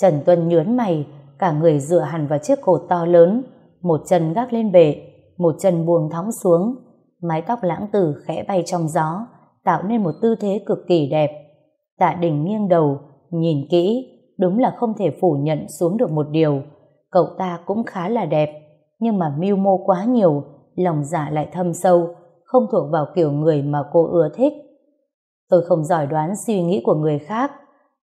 Trần Tuân nhướn mày, cả người dựa hẳn vào chiếc cột to lớn, một chân gác lên bệ, một chân buông thõng xuống, mái tóc lãng tử khẽ bay trong gió, tạo nên một tư thế cực kỳ đẹp. Tạ Đình nghiêng đầu, nhìn kỹ, đúng là không thể phủ nhận xuống được một điều. Cậu ta cũng khá là đẹp, nhưng mà mưu mô quá nhiều, lòng dạ lại thâm sâu, không thuộc vào kiểu người mà cô ưa thích. Tôi không giỏi đoán suy nghĩ của người khác.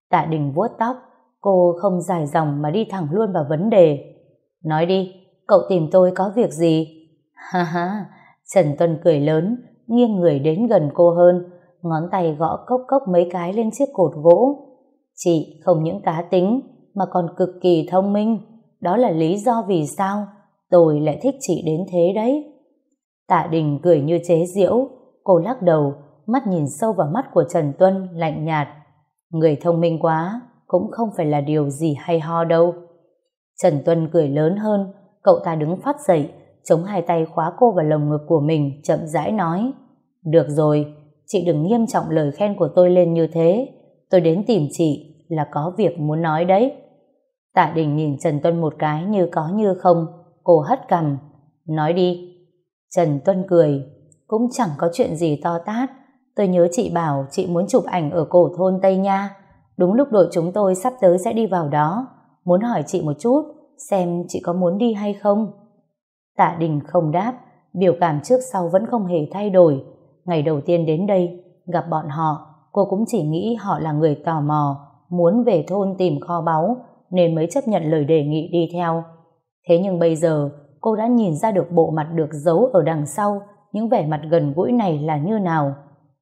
Tạ Đình vuốt tóc, cô không dài dòng mà đi thẳng luôn vào vấn đề. Nói đi, cậu tìm tôi có việc gì? Ha ha, Trần Tuân cười lớn, nghiêng người đến gần cô hơn, ngón tay gõ cốc cốc mấy cái lên chiếc cột gỗ. Chị không những cá tính, mà còn cực kỳ thông minh. Đó là lý do vì sao tôi lại thích chị đến thế đấy. Tạ Đình cười như chế diễu, cô lắc đầu, mắt nhìn sâu vào mắt của Trần Tuân lạnh nhạt. Người thông minh quá, cũng không phải là điều gì hay ho đâu. Trần Tuân cười lớn hơn, cậu ta đứng phát dậy, chống hai tay khóa cô vào lồng ngực của mình, chậm rãi nói. Được rồi, chị đừng nghiêm trọng lời khen của tôi lên như thế. Tôi đến tìm chị là có việc muốn nói đấy. Tạ Đình nhìn Trần Tuân một cái như có như không, Cô hất cằm, nói đi. Trần Tuân cười, cũng chẳng có chuyện gì to tát. Tôi nhớ chị bảo chị muốn chụp ảnh ở cổ thôn Tây Nha. Đúng lúc đội chúng tôi sắp tới sẽ đi vào đó. Muốn hỏi chị một chút, xem chị có muốn đi hay không. Tạ Đình không đáp, biểu cảm trước sau vẫn không hề thay đổi. Ngày đầu tiên đến đây, gặp bọn họ, cô cũng chỉ nghĩ họ là người tò mò, muốn về thôn tìm kho báu, nên mới chấp nhận lời đề nghị đi theo. Thế nhưng bây giờ, cô đã nhìn ra được bộ mặt được giấu ở đằng sau, những vẻ mặt gần gũi này là như nào.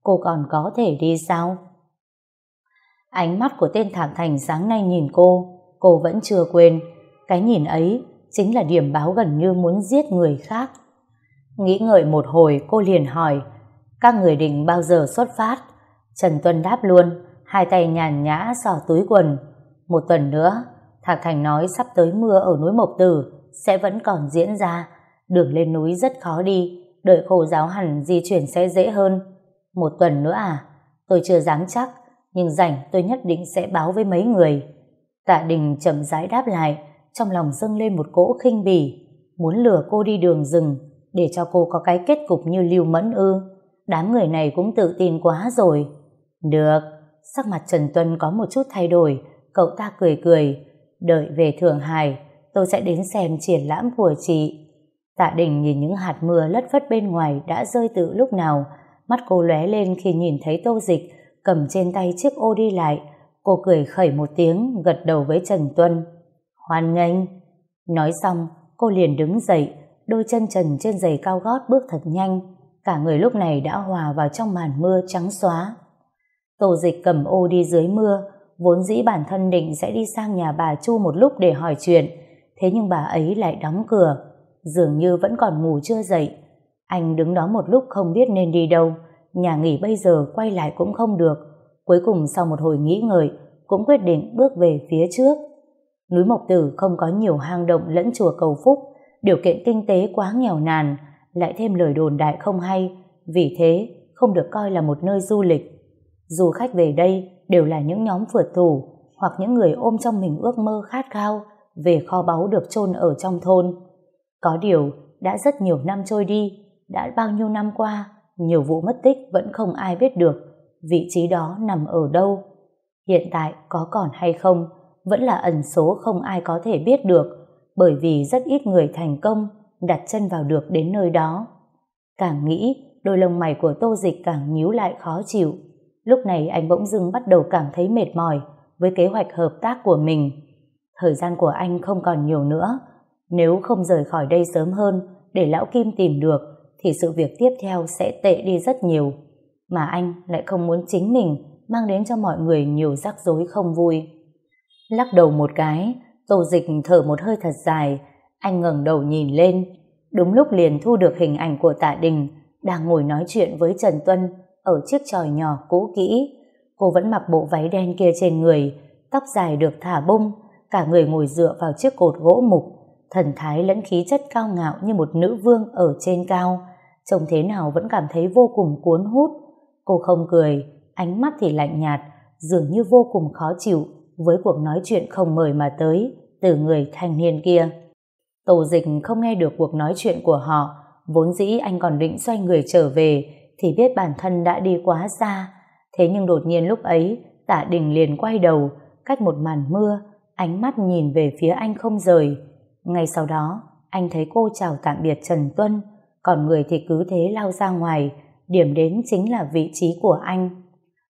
Cô còn có thể đi sao? Ánh mắt của tên Thạc Thành sáng nay nhìn cô, cô vẫn chưa quên. Cái nhìn ấy chính là điểm báo gần như muốn giết người khác. Nghĩ ngợi một hồi cô liền hỏi các người định bao giờ xuất phát? Trần Tuân đáp luôn hai tay nhàn nhã sò túi quần. Một tuần nữa, Thạc Thành nói sắp tới mưa ở núi Mộc Tử sẽ vẫn còn diễn ra. Đường lên núi rất khó đi, đợi khô giáo hẳn di chuyển sẽ dễ hơn. Một tuần nữa à? Tôi chưa dám chắc, nhưng rảnh tôi nhất định sẽ báo với mấy người. Tạ Đình chậm rãi đáp lại, trong lòng dâng lên một cỗ khinh bỉ, muốn lừa cô đi đường rừng, để cho cô có cái kết cục như lưu mẫn ư. Đám người này cũng tự tin quá rồi. Được, sắc mặt Trần Tuân có một chút thay đổi, cậu ta cười cười, đợi về Thượng Hải, tôi sẽ đến xem triển lãm của chị. Tạ Đình nhìn những hạt mưa lất phất bên ngoài đã rơi từ lúc nào, mắt cô lóe lên khi nhìn thấy tô dịch cầm trên tay chiếc ô đi lại. Cô cười khẩy một tiếng, gật đầu với Trần Tuân. Hoan nghênh. Nói xong, cô liền đứng dậy, đôi chân trần trên giày cao gót bước thật nhanh. Cả người lúc này đã hòa vào trong màn mưa trắng xóa. Tô dịch cầm ô đi dưới mưa, vốn dĩ bản thân định sẽ đi sang nhà bà Chu một lúc để hỏi chuyện, thế nhưng bà ấy lại đóng cửa, dường như vẫn còn ngủ chưa dậy. Anh đứng đó một lúc không biết nên đi đâu, nhà nghỉ bây giờ quay lại cũng không được. Cuối cùng sau một hồi nghĩ ngợi, cũng quyết định bước về phía trước. Núi Mộc Tử không có nhiều hang động lẫn chùa cầu phúc, điều kiện kinh tế quá nghèo nàn, lại thêm lời đồn đại không hay, vì thế không được coi là một nơi du lịch. Du khách về đây đều là những nhóm phượt thủ hoặc những người ôm trong mình ước mơ khát khao về kho báu được chôn ở trong thôn. Có điều, đã rất nhiều năm trôi đi, đã bao nhiêu năm qua, nhiều vụ mất tích vẫn không ai biết được vị trí đó nằm ở đâu. Hiện tại có còn hay không, vẫn là ẩn số không ai có thể biết được, bởi vì rất ít người thành công đặt chân vào được đến nơi đó. Càng nghĩ, đôi lông mày của tô dịch càng nhíu lại khó chịu. Lúc này anh bỗng dưng bắt đầu cảm thấy mệt mỏi với kế hoạch hợp tác của mình. Thời gian của anh không còn nhiều nữa. Nếu không rời khỏi đây sớm hơn để Lão Kim tìm được thì sự việc tiếp theo sẽ tệ đi rất nhiều. Mà anh lại không muốn chính mình mang đến cho mọi người nhiều rắc rối không vui. Lắc đầu một cái, Tô Dịch thở một hơi thật dài, anh ngẩng đầu nhìn lên. Đúng lúc liền thu được hình ảnh của Tạ Đình đang ngồi nói chuyện với Trần Tuân ở chiếc tròi nhỏ cũ kỹ. Cô vẫn mặc bộ váy đen kia trên người, tóc dài được thả bung, cả người ngồi dựa vào chiếc cột gỗ mục, thần thái lẫn khí chất cao ngạo như một nữ vương ở trên cao, trông thế nào vẫn cảm thấy vô cùng cuốn hút. Cô không cười, ánh mắt thì lạnh nhạt, dường như vô cùng khó chịu với cuộc nói chuyện không mời mà tới từ người thanh niên kia. Tổ dịch không nghe được cuộc nói chuyện của họ, vốn dĩ anh còn định xoay người trở về thì biết bản thân đã đi quá xa. Thế nhưng đột nhiên lúc ấy, tạ đình liền quay đầu, cách một màn mưa, ánh mắt nhìn về phía anh không rời. Ngay sau đó, anh thấy cô chào tạm biệt Trần Tuân, còn người thì cứ thế lao ra ngoài, điểm đến chính là vị trí của anh.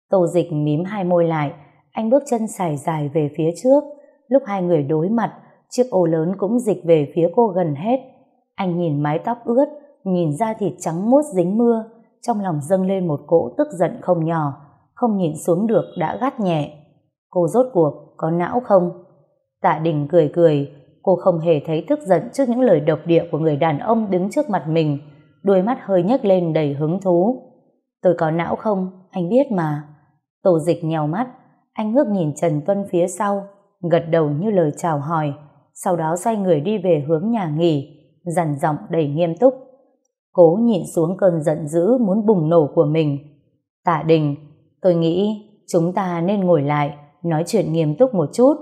Tô dịch mím hai môi lại, anh bước chân xài dài về phía trước, lúc hai người đối mặt, chiếc ô lớn cũng dịch về phía cô gần hết. Anh nhìn mái tóc ướt, nhìn da thịt trắng muốt dính mưa, trong lòng dâng lên một cỗ tức giận không nhỏ, không nhìn xuống được đã gắt nhẹ. Cô rốt cuộc có não không? Tạ Đình cười cười, cô không hề thấy tức giận trước những lời độc địa của người đàn ông đứng trước mặt mình, đôi mắt hơi nhếch lên đầy hứng thú. Tôi có não không? Anh biết mà. Tổ dịch nhèo mắt, anh ngước nhìn Trần Tuân phía sau, gật đầu như lời chào hỏi, sau đó xoay người đi về hướng nhà nghỉ, dằn giọng đầy nghiêm túc cố nhịn xuống cơn giận dữ muốn bùng nổ của mình. Tạ Đình, tôi nghĩ chúng ta nên ngồi lại, nói chuyện nghiêm túc một chút.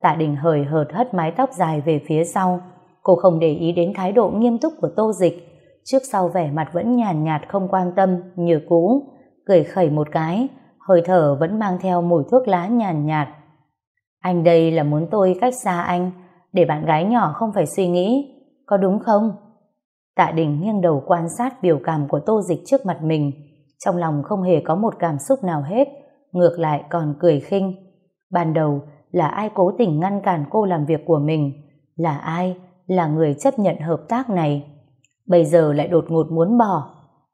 Tạ Đình hời hợt hất mái tóc dài về phía sau. Cô không để ý đến thái độ nghiêm túc của tô dịch, trước sau vẻ mặt vẫn nhàn nhạt, nhạt không quan tâm như cũ, cười khẩy một cái, hơi thở vẫn mang theo mùi thuốc lá nhàn nhạt, nhạt. Anh đây là muốn tôi cách xa anh, để bạn gái nhỏ không phải suy nghĩ, có đúng không? Tạ Đình nghiêng đầu quan sát biểu cảm của tô dịch trước mặt mình, trong lòng không hề có một cảm xúc nào hết, ngược lại còn cười khinh. Ban đầu là ai cố tình ngăn cản cô làm việc của mình, là ai là người chấp nhận hợp tác này. Bây giờ lại đột ngột muốn bỏ.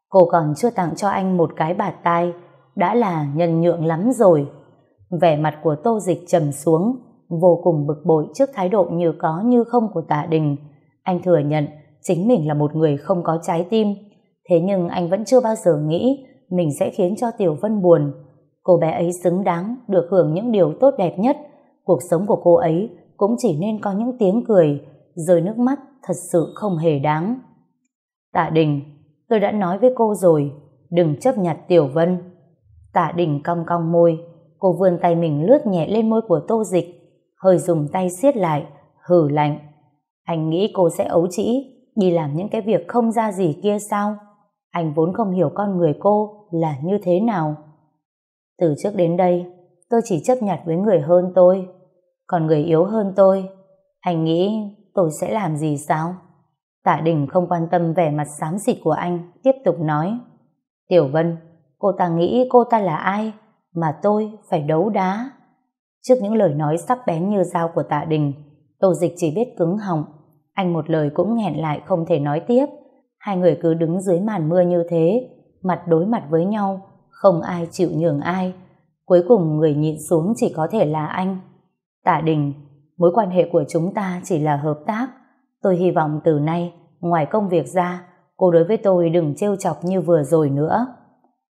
Cô còn chưa tặng cho anh một cái bạt tai, đã là nhân nhượng lắm rồi. Vẻ mặt của tô dịch trầm xuống, vô cùng bực bội trước thái độ như có như không của tạ đình. Anh thừa nhận chính mình là một người không có trái tim, thế nhưng anh vẫn chưa bao giờ nghĩ mình sẽ khiến cho Tiểu Vân buồn. Cô bé ấy xứng đáng được hưởng những điều tốt đẹp nhất, cuộc sống của cô ấy cũng chỉ nên có những tiếng cười, rơi nước mắt thật sự không hề đáng. Tạ Đình, tôi đã nói với cô rồi, đừng chấp nhặt Tiểu Vân. Tả Đỉnh cong cong môi, cô vươn tay mình lướt nhẹ lên môi của Tô Dịch, hơi dùng tay siết lại, hử lạnh. Anh nghĩ cô sẽ ấu trĩ, đi làm những cái việc không ra gì kia sao? Anh vốn không hiểu con người cô là như thế nào. Từ trước đến đây, tôi chỉ chấp nhặt với người hơn tôi, còn người yếu hơn tôi. Anh nghĩ tôi sẽ làm gì sao? Tạ Đình không quan tâm vẻ mặt xám xịt của anh, tiếp tục nói. Tiểu Vân, cô ta nghĩ cô ta là ai, mà tôi phải đấu đá. Trước những lời nói sắc bén như dao của Tạ Đình, Tô Dịch chỉ biết cứng họng. Anh một lời cũng nghẹn lại không thể nói tiếp. Hai người cứ đứng dưới màn mưa như thế, mặt đối mặt với nhau, không ai chịu nhường ai. Cuối cùng người nhịn xuống chỉ có thể là anh. Tạ Đình, mối quan hệ của chúng ta chỉ là hợp tác. Tôi hy vọng từ nay, ngoài công việc ra, cô đối với tôi đừng trêu chọc như vừa rồi nữa.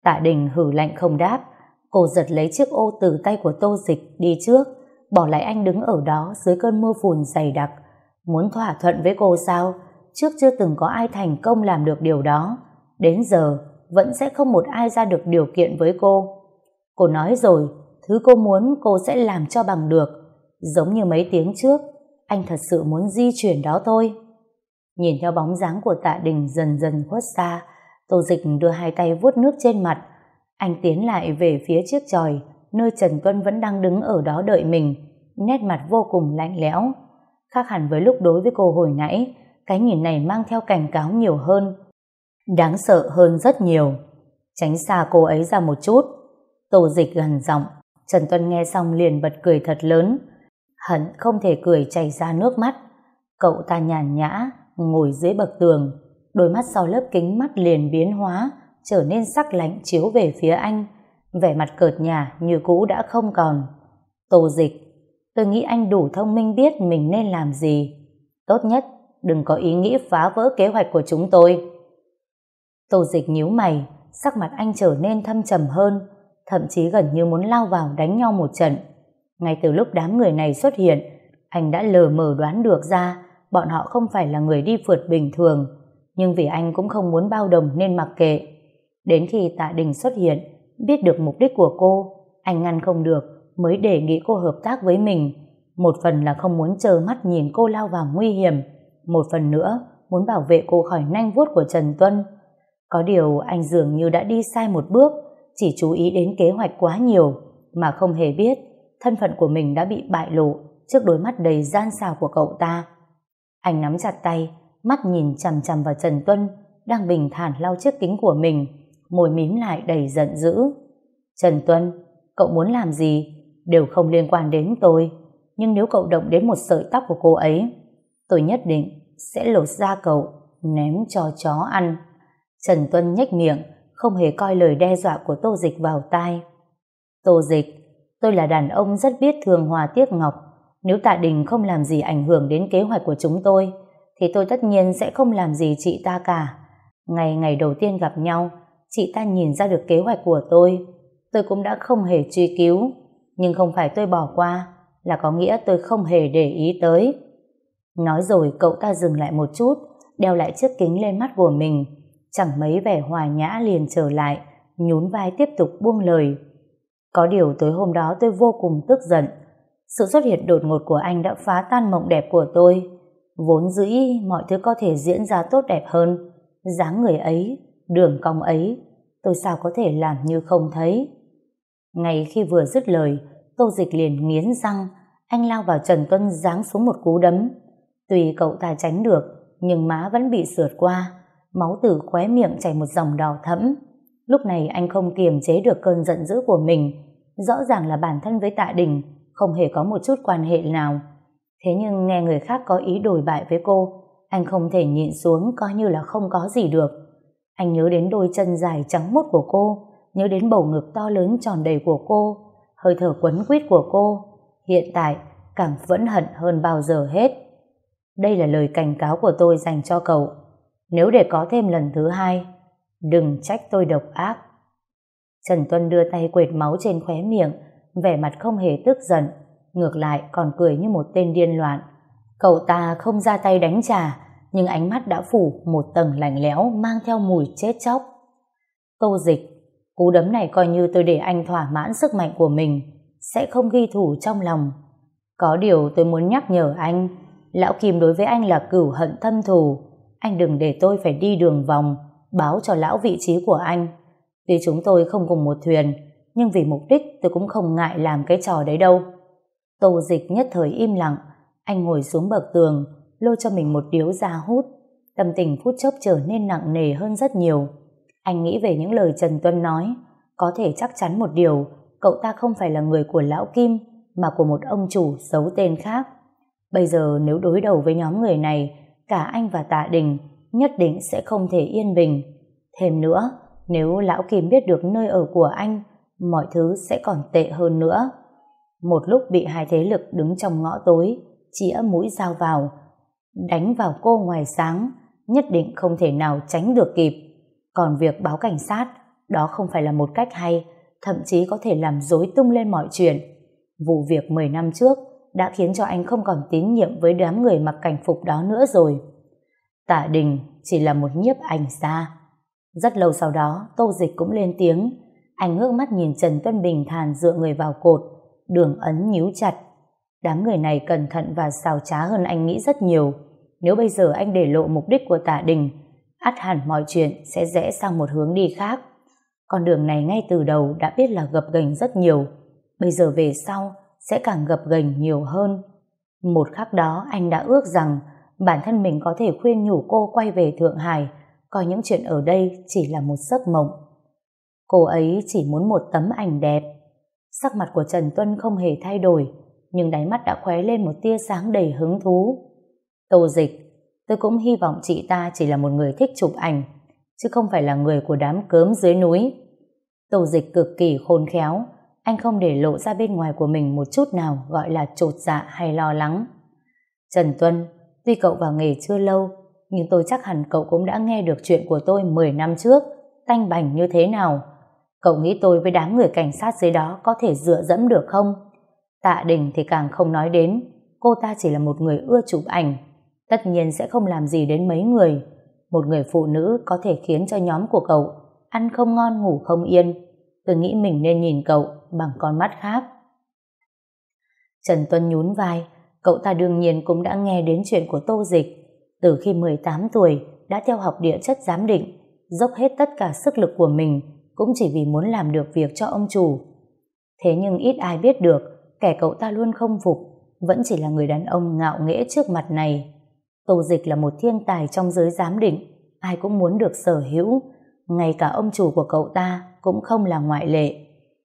Tạ Đình hử lạnh không đáp, cô giật lấy chiếc ô từ tay của Tô Dịch đi trước, bỏ lại anh đứng ở đó dưới cơn mưa phùn dày đặc. Muốn thỏa thuận với cô sao? Trước chưa từng có ai thành công làm được điều đó. Đến giờ, vẫn sẽ không một ai ra được điều kiện với cô. Cô nói rồi, thứ cô muốn cô sẽ làm cho bằng được. Giống như mấy tiếng trước, anh thật sự muốn di chuyển đó thôi. Nhìn theo bóng dáng của tạ đình dần dần khuất xa, Tô Dịch đưa hai tay vuốt nước trên mặt. Anh tiến lại về phía chiếc tròi, nơi Trần Tuân vẫn đang đứng ở đó đợi mình, nét mặt vô cùng lạnh lẽo. Khác hẳn với lúc đối với cô hồi nãy, cái nhìn này mang theo cảnh cáo nhiều hơn. Đáng sợ hơn rất nhiều. Tránh xa cô ấy ra một chút. Tô dịch gần giọng Trần Tuân nghe xong liền bật cười thật lớn. Hận không thể cười chảy ra nước mắt. Cậu ta nhàn nhã, ngồi dưới bậc tường. Đôi mắt sau lớp kính mắt liền biến hóa, trở nên sắc lạnh chiếu về phía anh. Vẻ mặt cợt nhả như cũ đã không còn. Tô dịch, tôi nghĩ anh đủ thông minh biết mình nên làm gì. Tốt nhất, đừng có ý nghĩ phá vỡ kế hoạch của chúng tôi. Tô dịch nhíu mày, sắc mặt anh trở nên thâm trầm hơn, thậm chí gần như muốn lao vào đánh nhau một trận. Ngay từ lúc đám người này xuất hiện, anh đã lờ mờ đoán được ra bọn họ không phải là người đi phượt bình thường, nhưng vì anh cũng không muốn bao đồng nên mặc kệ. Đến khi Tạ Đình xuất hiện, biết được mục đích của cô, anh ngăn không được, mới đề nghị cô hợp tác với mình. Một phần là không muốn chờ mắt nhìn cô lao vào nguy hiểm, một phần nữa muốn bảo vệ cô khỏi nanh vuốt của Trần Tuân. Có điều anh dường như đã đi sai một bước, chỉ chú ý đến kế hoạch quá nhiều, mà không hề biết thân phận của mình đã bị bại lộ trước đôi mắt đầy gian xào của cậu ta. Anh nắm chặt tay, mắt nhìn chằm chằm vào Trần Tuân, đang bình thản lau chiếc kính của mình, môi mím lại đầy giận dữ. Trần Tuân, cậu muốn làm gì? Đều không liên quan đến tôi, nhưng nếu cậu động đến một sợi tóc của cô ấy, tôi nhất định sẽ lột da cậu, ném cho chó ăn. Trần Tuân nhếch miệng, không hề coi lời đe dọa của Tô Dịch vào tai. Tô Dịch, tôi là đàn ông rất biết thường hòa tiếc ngọc. Nếu tạ đình không làm gì ảnh hưởng đến kế hoạch của chúng tôi, thì tôi tất nhiên sẽ không làm gì chị ta cả. Ngày ngày đầu tiên gặp nhau, chị ta nhìn ra được kế hoạch của tôi. Tôi cũng đã không hề truy cứu, nhưng không phải tôi bỏ qua, là có nghĩa tôi không hề để ý tới. Nói rồi cậu ta dừng lại một chút, đeo lại chiếc kính lên mắt của mình, chẳng mấy vẻ hòa nhã liền trở lại, nhún vai tiếp tục buông lời. Có điều tối hôm đó tôi vô cùng tức giận. Sự xuất hiện đột ngột của anh đã phá tan mộng đẹp của tôi. Vốn dĩ mọi thứ có thể diễn ra tốt đẹp hơn. dáng người ấy, đường cong ấy, tôi sao có thể làm như không thấy. Ngay khi vừa dứt lời, Tô Dịch liền nghiến răng, anh lao vào Trần Tuân giáng xuống một cú đấm. Tuy cậu ta tránh được, nhưng má vẫn bị sượt qua, máu từ khóe miệng chảy một dòng đỏ thẫm. Lúc này anh không kiềm chế được cơn giận dữ của mình, rõ ràng là bản thân với Tạ Đình không hề có một chút quan hệ nào. Thế nhưng nghe người khác có ý đổi bại với cô, anh không thể nhịn xuống coi như là không có gì được. Anh nhớ đến đôi chân dài trắng mốt của cô, nhớ đến bầu ngực to lớn tròn đầy của cô, hơi thở quấn quýt của cô. Hiện tại, càng vẫn hận hơn bao giờ hết. Đây là lời cảnh cáo của tôi dành cho cậu. Nếu để có thêm lần thứ hai, đừng trách tôi độc ác. Trần Tuân đưa tay quệt máu trên khóe miệng, vẻ mặt không hề tức giận, ngược lại còn cười như một tên điên loạn. Cậu ta không ra tay đánh trả, nhưng ánh mắt đã phủ một tầng lạnh lẽo mang theo mùi chết chóc. Tô dịch, cú đấm này coi như tôi để anh thỏa mãn sức mạnh của mình, sẽ không ghi thủ trong lòng. Có điều tôi muốn nhắc nhở anh, lão Kim đối với anh là cửu hận thâm thù, anh đừng để tôi phải đi đường vòng, báo cho lão vị trí của anh. Tuy chúng tôi không cùng một thuyền, nhưng vì mục đích tôi cũng không ngại làm cái trò đấy đâu. Tô dịch nhất thời im lặng, anh ngồi xuống bậc tường, lôi cho mình một điếu ra hút. Tâm tình phút chốc trở nên nặng nề hơn rất nhiều. Anh nghĩ về những lời Trần Tuân nói, có thể chắc chắn một điều, cậu ta không phải là người của Lão Kim, mà của một ông chủ giấu tên khác. Bây giờ nếu đối đầu với nhóm người này, cả anh và Tạ Đình nhất định sẽ không thể yên bình. Thêm nữa, nếu Lão Kim biết được nơi ở của anh, mọi thứ sẽ còn tệ hơn nữa. Một lúc bị hai thế lực đứng trong ngõ tối, chĩa mũi dao vào, đánh vào cô ngoài sáng, nhất định không thể nào tránh được kịp. Còn việc báo cảnh sát, đó không phải là một cách hay, thậm chí có thể làm rối tung lên mọi chuyện. Vụ việc 10 năm trước đã khiến cho anh không còn tín nhiệm với đám người mặc cảnh phục đó nữa rồi. Tạ Đình chỉ là một nhiếp ảnh gia. Rất lâu sau đó, Tô Dịch cũng lên tiếng. Anh ngước mắt nhìn Trần Tuân Bình thàn dựa người vào cột, đường ấn nhíu chặt. Đám người này cẩn thận và xào trá hơn anh nghĩ rất nhiều. Nếu bây giờ anh để lộ mục đích của Tạ Đình, ắt hẳn mọi chuyện sẽ rẽ sang một hướng đi khác. Con đường này ngay từ đầu đã biết là gập ghềnh rất nhiều. Bây giờ về sau sẽ càng gập ghềnh nhiều hơn. Một khắc đó anh đã ước rằng bản thân mình có thể khuyên nhủ cô quay về Thượng Hải, coi những chuyện ở đây chỉ là một giấc mộng. Cô ấy chỉ muốn một tấm ảnh đẹp. Sắc mặt của Trần Tuân không hề thay đổi, nhưng đáy mắt đã khóe lên một tia sáng đầy hứng thú. Tô dịch, tôi cũng hy vọng chị ta chỉ là một người thích chụp ảnh, chứ không phải là người của đám cớm dưới núi. Tô dịch cực kỳ khôn khéo, anh không để lộ ra bên ngoài của mình một chút nào gọi là trột dạ hay lo lắng. Trần Tuân, tuy cậu vào nghề chưa lâu, nhưng tôi chắc hẳn cậu cũng đã nghe được chuyện của tôi 10 năm trước, tanh bành như thế nào. Cậu nghĩ tôi với đám người cảnh sát dưới đó có thể dựa dẫm được không? Tạ Đình thì càng không nói đến, cô ta chỉ là một người ưa chụp ảnh, tất nhiên sẽ không làm gì đến mấy người. Một người phụ nữ có thể khiến cho nhóm của cậu ăn không ngon ngủ không yên. Tôi nghĩ mình nên nhìn cậu bằng con mắt khác. Trần Tuân nhún vai, cậu ta đương nhiên cũng đã nghe đến chuyện của Tô Dịch. Từ khi 18 tuổi, đã theo học địa chất giám định, dốc hết tất cả sức lực của mình, cũng chỉ vì muốn làm được việc cho ông chủ. Thế nhưng ít ai biết được, kẻ cậu ta luôn không phục, vẫn chỉ là người đàn ông ngạo nghễ trước mặt này. Tô Dịch là một thiên tài trong giới giám định, ai cũng muốn được sở hữu, ngay cả ông chủ của cậu ta cũng không là ngoại lệ.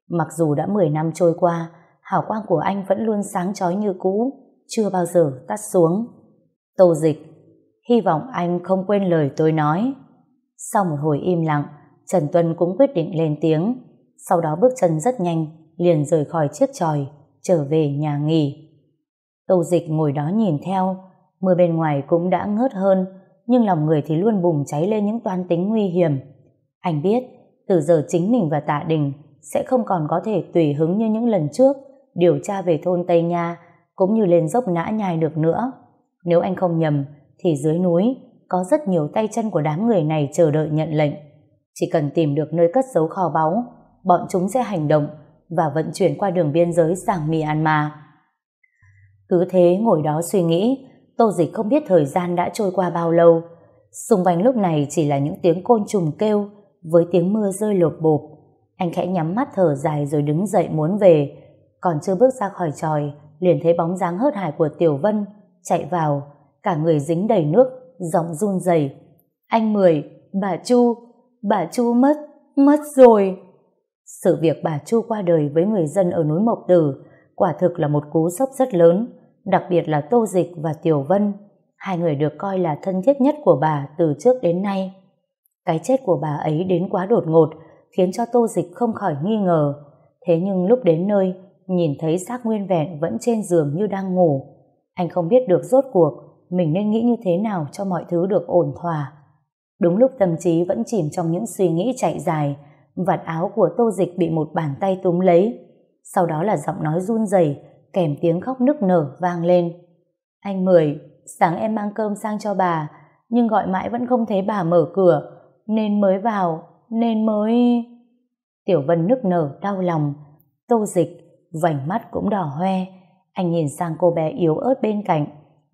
Mặc dù đã 10 năm trôi qua, hào quang của anh vẫn luôn sáng chói như cũ, chưa bao giờ tắt xuống. Tô Dịch, hy vọng anh không quên lời tôi nói. Sau một hồi im lặng, Trần Tuân cũng quyết định lên tiếng, sau đó bước chân rất nhanh, liền rời khỏi chiếc tròi, trở về nhà nghỉ. Tô Dịch ngồi đó nhìn theo, mưa bên ngoài cũng đã ngớt hơn, nhưng lòng người thì luôn bùng cháy lên những toan tính nguy hiểm. Anh biết, từ giờ chính mình và Tạ Đình sẽ không còn có thể tùy hứng như những lần trước điều tra về thôn Tây Nha cũng như lên dốc nã nhai được nữa. Nếu anh không nhầm, thì dưới núi có rất nhiều tay chân của đám người này chờ đợi nhận lệnh. Chỉ cần tìm được nơi cất giấu kho báu, bọn chúng sẽ hành động và vận chuyển qua đường biên giới sang Myanmar. Cứ thế ngồi đó suy nghĩ, Tô Dịch không biết thời gian đã trôi qua bao lâu. Xung quanh lúc này chỉ là những tiếng côn trùng kêu với tiếng mưa rơi lột bột. Anh khẽ nhắm mắt thở dài rồi đứng dậy muốn về. Còn chưa bước ra khỏi tròi, liền thấy bóng dáng hớt hải của Tiểu Vân chạy vào, cả người dính đầy nước, giọng run rẩy. Anh Mười, bà Chu, bà Chu mất, mất rồi. Sự việc bà Chu qua đời với người dân ở núi Mộc Tử quả thực là một cú sốc rất lớn, đặc biệt là Tô Dịch và Tiểu Vân. Hai người được coi là thân thiết nhất của bà từ trước đến nay. Cái chết của bà ấy đến quá đột ngột, khiến cho Tô Dịch không khỏi nghi ngờ. Thế nhưng lúc đến nơi, nhìn thấy xác nguyên vẹn vẫn trên giường như đang ngủ. Anh không biết được rốt cuộc mình nên nghĩ như thế nào cho mọi thứ được ổn thỏa. Đúng lúc tâm trí vẫn chìm trong những suy nghĩ chạy dài, vạt áo của Tô Dịch bị một bàn tay túm lấy. Sau đó là giọng nói run rẩy kèm tiếng khóc nức nở vang lên. Anh Mười, sáng em mang cơm sang cho bà, nhưng gọi mãi vẫn không thấy bà mở cửa, nên mới vào, nên mới... Tiểu Vân nức nở đau lòng, Tô Dịch, vành mắt cũng đỏ hoe. Anh nhìn sang cô bé yếu ớt bên cạnh,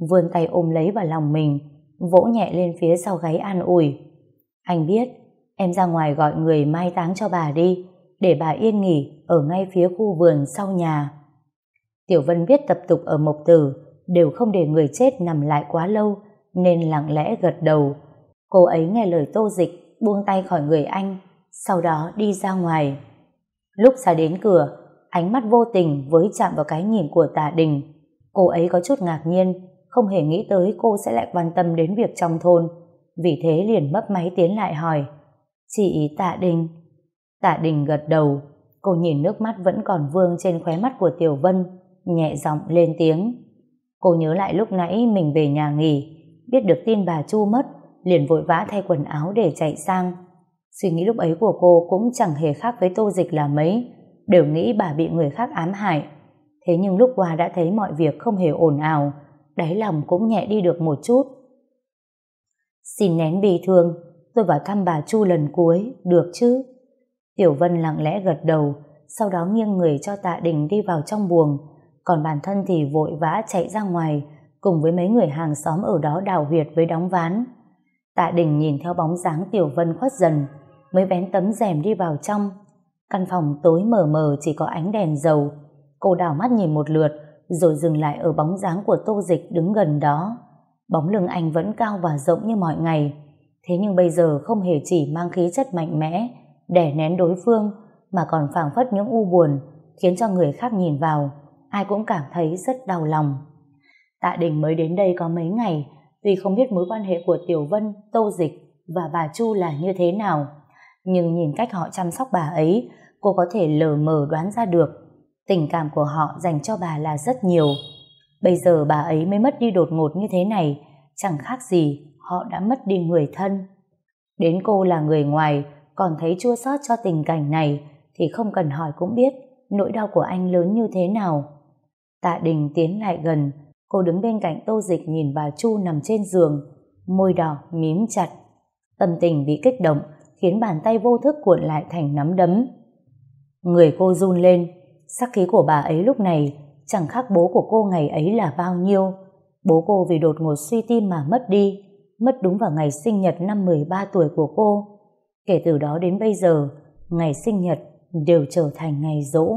vươn tay ôm lấy vào lòng mình, vỗ nhẹ lên phía sau gáy an ủi. Anh biết, em ra ngoài gọi người mai táng cho bà đi, để bà yên nghỉ ở ngay phía khu vườn sau nhà. Tiểu Vân biết tập tục ở Mộc Tử đều không để người chết nằm lại quá lâu, nên lặng lẽ gật đầu. Cô ấy nghe lời tô dịch, buông tay khỏi người anh, sau đó đi ra ngoài. Lúc ra đến cửa, ánh mắt vô tình với chạm vào cái nhìn của tả đình. Cô ấy có chút ngạc nhiên, không hề nghĩ tới cô sẽ lại quan tâm đến việc trong thôn. Vì thế liền mấp máy tiến lại hỏi, Chị Tạ Đình. Tạ Đình gật đầu, cô nhìn nước mắt vẫn còn vương trên khóe mắt của Tiểu Vân, nhẹ giọng lên tiếng. Cô nhớ lại lúc nãy mình về nhà nghỉ, biết được tin bà Chu mất, liền vội vã thay quần áo để chạy sang. Suy nghĩ lúc ấy của cô cũng chẳng hề khác với tô dịch là mấy, đều nghĩ bà bị người khác ám hại. Thế nhưng lúc qua đã thấy mọi việc không hề ồn ào, đáy lòng cũng nhẹ đi được một chút. Xin nén bi thương, tôi vào thăm bà Chu lần cuối, được chứ? Tiểu Vân lặng lẽ gật đầu, sau đó nghiêng người cho tạ đình đi vào trong buồng, còn bản thân thì vội vã chạy ra ngoài, cùng với mấy người hàng xóm ở đó đào huyệt với đóng ván. Tạ đình nhìn theo bóng dáng Tiểu Vân khuất dần, mới vén tấm rèm đi vào trong. Căn phòng tối mờ mờ chỉ có ánh đèn dầu. Cô đảo mắt nhìn một lượt, rồi dừng lại ở bóng dáng của Tô Dịch đứng gần đó. Bóng lưng anh vẫn cao và rộng như mọi ngày, thế nhưng bây giờ không hề chỉ mang khí chất mạnh mẽ, đè nén đối phương, mà còn phảng phất những u buồn, khiến cho người khác nhìn vào, ai cũng cảm thấy rất đau lòng. Tạ Đình mới đến đây có mấy ngày, tuy không biết mối quan hệ của Tiểu Vân, Tô Dịch và bà Chu là như thế nào, nhưng nhìn cách họ chăm sóc bà ấy, cô có thể lờ mờ đoán ra được tình cảm của họ dành cho bà là rất nhiều. Bây giờ bà ấy mới mất đi đột ngột như thế này, chẳng khác gì họ đã mất đi người thân. Đến cô là người ngoài, còn thấy chua xót cho tình cảnh này, thì không cần hỏi cũng biết nỗi đau của anh lớn như thế nào. Tạ Đình tiến lại gần, cô đứng bên cạnh Tô Dịch nhìn bà Chu nằm trên giường, môi đỏ mím chặt. Tâm tình bị kích động, khiến bàn tay vô thức cuộn lại thành nắm đấm. Người cô run lên, sắc khí của bà ấy lúc này chẳng khác bố của cô ngày ấy là bao nhiêu. Bố cô vì đột ngột suy tim mà mất đi, mất đúng vào ngày sinh nhật năm 13 tuổi của cô. Kể từ đó đến bây giờ, ngày sinh nhật đều trở thành ngày dỗ.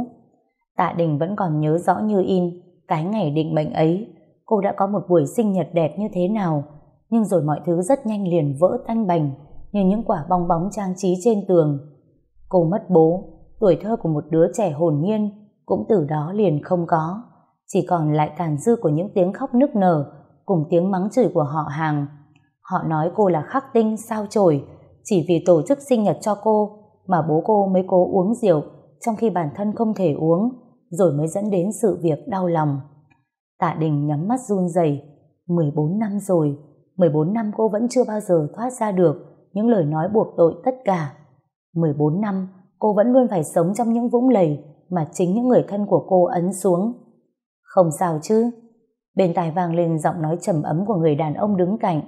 Tạ Đình vẫn còn nhớ rõ như in cái ngày định mệnh ấy. Cô đã có một buổi sinh nhật đẹp như thế nào, nhưng rồi mọi thứ rất nhanh liền vỡ tanh bành như những quả bong bóng trang trí trên tường. Cô mất bố, tuổi thơ của một đứa trẻ hồn nhiên cũng từ đó liền không có. Chỉ còn lại tàn dư của những tiếng khóc nức nở, cùng tiếng mắng chửi của họ hàng. Họ nói cô là khắc tinh, sao chổi, chỉ vì tổ chức sinh nhật cho cô mà bố cô mới cố uống rượu, trong khi bản thân không thể uống, rồi mới dẫn đến sự việc đau lòng. Tạ Đình nhắm mắt run rẩy 14 năm rồi 14 năm cô vẫn chưa bao giờ thoát ra được những lời nói buộc tội tất cả. 14 năm, cô vẫn luôn phải sống trong những vũng lầy mà chính những người thân của cô ấn xuống. Không sao chứ. Bên tai vang lên giọng nói trầm ấm của người đàn ông đứng cạnh.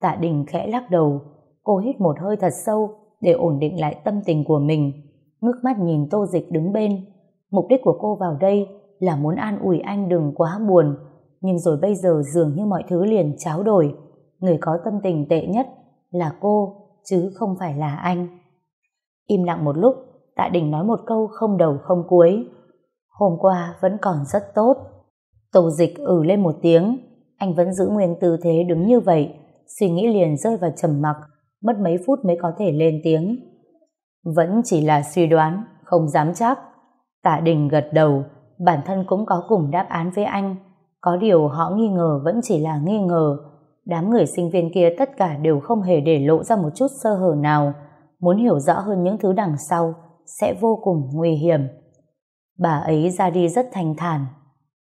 Tạ Đình khẽ lắc đầu. Cô hít một hơi thật sâu để ổn định lại tâm tình của mình. Ngước mắt nhìn tô dịch đứng bên. Mục đích của cô vào đây là muốn an ủi anh đừng quá buồn. nhưng rồi bây giờ dường như mọi thứ liền cháo đổi. Người có tâm tình tệ nhất là cô, chứ không phải là anh. Im lặng một lúc, Tạ Đình nói một câu không đầu không cuối. Hôm qua vẫn còn rất tốt. Tổ dịch ử lên một tiếng, anh vẫn giữ nguyên tư thế đứng như vậy, suy nghĩ liền rơi vào trầm mặc, mất mấy phút mới có thể lên tiếng. Vẫn chỉ là suy đoán, không dám chắc. Tạ Đình gật đầu, bản thân cũng có cùng đáp án với anh. Có điều họ nghi ngờ vẫn chỉ là nghi ngờ. Đám người sinh viên kia tất cả đều không hề để lộ ra một chút sơ hở nào. Muốn hiểu rõ hơn những thứ đằng sau sẽ vô cùng nguy hiểm. Bà ấy ra đi rất thành thản.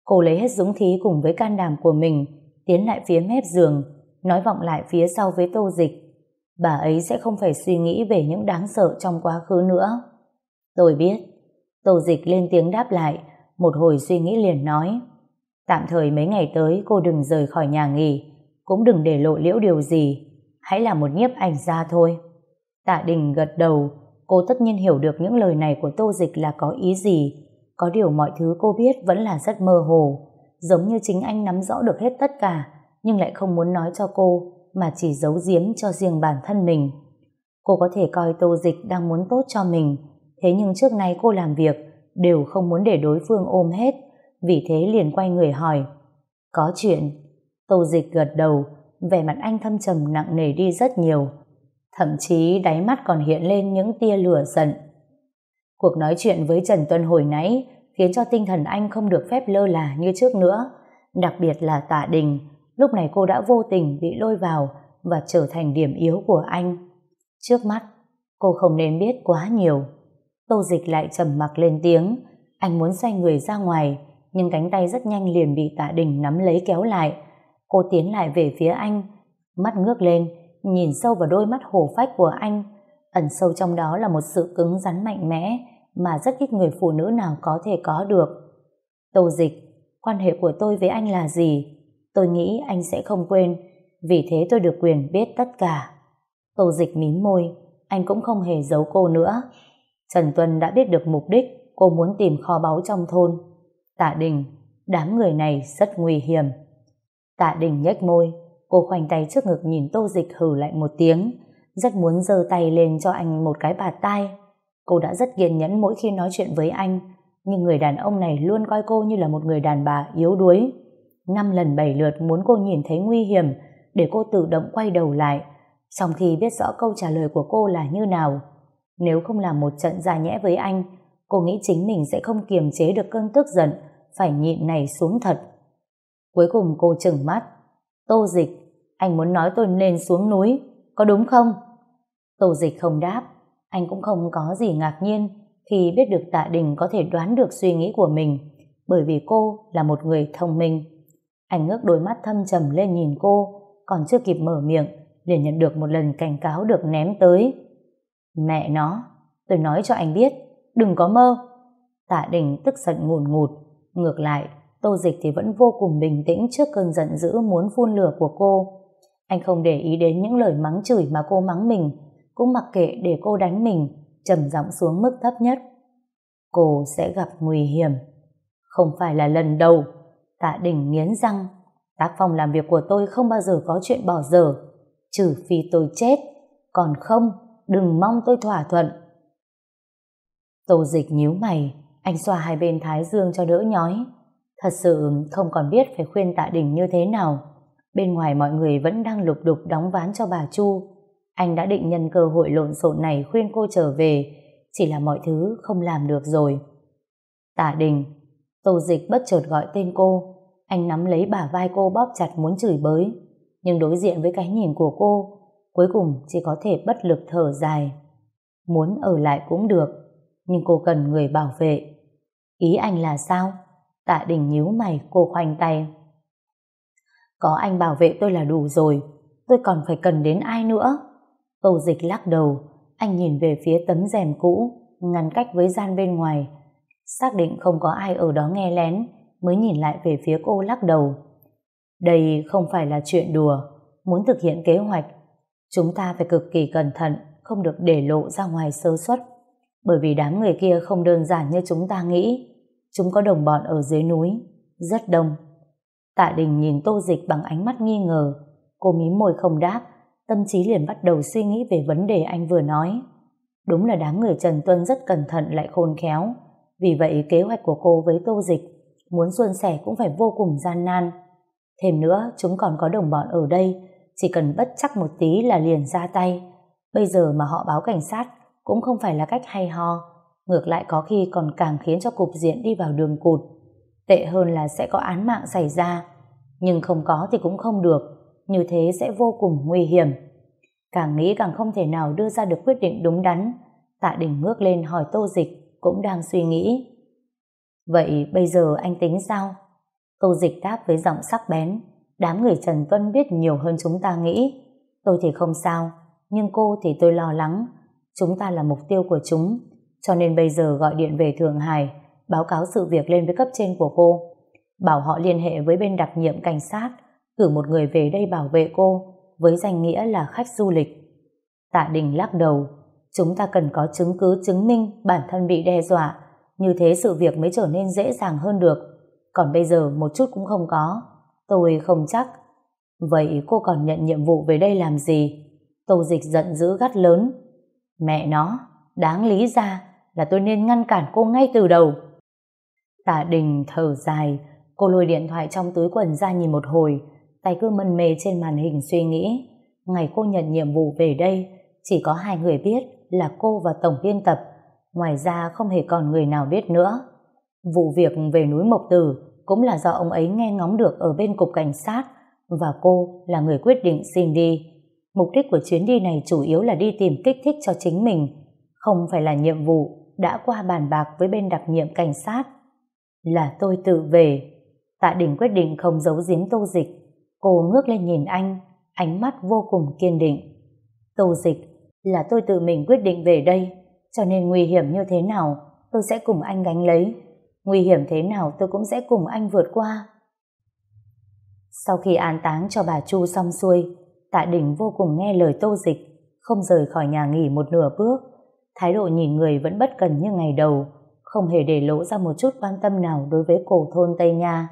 Cô lấy hết dũng khí cùng với can đảm của mình, tiến lại phía mép giường, nói vọng lại phía sau với tô dịch. Bà ấy sẽ không phải suy nghĩ về những đáng sợ trong quá khứ nữa. Tôi biết. Tô dịch lên tiếng đáp lại, một hồi suy nghĩ liền nói tạm thời mấy ngày tới cô đừng rời khỏi nhà nghỉ, cũng đừng để lộ liễu điều gì hãy là một nhiếp ảnh gia thôi tạ đình gật đầu cô tất nhiên hiểu được những lời này của tô dịch là có ý gì có điều mọi thứ cô biết vẫn là rất mơ hồ giống như chính anh nắm rõ được hết tất cả nhưng lại không muốn nói cho cô mà chỉ giấu giếm cho riêng bản thân mình cô có thể coi tô dịch đang muốn tốt cho mình thế nhưng trước nay cô làm việc đều không muốn để đối phương ôm hết, vì thế liền quay người hỏi. Có chuyện. Tô dịch gật đầu, vẻ mặt anh thâm trầm nặng nề đi rất nhiều. Thậm chí đáy mắt còn hiện lên những tia lửa giận. Cuộc nói chuyện với Trần Tuân hồi nãy khiến cho tinh thần anh không được phép lơ là như trước nữa. Đặc biệt là tạ đình, lúc này cô đã vô tình bị lôi vào và trở thành điểm yếu của anh. Trước mắt, cô không nên biết quá nhiều. Tô dịch lại trầm mặc lên tiếng. Anh muốn xoay người ra ngoài, nhưng cánh tay rất nhanh liền bị tạ đình nắm lấy kéo lại. Cô tiến lại về phía anh, mắt ngước lên, nhìn sâu vào đôi mắt hổ phách của anh. Ẩn sâu trong đó là một sự cứng rắn mạnh mẽ mà rất ít người phụ nữ nào có thể có được. Tô dịch, quan hệ của tôi với anh là gì? Tôi nghĩ anh sẽ không quên, vì thế tôi được quyền biết tất cả. Tô dịch mím môi, anh cũng không hề giấu cô nữa. Trần Tuân đã biết được mục đích cô muốn tìm kho báu trong thôn. Tạ Đình, đám người này rất nguy hiểm. Tạ Đình nhếch môi, cô khoanh tay trước ngực nhìn Tô Dịch hừ lại một tiếng, rất muốn giơ tay lên cho anh một cái bạt tai. Cô đã rất kiên nhẫn mỗi khi nói chuyện với anh, nhưng người đàn ông này luôn coi cô như là một người đàn bà yếu đuối. Năm lần bảy lượt muốn cô nhìn thấy nguy hiểm để cô tự động quay đầu lại, trong khi biết rõ câu trả lời của cô là như nào. Nếu không làm một trận ra nhẽ với anh, cô nghĩ chính mình sẽ không kiềm chế được cơn tức giận, phải nhịn này xuống thật. Cuối cùng cô chừng mắt. Tô dịch, anh muốn nói tôi nên xuống núi, có đúng không? Tô dịch không đáp, anh cũng không có gì ngạc nhiên khi biết được tạ đình có thể đoán được suy nghĩ của mình, bởi vì cô là một người thông minh. Anh ngước đôi mắt thâm trầm lên nhìn cô, còn chưa kịp mở miệng, liền nhận được một lần cảnh cáo được ném tới. Mẹ nó, tôi nói cho anh biết, đừng có mơ. Tạ Đình tức giận ngùn ngụt, ngược lại, Tô Dịch thì vẫn vô cùng bình tĩnh trước cơn giận dữ muốn phun lửa của cô. Anh không để ý đến những lời mắng chửi mà cô mắng mình, cũng mặc kệ để cô đánh mình, trầm giọng xuống mức thấp nhất. Cô sẽ gặp nguy hiểm. Không phải là lần đầu, Tạ Đình nghiến răng. Tác phong làm việc của tôi không bao giờ có chuyện bỏ dở, trừ phi tôi chết, còn không đừng mong tôi thỏa thuận. Tô dịch nhíu mày, anh xoa hai bên thái dương cho đỡ nhói. Thật sự không còn biết phải khuyên tạ đình như thế nào. Bên ngoài mọi người vẫn đang lục đục đóng ván cho bà Chu. Anh đã định nhân cơ hội lộn xộn này khuyên cô trở về, chỉ là mọi thứ không làm được rồi. Tạ đình, tô dịch bất chợt gọi tên cô, anh nắm lấy bả vai cô bóp chặt muốn chửi bới. Nhưng đối diện với cái nhìn của cô, cuối cùng chỉ có thể bất lực thở dài. Muốn ở lại cũng được, nhưng cô cần người bảo vệ. Ý anh là sao? Tạ đình nhíu mày, cô khoanh tay. Có anh bảo vệ tôi là đủ rồi, tôi còn phải cần đến ai nữa? Tô dịch lắc đầu, anh nhìn về phía tấm rèm cũ, ngăn cách với gian bên ngoài. Xác định không có ai ở đó nghe lén, mới nhìn lại về phía cô lắc đầu. Đây không phải là chuyện đùa, muốn thực hiện kế hoạch Chúng ta phải cực kỳ cẩn thận, không được để lộ ra ngoài sơ suất. Bởi vì đám người kia không đơn giản như chúng ta nghĩ. Chúng có đồng bọn ở dưới núi, rất đông. Tạ Đình nhìn Tô Dịch bằng ánh mắt nghi ngờ. Cô mím môi không đáp, tâm trí liền bắt đầu suy nghĩ về vấn đề anh vừa nói. Đúng là đám người Trần Tuân rất cẩn thận lại khôn khéo. Vì vậy kế hoạch của cô với Tô Dịch muốn xuân sẻ cũng phải vô cùng gian nan. Thêm nữa, chúng còn có đồng bọn ở đây, chỉ cần bất chắc một tí là liền ra tay. Bây giờ mà họ báo cảnh sát cũng không phải là cách hay ho, ngược lại có khi còn càng khiến cho cục diện đi vào đường cụt. Tệ hơn là sẽ có án mạng xảy ra, nhưng không có thì cũng không được, như thế sẽ vô cùng nguy hiểm. Càng nghĩ càng không thể nào đưa ra được quyết định đúng đắn, Tạ Đình ngước lên hỏi Tô Dịch, cũng đang suy nghĩ. Vậy bây giờ anh tính sao? Tô Dịch đáp với giọng sắc bén, đám người Trần Tuân biết nhiều hơn chúng ta nghĩ. Tôi thì không sao, nhưng cô thì tôi lo lắng. Chúng ta là mục tiêu của chúng, cho nên bây giờ gọi điện về Thượng Hải, báo cáo sự việc lên với cấp trên của cô. Bảo họ liên hệ với bên đặc nhiệm cảnh sát, cử một người về đây bảo vệ cô, với danh nghĩa là khách du lịch. Tạ Đình lắc đầu, chúng ta cần có chứng cứ chứng minh bản thân bị đe dọa, như thế sự việc mới trở nên dễ dàng hơn được. Còn bây giờ một chút cũng không có, tôi không chắc. Vậy cô còn nhận nhiệm vụ về đây làm gì? Tô dịch giận dữ gắt lớn. Mẹ nó, đáng lý ra là tôi nên ngăn cản cô ngay từ đầu. Tạ Đình thở dài, cô lôi điện thoại trong túi quần ra nhìn một hồi, tay cứ mân mê trên màn hình suy nghĩ. Ngày cô nhận nhiệm vụ về đây, chỉ có hai người biết là cô và tổng biên tập, ngoài ra không hề còn người nào biết nữa. Vụ việc về núi Mộc Tử cũng là do ông ấy nghe ngóng được ở bên cục cảnh sát và cô là người quyết định xin đi. Mục đích của chuyến đi này chủ yếu là đi tìm kích thích cho chính mình, không phải là nhiệm vụ đã qua bàn bạc với bên đặc nhiệm cảnh sát. Là tôi tự về. Tạ Đình quyết định không giấu giếm tô dịch. Cô ngước lên nhìn anh, ánh mắt vô cùng kiên định. Tô dịch, là tôi tự mình quyết định về đây, cho nên nguy hiểm như thế nào, tôi sẽ cùng anh gánh lấy. Nguy hiểm thế nào tôi cũng sẽ cùng anh vượt qua. Sau khi an táng cho bà Chu xong xuôi, Tạ Đình vô cùng nghe lời tô dịch, không rời khỏi nhà nghỉ một nửa bước. Thái độ nhìn người vẫn bất cần như ngày đầu, không hề để lộ ra một chút quan tâm nào đối với cổ thôn Tây Nha.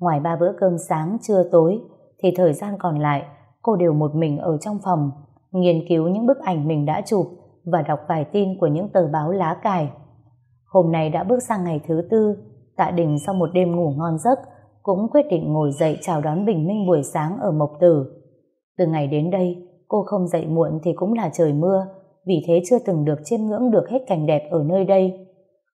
Ngoài ba bữa cơm sáng, trưa tối, thì thời gian còn lại, cô đều một mình ở trong phòng, nghiên cứu những bức ảnh mình đã chụp và đọc vài tin của những tờ báo lá cải. Hôm nay đã bước sang ngày thứ tư, Tạ Đình sau một đêm ngủ ngon giấc, cũng quyết định ngồi dậy chào đón bình minh buổi sáng ở Mộc Tử. Từ ngày đến đây, cô không dậy muộn thì cũng là trời mưa, vì thế chưa từng được chiêm ngưỡng được hết cảnh đẹp ở nơi đây.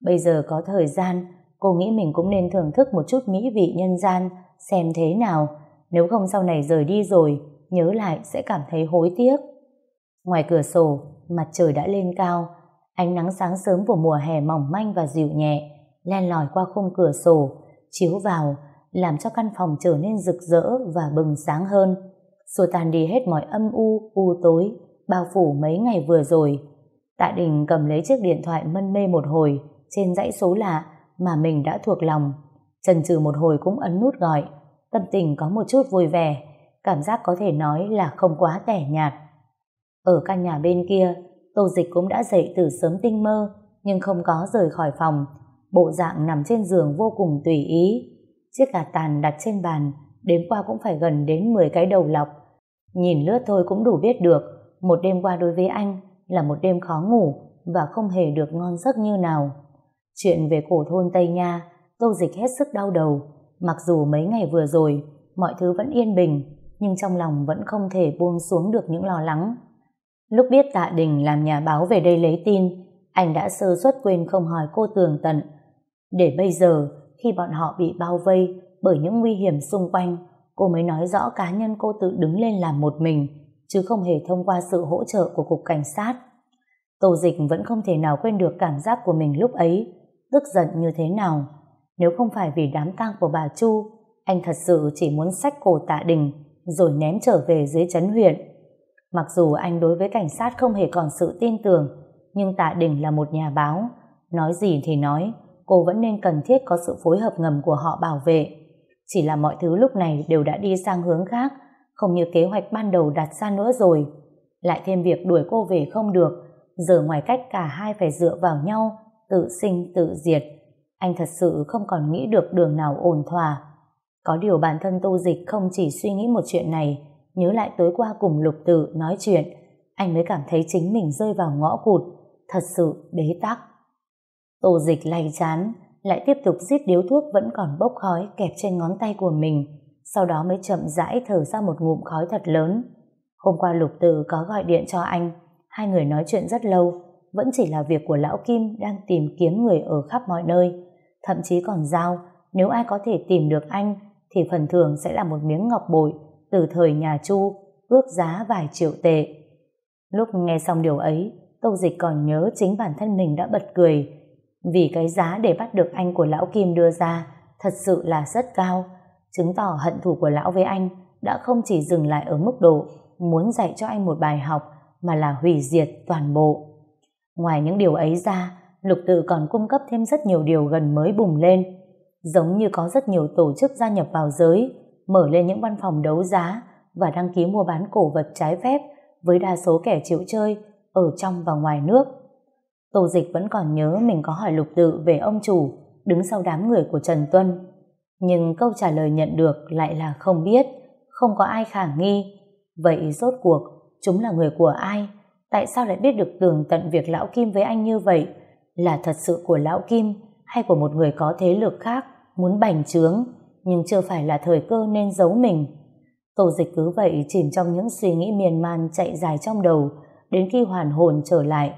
Bây giờ có thời gian, cô nghĩ mình cũng nên thưởng thức một chút mỹ vị nhân gian, xem thế nào, nếu không sau này rời đi rồi, nhớ lại sẽ cảm thấy hối tiếc. Ngoài cửa sổ, mặt trời đã lên cao, ánh nắng sáng sớm của mùa hè mỏng manh và dịu nhẹ, len lỏi qua khung cửa sổ, chiếu vào, làm cho căn phòng trở nên rực rỡ và bừng sáng hơn xua tan đi hết mọi âm u, u tối, bao phủ mấy ngày vừa rồi. Tạ Đình cầm lấy chiếc điện thoại mân mê một hồi trên dãy số lạ mà mình đã thuộc lòng. Trần trừ một hồi cũng ấn nút gọi, tâm tình có một chút vui vẻ, cảm giác có thể nói là không quá tẻ nhạt. Ở căn nhà bên kia, Tô Dịch cũng đã dậy từ sớm tinh mơ, nhưng không có rời khỏi phòng, bộ dạng nằm trên giường vô cùng tùy ý. Chiếc gà tàn đặt trên bàn, đến qua cũng phải gần đến 10 cái đầu lọc. Nhìn lướt thôi cũng đủ biết được, một đêm qua đối với anh là một đêm khó ngủ và không hề được ngon giấc như nào. Chuyện về cổ thôn Tây Nha, Tô Dịch hết sức đau đầu, mặc dù mấy ngày vừa rồi mọi thứ vẫn yên bình, nhưng trong lòng vẫn không thể buông xuống được những lo lắng. Lúc biết Tạ Đình làm nhà báo về đây lấy tin, anh đã sơ suất quên không hỏi cô tường tận. Để bây giờ, khi bọn họ bị bao vây bởi những nguy hiểm xung quanh, cô mới nói rõ cá nhân cô tự đứng lên làm một mình, chứ không hề thông qua sự hỗ trợ của cục cảnh sát. Tô Dịch vẫn không thể nào quên được cảm giác của mình lúc ấy, tức giận như thế nào. Nếu không phải vì đám tang của bà Chu, anh thật sự chỉ muốn xách cổ tạ đình, rồi ném trở về dưới chấn huyện. Mặc dù anh đối với cảnh sát không hề còn sự tin tưởng, nhưng tạ đình là một nhà báo. Nói gì thì nói, cô vẫn nên cần thiết có sự phối hợp ngầm của họ bảo vệ. Chỉ là mọi thứ lúc này đều đã đi sang hướng khác, không như kế hoạch ban đầu đặt ra nữa rồi. Lại thêm việc đuổi cô về không được, giờ ngoài cách cả hai phải dựa vào nhau, tự sinh tự diệt. Anh thật sự không còn nghĩ được đường nào ổn thỏa. Có điều bản thân Tô Dịch không chỉ suy nghĩ một chuyện này, nhớ lại tối qua cùng lục tự nói chuyện, anh mới cảm thấy chính mình rơi vào ngõ cụt, thật sự bế tắc. Tô Dịch lay chán, lại tiếp tục giết điếu thuốc vẫn còn bốc khói kẹp trên ngón tay của mình, sau đó mới chậm rãi thở ra một ngụm khói thật lớn. Hôm qua Lục từ có gọi điện cho anh, hai người nói chuyện rất lâu, vẫn chỉ là việc của Lão Kim đang tìm kiếm người ở khắp mọi nơi, thậm chí còn giao, nếu ai có thể tìm được anh, thì phần thưởng sẽ là một miếng ngọc bội từ thời nhà Chu, ước giá vài triệu tệ. Lúc nghe xong điều ấy, Tô Dịch còn nhớ chính bản thân mình đã bật cười, vì cái giá để bắt được anh của Lão Kim đưa ra thật sự là rất cao, chứng tỏ hận thù của Lão với anh đã không chỉ dừng lại ở mức độ muốn dạy cho anh một bài học mà là hủy diệt toàn bộ. Ngoài những điều ấy ra, Lục Tự còn cung cấp thêm rất nhiều điều gần mới bùng lên, giống như có rất nhiều tổ chức gia nhập vào giới, mở lên những văn phòng đấu giá và đăng ký mua bán cổ vật trái phép với đa số kẻ chịu chơi ở trong và ngoài nước. Tô Dịch vẫn còn nhớ mình có hỏi Lục Tự về ông chủ đứng sau đám người của Trần Tuân. Nhưng câu trả lời nhận được lại là không biết, không có ai khả nghi. Vậy rốt cuộc, chúng là người của ai? Tại sao lại biết được tường tận việc Lão Kim với anh như vậy? Là thật sự của Lão Kim hay của một người có thế lực khác muốn bành trướng nhưng chưa phải là thời cơ nên giấu mình? Tô Dịch cứ vậy chìm trong những suy nghĩ miên man chạy dài trong đầu đến khi hoàn hồn trở lại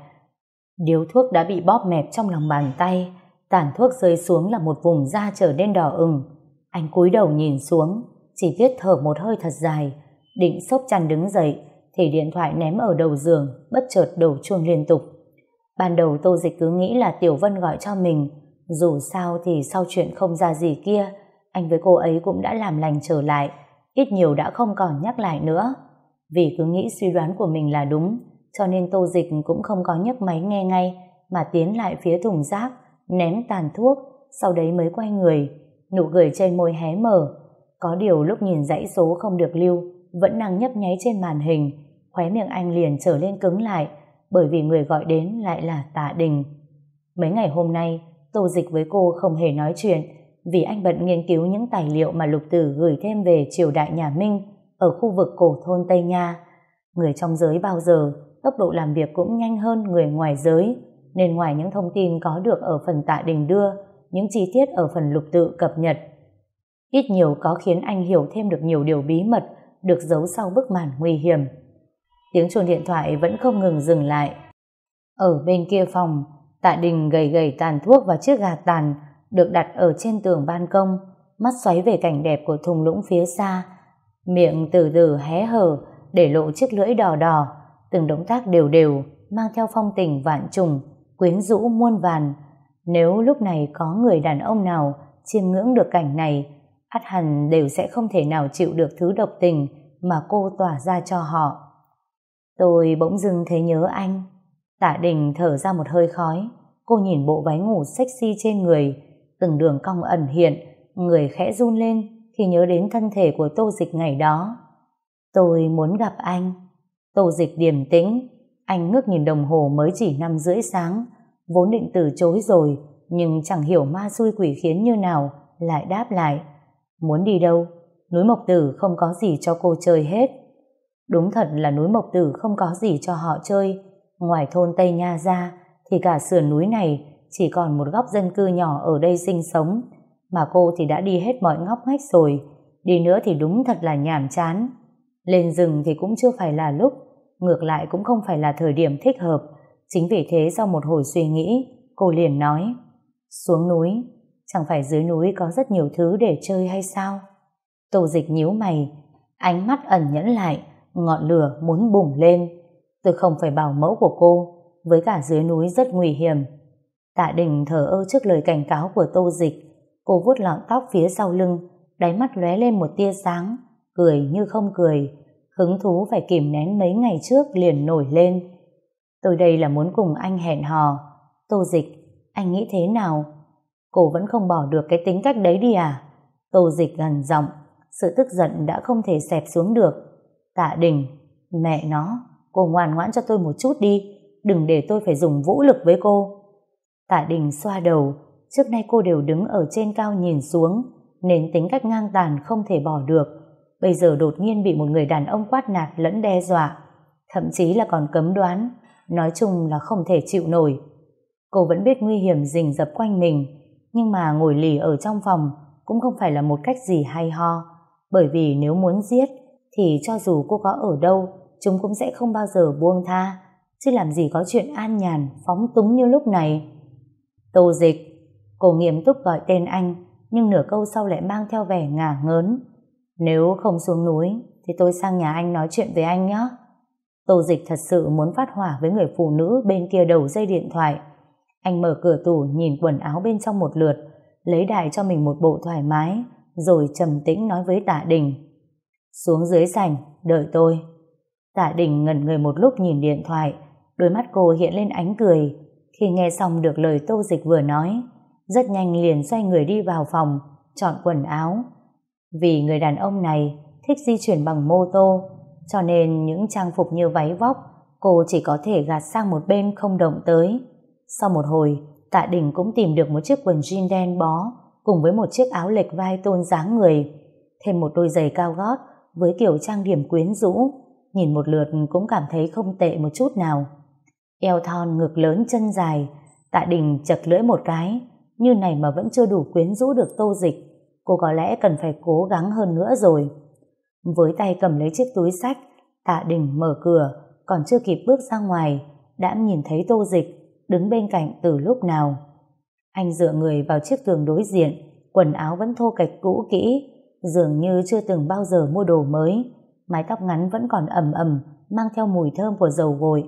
Điếu thuốc đã bị bóp mẹp trong lòng bàn tay, tàn thuốc rơi xuống là một vùng da trở nên đỏ ửng. Anh cúi đầu nhìn xuống, chỉ biết thở một hơi thật dài, định sốc chăn đứng dậy, thì điện thoại ném ở đầu giường, bất chợt đổ chuông liên tục. Ban đầu Tô Dịch cứ nghĩ là Tiểu Vân gọi cho mình, dù sao thì sau chuyện không ra gì kia, anh với cô ấy cũng đã làm lành trở lại, ít nhiều đã không còn nhắc lại nữa. Vì cứ nghĩ suy đoán của mình là đúng, cho nên tô dịch cũng không có nhấc máy nghe ngay mà tiến lại phía thùng rác ném tàn thuốc sau đấy mới quay người nụ cười trên môi hé mở. Có điều lúc nhìn dãy số không được lưu vẫn đang nhấp nháy trên màn hình khóe miệng anh liền trở lên cứng lại bởi vì người gọi đến lại là tạ đình. Mấy ngày hôm nay tô dịch với cô không hề nói chuyện vì anh bận nghiên cứu những tài liệu mà lục tử gửi thêm về triều đại nhà Minh ở khu vực cổ thôn Tây Nha. Người trong giới bao giờ tốc độ làm việc cũng nhanh hơn người ngoài giới, nên ngoài những thông tin có được ở phần tạ đình đưa, những chi tiết ở phần lục tự cập nhật. Ít nhiều có khiến anh hiểu thêm được nhiều điều bí mật được giấu sau bức màn nguy hiểm. Tiếng chuông điện thoại vẫn không ngừng dừng lại. Ở bên kia phòng, tạ đình gầy gầy tàn thuốc và chiếc gà tàn được đặt ở trên tường ban công, mắt xoáy về cảnh đẹp của thùng lũng phía xa, miệng từ từ hé hở để lộ chiếc lưỡi đỏ đỏ từng động tác đều đều, mang theo phong tình vạn trùng, quyến rũ muôn vàn. Nếu lúc này có người đàn ông nào chiêm ngưỡng được cảnh này, ắt hẳn đều sẽ không thể nào chịu được thứ độc tình mà cô tỏa ra cho họ. Tôi bỗng dưng thấy nhớ anh. Tạ Đình thở ra một hơi khói, cô nhìn bộ váy ngủ sexy trên người, từng đường cong ẩn hiện, người khẽ run lên khi nhớ đến thân thể của tô dịch ngày đó. Tôi muốn gặp anh. Tô dịch điềm tĩnh, anh ngước nhìn đồng hồ mới chỉ năm rưỡi sáng, vốn định từ chối rồi, nhưng chẳng hiểu ma xui quỷ khiến như nào, lại đáp lại. Muốn đi đâu? Núi Mộc Tử không có gì cho cô chơi hết. Đúng thật là núi Mộc Tử không có gì cho họ chơi. Ngoài thôn Tây Nha ra, thì cả sườn núi này chỉ còn một góc dân cư nhỏ ở đây sinh sống, mà cô thì đã đi hết mọi ngóc ngách rồi, đi nữa thì đúng thật là nhàm chán. Lên rừng thì cũng chưa phải là lúc, ngược lại cũng không phải là thời điểm thích hợp. Chính vì thế sau một hồi suy nghĩ, cô liền nói, xuống núi, chẳng phải dưới núi có rất nhiều thứ để chơi hay sao? Tô dịch nhíu mày, ánh mắt ẩn nhẫn lại, ngọn lửa muốn bùng lên. Tôi không phải bảo mẫu của cô, với cả dưới núi rất nguy hiểm. Tạ Đình thở ơ trước lời cảnh cáo của Tô Dịch, cô vuốt lọn tóc phía sau lưng, đáy mắt lóe lên một tia sáng, cười như không cười, hứng thú phải kìm nén mấy ngày trước liền nổi lên. Tôi đây là muốn cùng anh hẹn hò. Tô dịch, anh nghĩ thế nào? Cô vẫn không bỏ được cái tính cách đấy đi à? Tô dịch gần giọng, sự tức giận đã không thể xẹp xuống được. Tạ đình, mẹ nó, cô ngoan ngoãn cho tôi một chút đi, đừng để tôi phải dùng vũ lực với cô. Tạ đình xoa đầu, trước nay cô đều đứng ở trên cao nhìn xuống, nên tính cách ngang tàn không thể bỏ được. Bây giờ đột nhiên bị một người đàn ông quát nạt lẫn đe dọa, thậm chí là còn cấm đoán, nói chung là không thể chịu nổi. Cô vẫn biết nguy hiểm rình rập quanh mình, nhưng mà ngồi lì ở trong phòng cũng không phải là một cách gì hay ho, bởi vì nếu muốn giết thì cho dù cô có ở đâu, chúng cũng sẽ không bao giờ buông tha, chứ làm gì có chuyện an nhàn, phóng túng như lúc này. Tô dịch, cô nghiêm túc gọi tên anh, nhưng nửa câu sau lại mang theo vẻ ngả ngớn. Nếu không xuống núi, thì tôi sang nhà anh nói chuyện với anh nhé. Tô dịch thật sự muốn phát hỏa với người phụ nữ bên kia đầu dây điện thoại. Anh mở cửa tủ nhìn quần áo bên trong một lượt, lấy đại cho mình một bộ thoải mái, rồi trầm tĩnh nói với tạ đình. Xuống dưới sảnh, đợi tôi. Tạ đình ngẩn người một lúc nhìn điện thoại, đôi mắt cô hiện lên ánh cười. Khi nghe xong được lời tô dịch vừa nói, rất nhanh liền xoay người đi vào phòng, chọn quần áo. Vì người đàn ông này thích di chuyển bằng mô tô, cho nên những trang phục như váy vóc, cô chỉ có thể gạt sang một bên không động tới. Sau một hồi, Tạ Đình cũng tìm được một chiếc quần jean đen bó cùng với một chiếc áo lệch vai tôn dáng người, thêm một đôi giày cao gót với kiểu trang điểm quyến rũ, nhìn một lượt cũng cảm thấy không tệ một chút nào. Eo thon ngực lớn chân dài, Tạ Đình chật lưỡi một cái, như này mà vẫn chưa đủ quyến rũ được tô dịch, cô có lẽ cần phải cố gắng hơn nữa rồi. Với tay cầm lấy chiếc túi sách, Tạ Đình mở cửa, còn chưa kịp bước ra ngoài, đã nhìn thấy tô dịch, đứng bên cạnh từ lúc nào. Anh dựa người vào chiếc tường đối diện, quần áo vẫn thô kệch cũ kỹ, dường như chưa từng bao giờ mua đồ mới. Mái tóc ngắn vẫn còn ẩm ẩm, mang theo mùi thơm của dầu gội,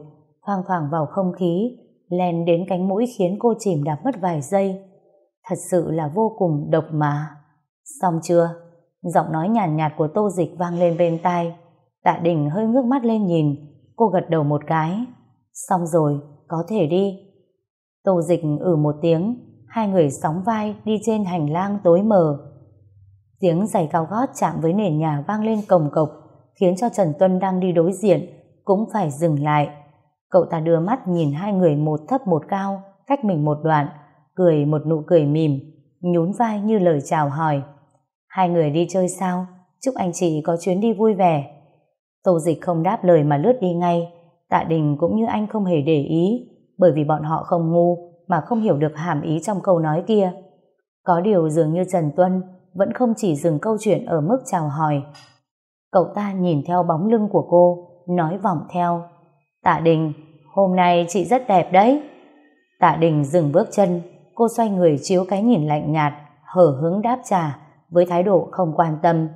thoang thoảng vào không khí, len đến cánh mũi khiến cô chìm đạp mất vài giây. Thật sự là vô cùng độc mà. Xong chưa? Giọng nói nhàn nhạt, nhạt của tô dịch vang lên bên tai. Tạ Đình hơi ngước mắt lên nhìn, cô gật đầu một cái. Xong rồi, có thể đi. Tô dịch ử một tiếng, hai người sóng vai đi trên hành lang tối mờ. Tiếng giày cao gót chạm với nền nhà vang lên cồng cộc, khiến cho Trần Tuân đang đi đối diện cũng phải dừng lại. Cậu ta đưa mắt nhìn hai người một thấp một cao, cách mình một đoạn, cười một nụ cười mỉm, nhún vai như lời chào hỏi. Hai người đi chơi sao? Chúc anh chị có chuyến đi vui vẻ. Tô dịch không đáp lời mà lướt đi ngay. Tạ Đình cũng như anh không hề để ý, bởi vì bọn họ không ngu mà không hiểu được hàm ý trong câu nói kia. Có điều dường như Trần Tuân vẫn không chỉ dừng câu chuyện ở mức chào hỏi. Cậu ta nhìn theo bóng lưng của cô, nói vòng theo. Tạ Đình, hôm nay chị rất đẹp đấy. Tạ Đình dừng bước chân, cô xoay người chiếu cái nhìn lạnh nhạt, hở hứng đáp trả, với thái độ không quan tâm.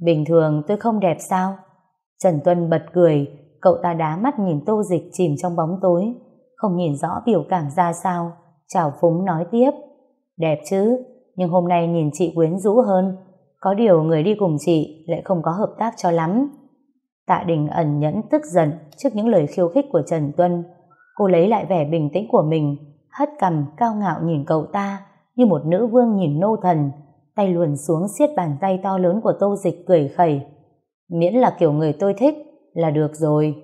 Bình thường tôi không đẹp sao? Trần Tuân bật cười, cậu ta đá mắt nhìn tô dịch chìm trong bóng tối, không nhìn rõ biểu cảm ra sao, chào phúng nói tiếp. Đẹp chứ, nhưng hôm nay nhìn chị quyến rũ hơn, có điều người đi cùng chị lại không có hợp tác cho lắm. Tạ Đình ẩn nhẫn tức giận trước những lời khiêu khích của Trần Tuân. Cô lấy lại vẻ bình tĩnh của mình, hất cằm cao ngạo nhìn cậu ta như một nữ vương nhìn nô thần, tay luồn xuống siết bàn tay to lớn của tô dịch cười khẩy. Miễn là kiểu người tôi thích là được rồi.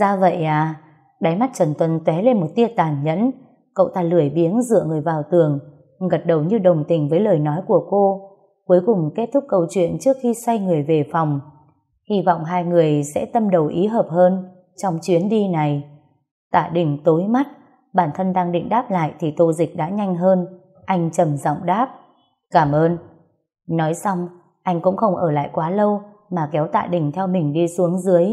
Ra vậy à? Đáy mắt Trần Tuân tóe lên một tia tàn nhẫn. Cậu ta lười biếng dựa người vào tường, gật đầu như đồng tình với lời nói của cô. Cuối cùng kết thúc câu chuyện trước khi xoay người về phòng. Hy vọng hai người sẽ tâm đầu ý hợp hơn trong chuyến đi này. Tạ đỉnh tối mắt, bản thân đang định đáp lại thì tô dịch đã nhanh hơn. Anh trầm giọng đáp. Cảm ơn. Nói xong, anh cũng không ở lại quá lâu mà kéo tạ đình theo mình đi xuống dưới.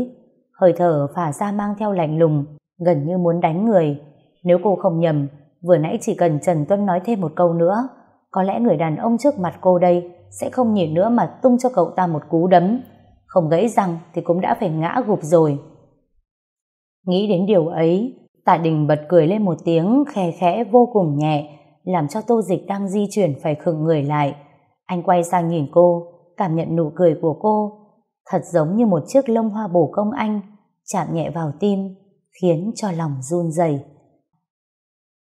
Hơi thở phả ra mang theo lạnh lùng, gần như muốn đánh người. Nếu cô không nhầm, vừa nãy chỉ cần Trần Tuân nói thêm một câu nữa, có lẽ người đàn ông trước mặt cô đây sẽ không nhìn nữa mà tung cho cậu ta một cú đấm. Không gãy răng thì cũng đã phải ngã gục rồi. Nghĩ đến điều ấy, Tạ Đình bật cười lên một tiếng khe khẽ vô cùng nhẹ, làm cho tô dịch đang di chuyển phải khựng người lại. Anh quay sang nhìn cô, cảm nhận nụ cười của cô, thật giống như một chiếc lông hoa bổ công anh, chạm nhẹ vào tim, khiến cho lòng run rẩy.